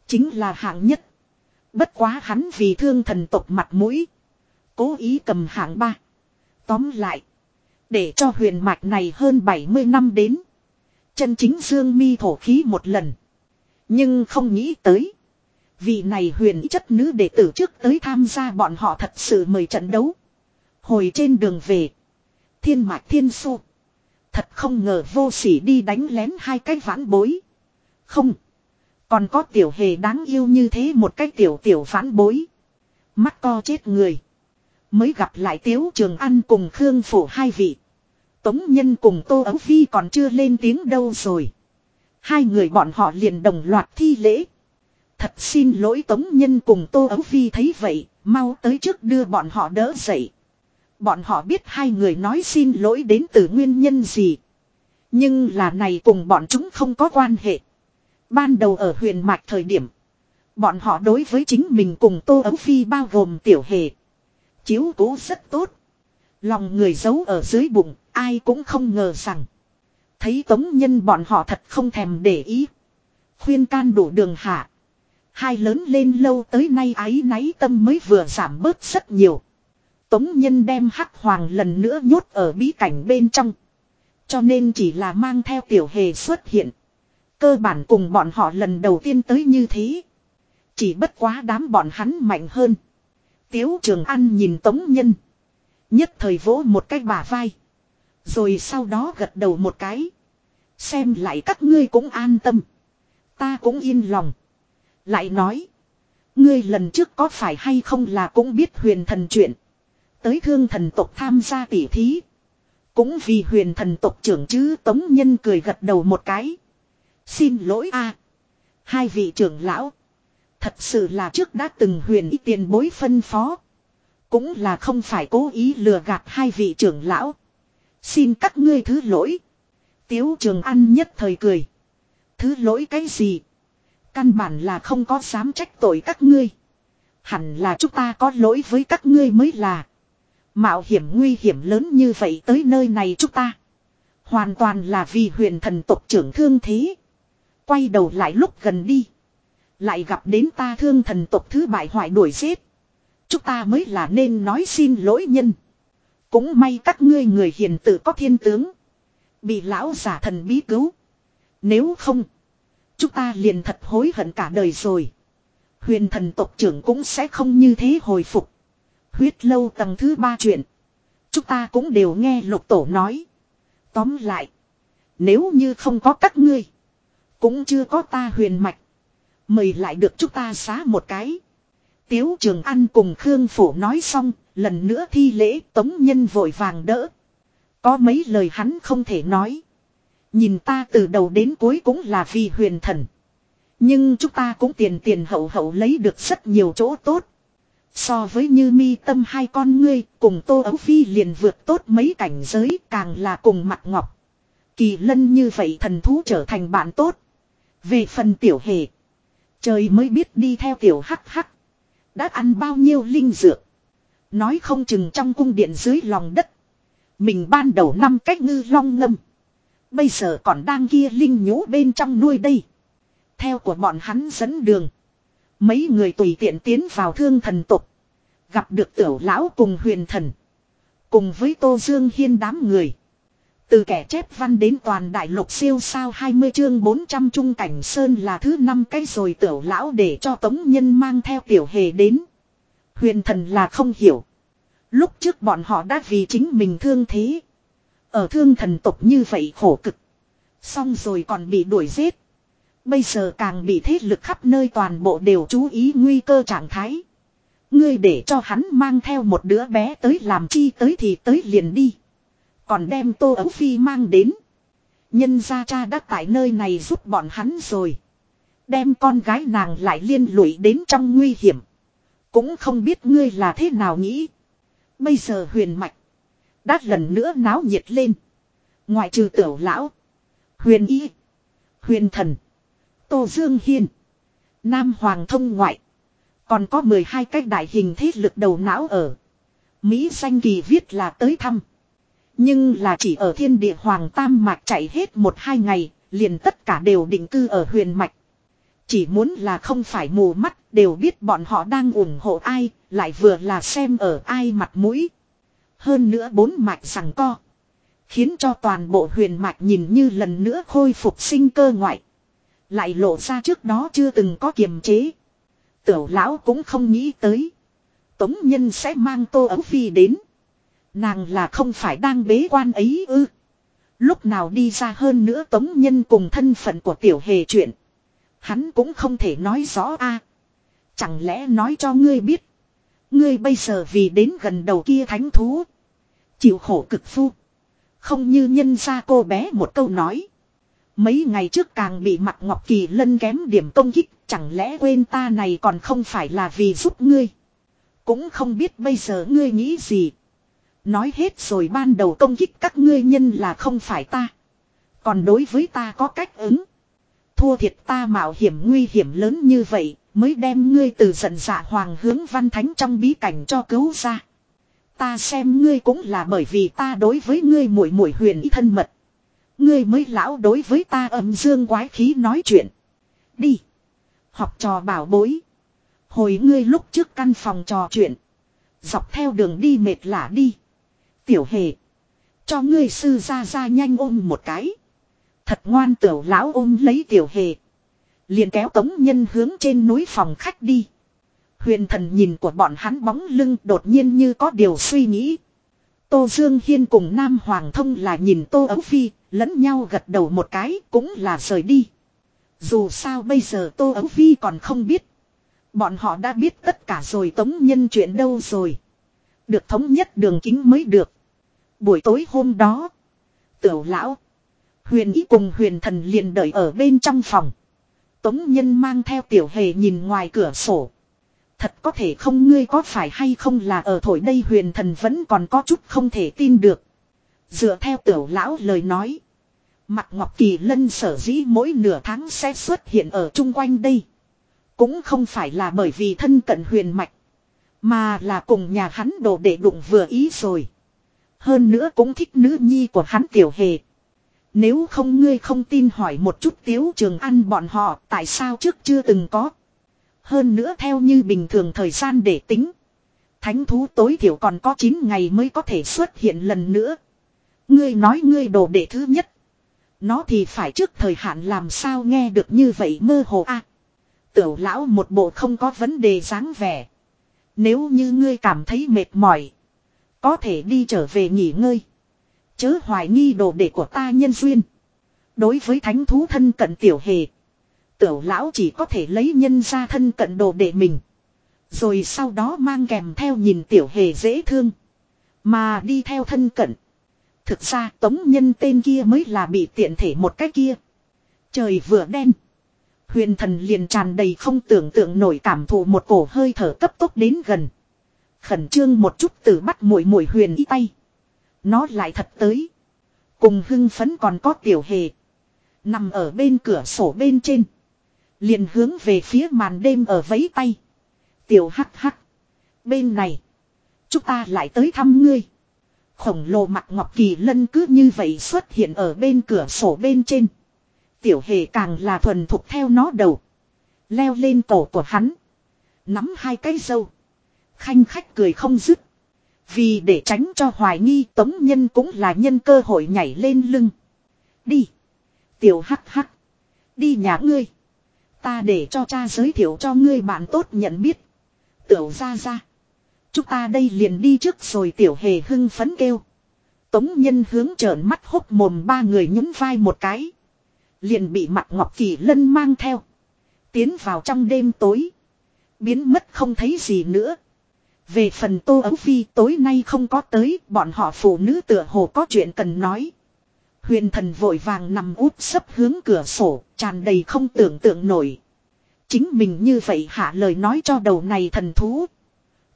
Chính là hạng nhất. Bất quá hắn vì thương thần tộc mặt mũi. Cố ý cầm hạng ba. Tóm lại. Để cho huyền mạch này hơn 70 năm đến. Chân chính dương mi thổ khí một lần. Nhưng không nghĩ tới. Vị này huyền chất nữ đệ tử trước tới tham gia bọn họ thật sự mời trận đấu. Hồi trên đường về. Thiên mạch thiên su. Thật không ngờ vô sỉ đi đánh lén hai cái vãn bối. Không. Còn có tiểu hề đáng yêu như thế một cái tiểu tiểu phản bối. Mắt co chết người. Mới gặp lại Tiếu Trường An cùng Khương Phủ hai vị. Tống Nhân cùng Tô Ấu Phi còn chưa lên tiếng đâu rồi. Hai người bọn họ liền đồng loạt thi lễ. Thật xin lỗi Tống Nhân cùng Tô Ấu Phi thấy vậy, mau tới trước đưa bọn họ đỡ dậy. Bọn họ biết hai người nói xin lỗi đến từ nguyên nhân gì. Nhưng là này cùng bọn chúng không có quan hệ. Ban đầu ở huyền mạch thời điểm. Bọn họ đối với chính mình cùng Tô Ấu Phi bao gồm tiểu hề. Chiếu cố rất tốt. Lòng người giấu ở dưới bụng, ai cũng không ngờ rằng. Thấy tống nhân bọn họ thật không thèm để ý. Khuyên can đủ đường hạ. Hai lớn lên lâu tới nay ái náy tâm mới vừa giảm bớt rất nhiều. Tống Nhân đem Hắc Hoàng lần nữa nhốt ở bí cảnh bên trong. Cho nên chỉ là mang theo tiểu hề xuất hiện. Cơ bản cùng bọn họ lần đầu tiên tới như thế. Chỉ bất quá đám bọn hắn mạnh hơn. Tiếu Trường An nhìn Tống Nhân. Nhất thời vỗ một cái bả vai. Rồi sau đó gật đầu một cái. Xem lại các ngươi cũng an tâm. Ta cũng yên lòng. Lại nói. Ngươi lần trước có phải hay không là cũng biết huyền thần chuyện. Tới thương thần tộc tham gia tỉ thí. Cũng vì huyền thần tộc trưởng chứ Tống Nhân cười gật đầu một cái. Xin lỗi a Hai vị trưởng lão. Thật sự là trước đã từng huyền ý tiền bối phân phó. Cũng là không phải cố ý lừa gạt hai vị trưởng lão. Xin các ngươi thứ lỗi. Tiếu trường ăn nhất thời cười. Thứ lỗi cái gì? Căn bản là không có dám trách tội các ngươi. Hẳn là chúng ta có lỗi với các ngươi mới là. Mạo hiểm nguy hiểm lớn như vậy tới nơi này chúng ta. Hoàn toàn là vì huyền thần tộc trưởng thương thế. Quay đầu lại lúc gần đi. Lại gặp đến ta thương thần tộc thứ bại hoại đuổi giết. Chúng ta mới là nên nói xin lỗi nhân. Cũng may các ngươi người hiền tự có thiên tướng. Bị lão giả thần bí cứu. Nếu không. Chúng ta liền thật hối hận cả đời rồi. Huyền thần tộc trưởng cũng sẽ không như thế hồi phục. Huyết lâu tầng thứ ba chuyện. Chúng ta cũng đều nghe lục tổ nói. Tóm lại. Nếu như không có các ngươi. Cũng chưa có ta huyền mạch. Mời lại được chúng ta xá một cái. Tiếu trường ăn cùng Khương Phổ nói xong. Lần nữa thi lễ, tống nhân vội vàng đỡ. Có mấy lời hắn không thể nói. Nhìn ta từ đầu đến cuối cũng là vì huyền thần. Nhưng chúng ta cũng tiền tiền hậu hậu lấy được rất nhiều chỗ tốt. So với như mi tâm hai con ngươi, cùng tô ấu phi liền vượt tốt mấy cảnh giới, càng là cùng mặt ngọc. Kỳ lân như vậy thần thú trở thành bạn tốt. Về phần tiểu hề. Trời mới biết đi theo tiểu hắc hắc. Đã ăn bao nhiêu linh dược. Nói không chừng trong cung điện dưới lòng đất. Mình ban đầu năm cách ngư long ngâm. Bây giờ còn đang kia linh nhũ bên trong nuôi đây. Theo của bọn hắn dẫn đường. Mấy người tùy tiện tiến vào thương thần tục. Gặp được tiểu lão cùng huyền thần. Cùng với Tô Dương Hiên đám người. Từ kẻ chép văn đến toàn đại lục siêu sao 20 chương 400 trung cảnh sơn là thứ năm cái rồi tiểu lão để cho tống nhân mang theo tiểu hề đến. Huyền thần là không hiểu. Lúc trước bọn họ đã vì chính mình thương thế. Ở thương thần tộc như vậy khổ cực. Xong rồi còn bị đuổi giết. Bây giờ càng bị thế lực khắp nơi toàn bộ đều chú ý nguy cơ trạng thái. Ngươi để cho hắn mang theo một đứa bé tới làm chi tới thì tới liền đi. Còn đem tô ấu phi mang đến. Nhân gia cha đã tại nơi này giúp bọn hắn rồi. Đem con gái nàng lại liên lụy đến trong nguy hiểm. Cũng không biết ngươi là thế nào nghĩ. Bây giờ huyền mạch. Đã lần nữa náo nhiệt lên. Ngoại trừ tiểu lão. Huyền y. Huyền thần. Tô Dương Hiên. Nam Hoàng thông ngoại. Còn có 12 cách đại hình thế lực đầu não ở. Mỹ danh kỳ viết là tới thăm. Nhưng là chỉ ở thiên địa Hoàng Tam Mạch chạy hết một hai ngày, liền tất cả đều định cư ở huyền mạch. Chỉ muốn là không phải mù mắt, đều biết bọn họ đang ủng hộ ai, lại vừa là xem ở ai mặt mũi. Hơn nữa bốn mạch rằng co. Khiến cho toàn bộ huyền mạch nhìn như lần nữa khôi phục sinh cơ ngoại. Lại lộ ra trước đó chưa từng có kiềm chế. Tiểu lão cũng không nghĩ tới. Tống nhân sẽ mang tô ấu phi đến. Nàng là không phải đang bế quan ấy ư. Lúc nào đi ra hơn nữa tống nhân cùng thân phận của tiểu hề chuyện. Hắn cũng không thể nói rõ a. Chẳng lẽ nói cho ngươi biết. Ngươi bây giờ vì đến gần đầu kia thánh thú. Chịu khổ cực phu. Không như nhân ra cô bé một câu nói. Mấy ngày trước càng bị mặt Ngọc Kỳ lân kém điểm công kích. Chẳng lẽ quên ta này còn không phải là vì giúp ngươi. Cũng không biết bây giờ ngươi nghĩ gì. Nói hết rồi ban đầu công kích các ngươi nhân là không phải ta. Còn đối với ta có cách ứng. Thua thiệt ta mạo hiểm nguy hiểm lớn như vậy, mới đem ngươi từ giận dạ hoàng hướng văn thánh trong bí cảnh cho cứu ra. Ta xem ngươi cũng là bởi vì ta đối với ngươi muội muội huyền ý thân mật. Ngươi mới lão đối với ta âm dương quái khí nói chuyện. Đi. Học trò bảo bối. Hồi ngươi lúc trước căn phòng trò chuyện. Dọc theo đường đi mệt lả đi. Tiểu hề. Cho ngươi sư ra ra nhanh ôm một cái. Thật ngoan tiểu lão ôm lấy tiểu hề. Liền kéo tống nhân hướng trên núi phòng khách đi. Huyền thần nhìn của bọn hắn bóng lưng đột nhiên như có điều suy nghĩ. Tô Dương Hiên cùng Nam Hoàng Thông là nhìn Tô Ấu Phi, lẫn nhau gật đầu một cái cũng là rời đi. Dù sao bây giờ Tô Ấu Phi còn không biết. Bọn họ đã biết tất cả rồi tống nhân chuyện đâu rồi. Được thống nhất đường kính mới được. Buổi tối hôm đó. Tiểu lão. Huyền ý cùng huyền thần liền đợi ở bên trong phòng. Tống nhân mang theo tiểu hề nhìn ngoài cửa sổ. Thật có thể không ngươi có phải hay không là ở thổi đây huyền thần vẫn còn có chút không thể tin được. Dựa theo tiểu lão lời nói. Mặt Ngọc Kỳ Lân sở dĩ mỗi nửa tháng sẽ xuất hiện ở chung quanh đây. Cũng không phải là bởi vì thân cận huyền mạch. Mà là cùng nhà hắn đồ để đụng vừa ý rồi. Hơn nữa cũng thích nữ nhi của hắn tiểu hề. Nếu không ngươi không tin hỏi một chút tiếu trường ăn bọn họ, tại sao trước chưa từng có. Hơn nữa theo như bình thường thời gian để tính. Thánh thú tối thiểu còn có 9 ngày mới có thể xuất hiện lần nữa. Ngươi nói ngươi đồ đệ thứ nhất. Nó thì phải trước thời hạn làm sao nghe được như vậy mơ hồ a. tiểu lão một bộ không có vấn đề dáng vẻ. Nếu như ngươi cảm thấy mệt mỏi. Có thể đi trở về nghỉ ngơi. Chớ hoài nghi đồ đệ của ta nhân duyên. Đối với thánh thú thân cận tiểu hề. Tiểu lão chỉ có thể lấy nhân ra thân cận đồ đệ mình. Rồi sau đó mang kèm theo nhìn tiểu hề dễ thương. Mà đi theo thân cận. Thực ra tống nhân tên kia mới là bị tiện thể một cái kia. Trời vừa đen. Huyền thần liền tràn đầy không tưởng tượng nổi cảm thụ một cổ hơi thở cấp tốc đến gần. Khẩn trương một chút từ bắt mũi mũi huyền y tay. Nó lại thật tới. Cùng hưng phấn còn có tiểu hề. Nằm ở bên cửa sổ bên trên. Liền hướng về phía màn đêm ở vấy tay. Tiểu hắc hắc. Bên này. Chúng ta lại tới thăm ngươi. Khổng lồ mặt ngọc kỳ lân cứ như vậy xuất hiện ở bên cửa sổ bên trên. Tiểu hề càng là thuần thục theo nó đầu. Leo lên cổ của hắn. Nắm hai cái dâu. Khanh khách cười không dứt. Vì để tránh cho hoài nghi, tống nhân cũng là nhân cơ hội nhảy lên lưng. Đi. Tiểu hắc hắc. Đi nhà ngươi. Ta để cho cha giới thiệu cho ngươi bạn tốt nhận biết. Tiểu ra ra. Chúng ta đây liền đi trước rồi tiểu hề hưng phấn kêu. Tống nhân hướng trợn mắt hốc mồm ba người nhún vai một cái. Liền bị mặt ngọc kỳ lân mang theo. Tiến vào trong đêm tối. Biến mất không thấy gì nữa. Về phần tô ấu phi tối nay không có tới bọn họ phụ nữ tựa hồ có chuyện cần nói. Huyền thần vội vàng nằm úp sấp hướng cửa sổ tràn đầy không tưởng tượng nổi. Chính mình như vậy hạ lời nói cho đầu này thần thú.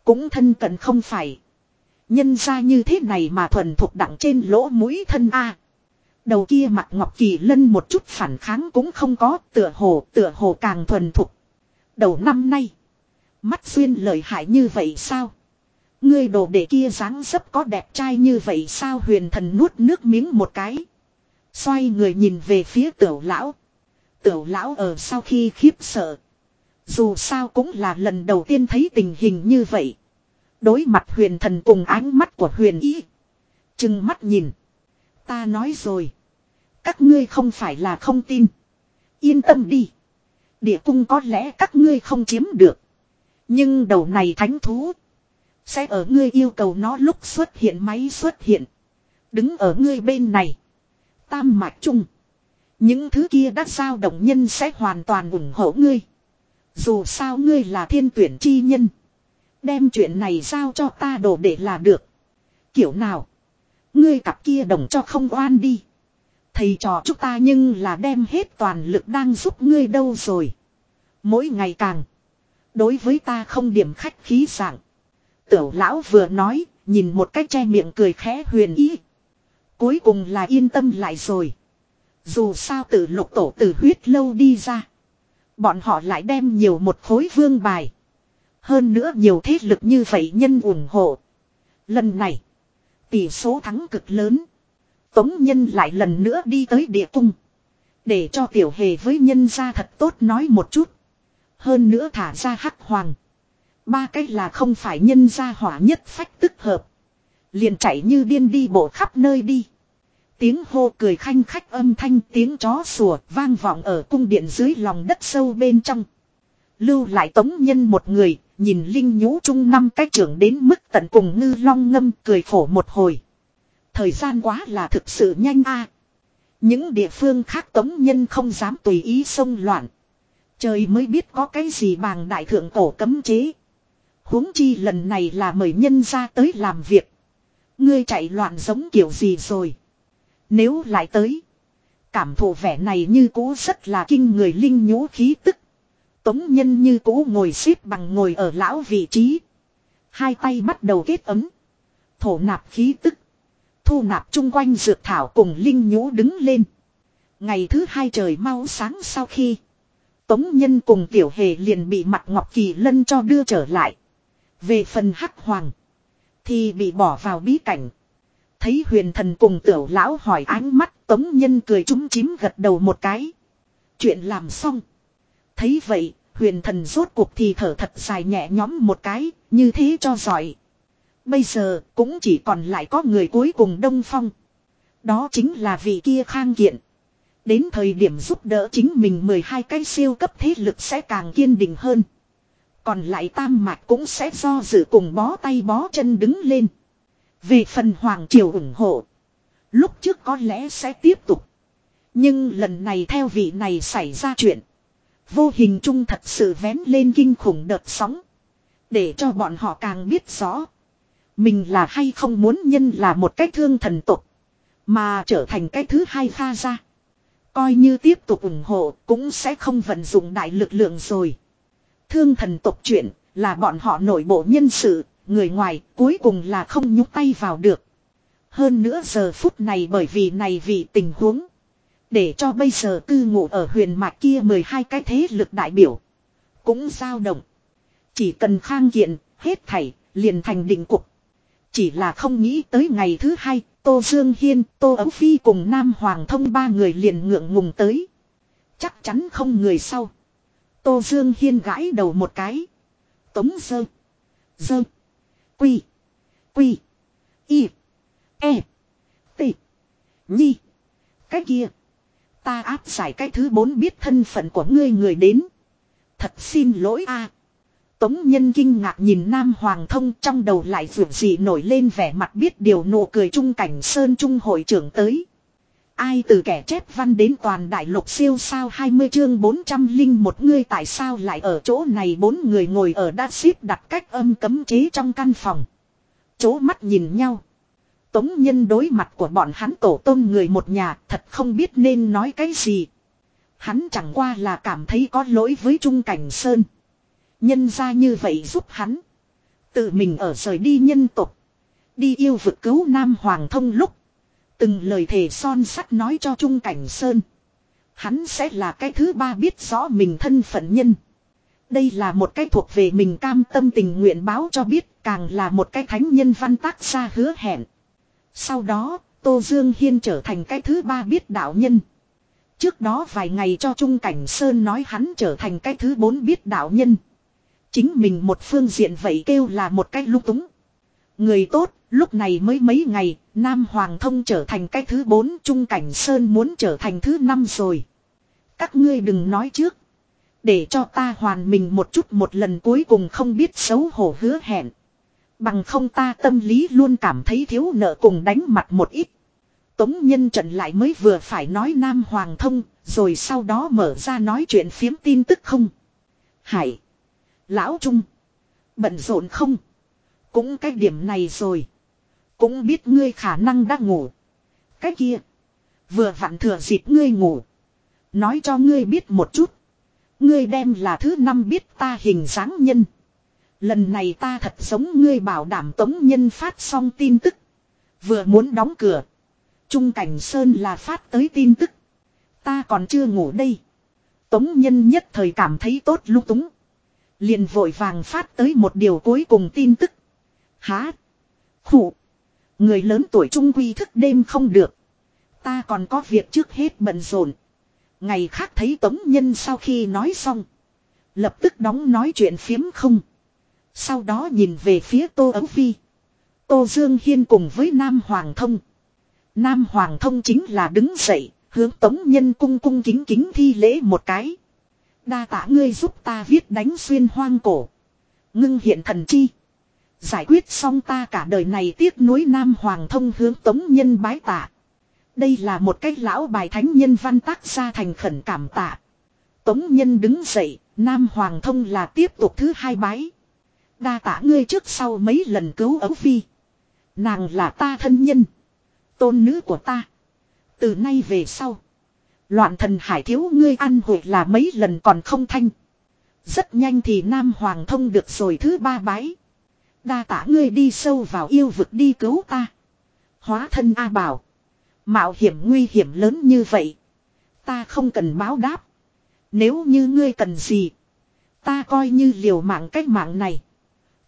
Cũng thân cận không phải. Nhân ra như thế này mà thuần thuộc đặng trên lỗ mũi thân A. Đầu kia mặt Ngọc Kỳ Lân một chút phản kháng cũng không có, tựa hồ, tựa hồ càng thuần thục. Đầu năm nay, mắt xuyên lợi hại như vậy sao? Ngươi đồ đệ kia dáng dấp có đẹp trai như vậy sao huyền thần nuốt nước miếng một cái. Xoay người nhìn về phía tiểu lão. Tiểu lão ở sau khi khiếp sợ. Dù sao cũng là lần đầu tiên thấy tình hình như vậy. Đối mặt huyền thần cùng ánh mắt của huyền ý. Chừng mắt nhìn. Ta nói rồi. Các ngươi không phải là không tin. Yên tâm đi. Địa cung có lẽ các ngươi không chiếm được. Nhưng đầu này thánh thú. Sẽ ở ngươi yêu cầu nó lúc xuất hiện máy xuất hiện. Đứng ở ngươi bên này. Tam mạch chung. Những thứ kia đã sao động nhân sẽ hoàn toàn ủng hộ ngươi. Dù sao ngươi là thiên tuyển chi nhân. Đem chuyện này giao cho ta đổ để là được. Kiểu nào? Ngươi cặp kia đồng cho không oan đi. Thầy trò chúng ta nhưng là đem hết toàn lực đang giúp ngươi đâu rồi. Mỗi ngày càng. Đối với ta không điểm khách khí sảng. Tiểu lão vừa nói, nhìn một cách che miệng cười khẽ huyền ý. Cuối cùng là yên tâm lại rồi. Dù sao từ lục tổ từ huyết lâu đi ra. Bọn họ lại đem nhiều một khối vương bài. Hơn nữa nhiều thế lực như vậy nhân ủng hộ. Lần này. Tỷ số thắng cực lớn. Tống nhân lại lần nữa đi tới địa cung. Để cho tiểu hề với nhân ra thật tốt nói một chút. Hơn nữa thả ra hắc hoàng. Ba cách là không phải nhân ra hỏa nhất phách tức hợp. Liền chạy như điên đi bộ khắp nơi đi. Tiếng hô cười khanh khách âm thanh tiếng chó sủa vang vọng ở cung điện dưới lòng đất sâu bên trong. Lưu lại tống nhân một người, nhìn Linh nhũ trung năm cách trưởng đến mức tận cùng ngư long ngâm cười khổ một hồi. Thời gian quá là thực sự nhanh a. Những địa phương khác tống nhân không dám tùy ý xông loạn. Trời mới biết có cái gì bàng đại thượng cổ cấm chế. huống chi lần này là mời nhân ra tới làm việc. Ngươi chạy loạn giống kiểu gì rồi. Nếu lại tới. Cảm thụ vẻ này như cũ rất là kinh người linh nhũ khí tức. Tống nhân như cũ ngồi xếp bằng ngồi ở lão vị trí. Hai tay bắt đầu kết ấm. Thổ nạp khí tức. Thu nạp chung quanh dược thảo cùng linh nhũ đứng lên. Ngày thứ hai trời mau sáng sau khi. Tống nhân cùng tiểu hề liền bị mặt ngọc kỳ lân cho đưa trở lại. Về phần hắc hoàng. Thì bị bỏ vào bí cảnh. Thấy huyền thần cùng tiểu lão hỏi ánh mắt, tống nhân cười trúng chím gật đầu một cái. Chuyện làm xong. Thấy vậy, huyền thần rốt cuộc thì thở thật dài nhẹ nhõm một cái, như thế cho giỏi. Bây giờ cũng chỉ còn lại có người cuối cùng đông phong. Đó chính là vị kia khang kiện. Đến thời điểm giúp đỡ chính mình 12 cái siêu cấp thế lực sẽ càng kiên định hơn. Còn lại tam mạch cũng sẽ do dự cùng bó tay bó chân đứng lên. Về phần Hoàng Triều ủng hộ. Lúc trước có lẽ sẽ tiếp tục. Nhưng lần này theo vị này xảy ra chuyện. Vô hình chung thật sự vén lên kinh khủng đợt sóng. Để cho bọn họ càng biết rõ. Mình là hay không muốn nhân là một cái thương thần tục. Mà trở thành cái thứ hai pha ra. Coi như tiếp tục ủng hộ cũng sẽ không vận dụng đại lực lượng rồi. Thương thần tộc chuyện là bọn họ nội bộ nhân sự, người ngoài cuối cùng là không nhúc tay vào được. Hơn nữa giờ phút này bởi vì này vì tình huống. Để cho bây giờ cư ngụ ở huyền mạc kia 12 cái thế lực đại biểu. Cũng dao động. Chỉ cần khang kiện, hết thảy, liền thành định cục. Chỉ là không nghĩ tới ngày thứ hai, Tô Dương Hiên, Tô Ấu Phi cùng Nam Hoàng thông ba người liền ngượng ngùng tới. Chắc chắn không người sau. Tô Dương Hiên gãi đầu một cái. Tống dơ. Dơ. Quy. Quy. Y. E. T. Nhi. Cái kia. Ta áp giải cái thứ bốn biết thân phận của ngươi người đến. Thật xin lỗi a. Tống nhân kinh ngạc nhìn Nam Hoàng thông trong đầu lại vượt gì nổi lên vẻ mặt biết điều nụ cười trung cảnh sơn trung hội trưởng tới. Ai từ kẻ chép văn đến toàn đại lục siêu sao 20 chương 400 linh một ngươi tại sao lại ở chỗ này bốn người ngồi ở đa xít đặt cách âm cấm chế trong căn phòng. Chố mắt nhìn nhau. Tống nhân đối mặt của bọn hắn tổ tôn người một nhà thật không biết nên nói cái gì. Hắn chẳng qua là cảm thấy có lỗi với Trung Cảnh Sơn. Nhân ra như vậy giúp hắn. Tự mình ở rời đi nhân tục. Đi yêu vực cứu Nam Hoàng thông lúc. Từng lời thề son sắt nói cho Trung Cảnh Sơn. Hắn sẽ là cái thứ ba biết rõ mình thân phận nhân. Đây là một cái thuộc về mình cam tâm tình nguyện báo cho biết càng là một cái thánh nhân văn tác ra hứa hẹn. Sau đó, Tô Dương Hiên trở thành cái thứ ba biết đạo nhân. Trước đó vài ngày cho Trung Cảnh Sơn nói hắn trở thành cái thứ bốn biết đạo nhân. Chính mình một phương diện vậy kêu là một cái lúc túng. Người tốt, lúc này mới mấy ngày, Nam Hoàng Thông trở thành cái thứ bốn, Trung Cảnh Sơn muốn trở thành thứ năm rồi. Các ngươi đừng nói trước. Để cho ta hoàn mình một chút một lần cuối cùng không biết xấu hổ hứa hẹn. Bằng không ta tâm lý luôn cảm thấy thiếu nợ cùng đánh mặt một ít. Tống nhân trận lại mới vừa phải nói Nam Hoàng Thông, rồi sau đó mở ra nói chuyện phiếm tin tức không. Hải. Lão Trung. Bận rộn không? Cũng cái điểm này rồi. Cũng biết ngươi khả năng đang ngủ. Cái kia. Vừa vặn thừa dịp ngươi ngủ. Nói cho ngươi biết một chút. Ngươi đem là thứ năm biết ta hình dáng nhân. Lần này ta thật giống ngươi bảo đảm tống nhân phát xong tin tức. Vừa muốn đóng cửa. Trung cảnh Sơn là phát tới tin tức. Ta còn chưa ngủ đây. Tống nhân nhất thời cảm thấy tốt lúc túng. Liền vội vàng phát tới một điều cuối cùng tin tức. Há. Khủ. Người lớn tuổi trung quy thức đêm không được. Ta còn có việc trước hết bận rộn. Ngày khác thấy tống nhân sau khi nói xong. Lập tức đóng nói chuyện phiếm không. Sau đó nhìn về phía Tô Ấu Phi. Tô Dương Hiên cùng với Nam Hoàng Thông. Nam Hoàng Thông chính là đứng dậy, hướng Tống Nhân cung cung kính kính thi lễ một cái. Đa tạ ngươi giúp ta viết đánh xuyên hoang cổ. Ngưng hiện thần chi. Giải quyết xong ta cả đời này tiếc nuối Nam Hoàng thông hướng tống nhân bái tạ. Đây là một cách lão bài thánh nhân văn tác ra thành khẩn cảm tạ. Tống nhân đứng dậy, Nam Hoàng thông là tiếp tục thứ hai bái. Đa tạ ngươi trước sau mấy lần cứu ấu phi. Nàng là ta thân nhân. Tôn nữ của ta. Từ nay về sau. Loạn thần hải thiếu ngươi ăn hội là mấy lần còn không thanh. Rất nhanh thì Nam Hoàng thông được rồi thứ ba bái. Đa tả ngươi đi sâu vào yêu vực đi cứu ta. Hóa thân A bảo. Mạo hiểm nguy hiểm lớn như vậy. Ta không cần báo đáp. Nếu như ngươi cần gì. Ta coi như liều mạng cách mạng này.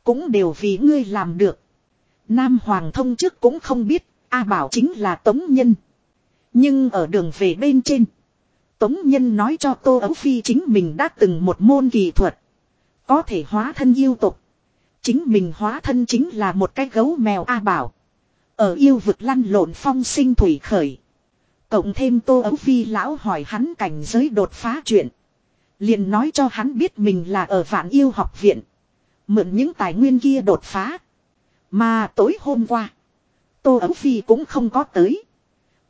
Cũng đều vì ngươi làm được. Nam Hoàng thông trước cũng không biết. A bảo chính là Tống Nhân. Nhưng ở đường về bên trên. Tống Nhân nói cho Tô Ấu Phi chính mình đã từng một môn kỳ thuật. Có thể hóa thân yêu tục. Chính mình hóa thân chính là một cái gấu mèo A Bảo. Ở yêu vực lăn lộn phong sinh thủy khởi. Cộng thêm Tô Ấu Phi lão hỏi hắn cảnh giới đột phá chuyện. liền nói cho hắn biết mình là ở vạn yêu học viện. Mượn những tài nguyên kia đột phá. Mà tối hôm qua. Tô Ấu Phi cũng không có tới.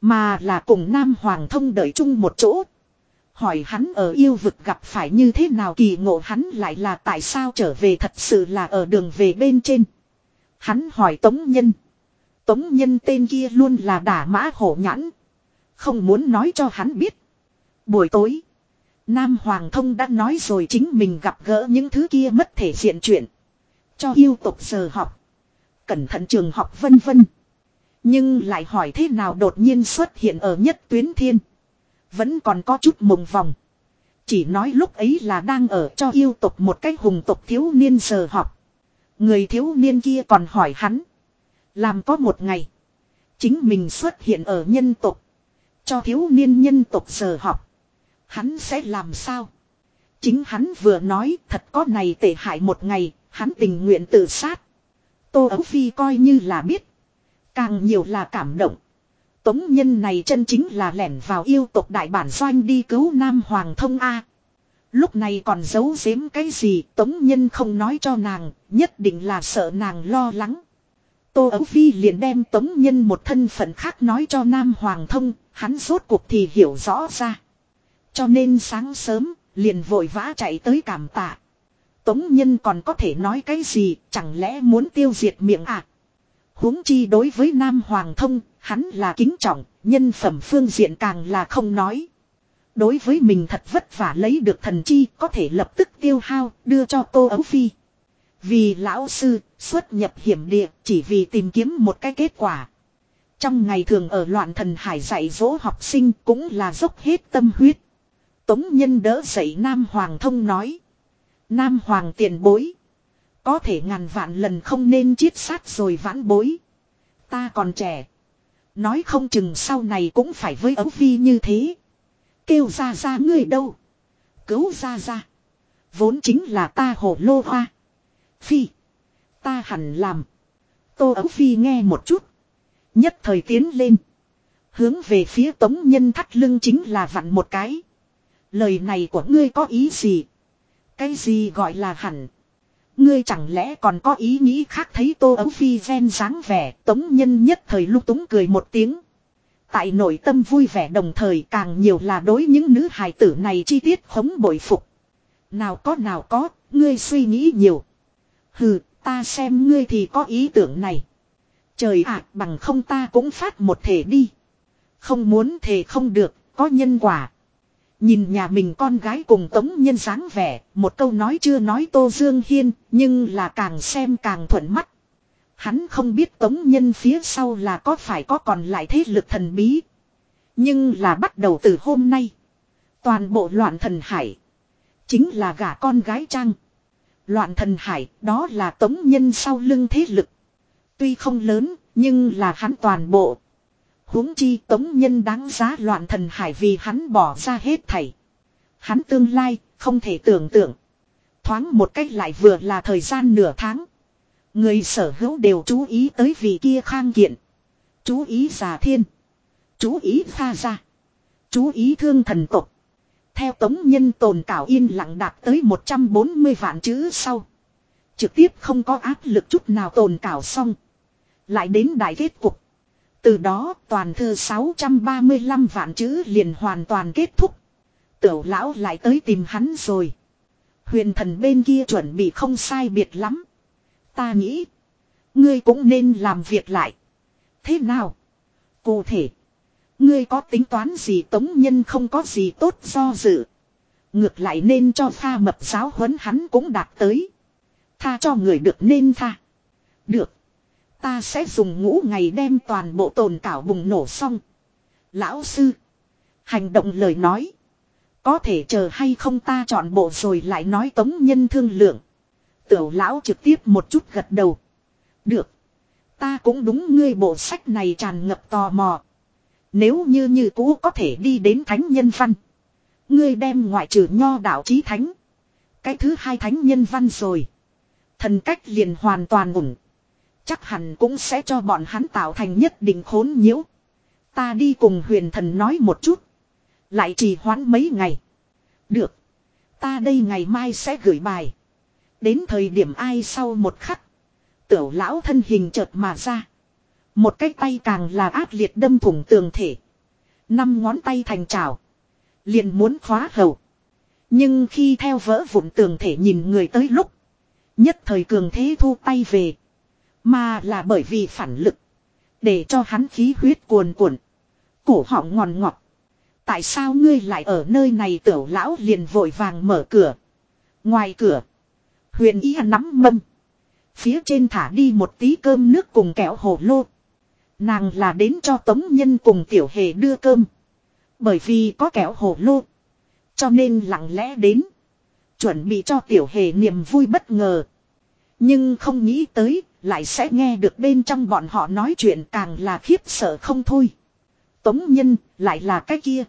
Mà là cùng Nam Hoàng thông đợi chung một chỗ. Hỏi hắn ở yêu vực gặp phải như thế nào, kỳ ngộ hắn lại là tại sao trở về, thật sự là ở đường về bên trên. Hắn hỏi Tống Nhân. Tống Nhân tên kia luôn là đả mã hổ nhãn. Không muốn nói cho hắn biết. Buổi tối. Nam Hoàng Thông đã nói rồi chính mình gặp gỡ những thứ kia mất thể diện chuyện. Cho yêu tục giờ học. Cẩn thận trường học vân vân. Nhưng lại hỏi thế nào đột nhiên xuất hiện ở nhất tuyến thiên. Vẫn còn có chút mộng vòng. Chỉ nói lúc ấy là đang ở cho yêu tục một cái hùng tục thiếu niên giờ học. Người thiếu niên kia còn hỏi hắn. Làm có một ngày. Chính mình xuất hiện ở nhân tục. Cho thiếu niên nhân tục giờ học. Hắn sẽ làm sao? Chính hắn vừa nói, thật có này tệ hại một ngày. Hắn tình nguyện tự sát. Tô Ấu Phi coi như là biết. Càng nhiều là cảm động. Tống nhân này chân chính là lẻn vào yêu tộc đại bản doanh đi cứu Nam Hoàng thông A. Lúc này còn giấu giếm cái gì Tống nhân không nói cho nàng, nhất định là sợ nàng lo lắng. Tô Ấu Phi liền đem Tống nhân một thân phận khác nói cho Nam Hoàng thông, hắn rốt cuộc thì hiểu rõ ra. Cho nên sáng sớm, liền vội vã chạy tới cảm tạ. Tống nhân còn có thể nói cái gì, chẳng lẽ muốn tiêu diệt miệng à? huống chi đối với Nam Hoàng thông, Hắn là kính trọng, nhân phẩm phương diện càng là không nói. Đối với mình thật vất vả lấy được thần chi có thể lập tức tiêu hao, đưa cho Tô Ấu Phi. Vì lão sư, xuất nhập hiểm địa, chỉ vì tìm kiếm một cái kết quả. Trong ngày thường ở loạn thần hải dạy dỗ học sinh cũng là dốc hết tâm huyết. Tống nhân đỡ dậy Nam Hoàng thông nói. Nam Hoàng tiền bối. Có thể ngàn vạn lần không nên chiết sát rồi vãn bối. Ta còn trẻ. Nói không chừng sau này cũng phải với ấu phi như thế. Kêu ra ra ngươi đâu. Cứu ra ra. Vốn chính là ta hổ lô hoa. Phi. Ta hẳn làm. Tô ấu phi nghe một chút. Nhất thời tiến lên. Hướng về phía tống nhân thắt lưng chính là vặn một cái. Lời này của ngươi có ý gì? Cái gì gọi là hẳn? Ngươi chẳng lẽ còn có ý nghĩ khác thấy tô ấu phi ven dáng vẻ tống nhân nhất thời lúc túng cười một tiếng. Tại nội tâm vui vẻ đồng thời càng nhiều là đối những nữ hài tử này chi tiết khống bội phục. Nào có nào có, ngươi suy nghĩ nhiều. Hừ, ta xem ngươi thì có ý tưởng này. Trời ạ, bằng không ta cũng phát một thể đi. Không muốn thể không được, có nhân quả. Nhìn nhà mình con gái cùng tống nhân dáng vẻ, một câu nói chưa nói Tô Dương Hiên, nhưng là càng xem càng thuận mắt. Hắn không biết tống nhân phía sau là có phải có còn lại thế lực thần bí. Nhưng là bắt đầu từ hôm nay. Toàn bộ loạn thần hải. Chính là gả con gái trang. Loạn thần hải đó là tống nhân sau lưng thế lực. Tuy không lớn, nhưng là hắn toàn bộ huống chi tống nhân đáng giá loạn thần hải vì hắn bỏ ra hết thảy. Hắn tương lai, không thể tưởng tượng. Thoáng một cách lại vừa là thời gian nửa tháng. Người sở hữu đều chú ý tới vị kia khang kiện. Chú ý giả thiên. Chú ý pha ra. Chú ý thương thần tục. Theo tống nhân tồn cảo yên lặng đạt tới 140 vạn chữ sau. Trực tiếp không có áp lực chút nào tồn cảo xong. Lại đến đại kết cục. Từ đó toàn thư 635 vạn chữ liền hoàn toàn kết thúc. Tiểu lão lại tới tìm hắn rồi. Huyền thần bên kia chuẩn bị không sai biệt lắm. Ta nghĩ. Ngươi cũng nên làm việc lại. Thế nào? Cụ thể. Ngươi có tính toán gì tống nhân không có gì tốt do dự. Ngược lại nên cho pha mập giáo huấn hắn cũng đạt tới. Tha cho người được nên tha. Được. Ta sẽ dùng ngũ ngày đem toàn bộ tồn cảo bùng nổ xong. Lão sư. Hành động lời nói. Có thể chờ hay không ta chọn bộ rồi lại nói tống nhân thương lượng. Tiểu lão trực tiếp một chút gật đầu. Được. Ta cũng đúng ngươi bộ sách này tràn ngập tò mò. Nếu như như cũ có thể đi đến thánh nhân văn. Ngươi đem ngoại trừ nho đạo chí thánh. Cái thứ hai thánh nhân văn rồi. Thần cách liền hoàn toàn ủng. Chắc hẳn cũng sẽ cho bọn hắn tạo thành nhất định khốn nhiễu. Ta đi cùng huyền thần nói một chút. Lại trì hoãn mấy ngày. Được. Ta đây ngày mai sẽ gửi bài. Đến thời điểm ai sau một khắc. Tiểu lão thân hình chợt mà ra. Một cái tay càng là ác liệt đâm thủng tường thể. Năm ngón tay thành trào. Liền muốn khóa hầu. Nhưng khi theo vỡ vụn tường thể nhìn người tới lúc. Nhất thời cường thế thu tay về. Mà là bởi vì phản lực. Để cho hắn khí huyết cuồn cuộn. Cổ họng ngòn ngọt. Tại sao ngươi lại ở nơi này tiểu lão liền vội vàng mở cửa. Ngoài cửa. Huyền ý nắm mâm. Phía trên thả đi một tí cơm nước cùng kẹo hồ lô. Nàng là đến cho tống nhân cùng tiểu hề đưa cơm. Bởi vì có kẹo hồ lô. Cho nên lặng lẽ đến. Chuẩn bị cho tiểu hề niềm vui bất ngờ. Nhưng không nghĩ tới, lại sẽ nghe được bên trong bọn họ nói chuyện càng là khiếp sợ không thôi. Tống nhân, lại là cái kia.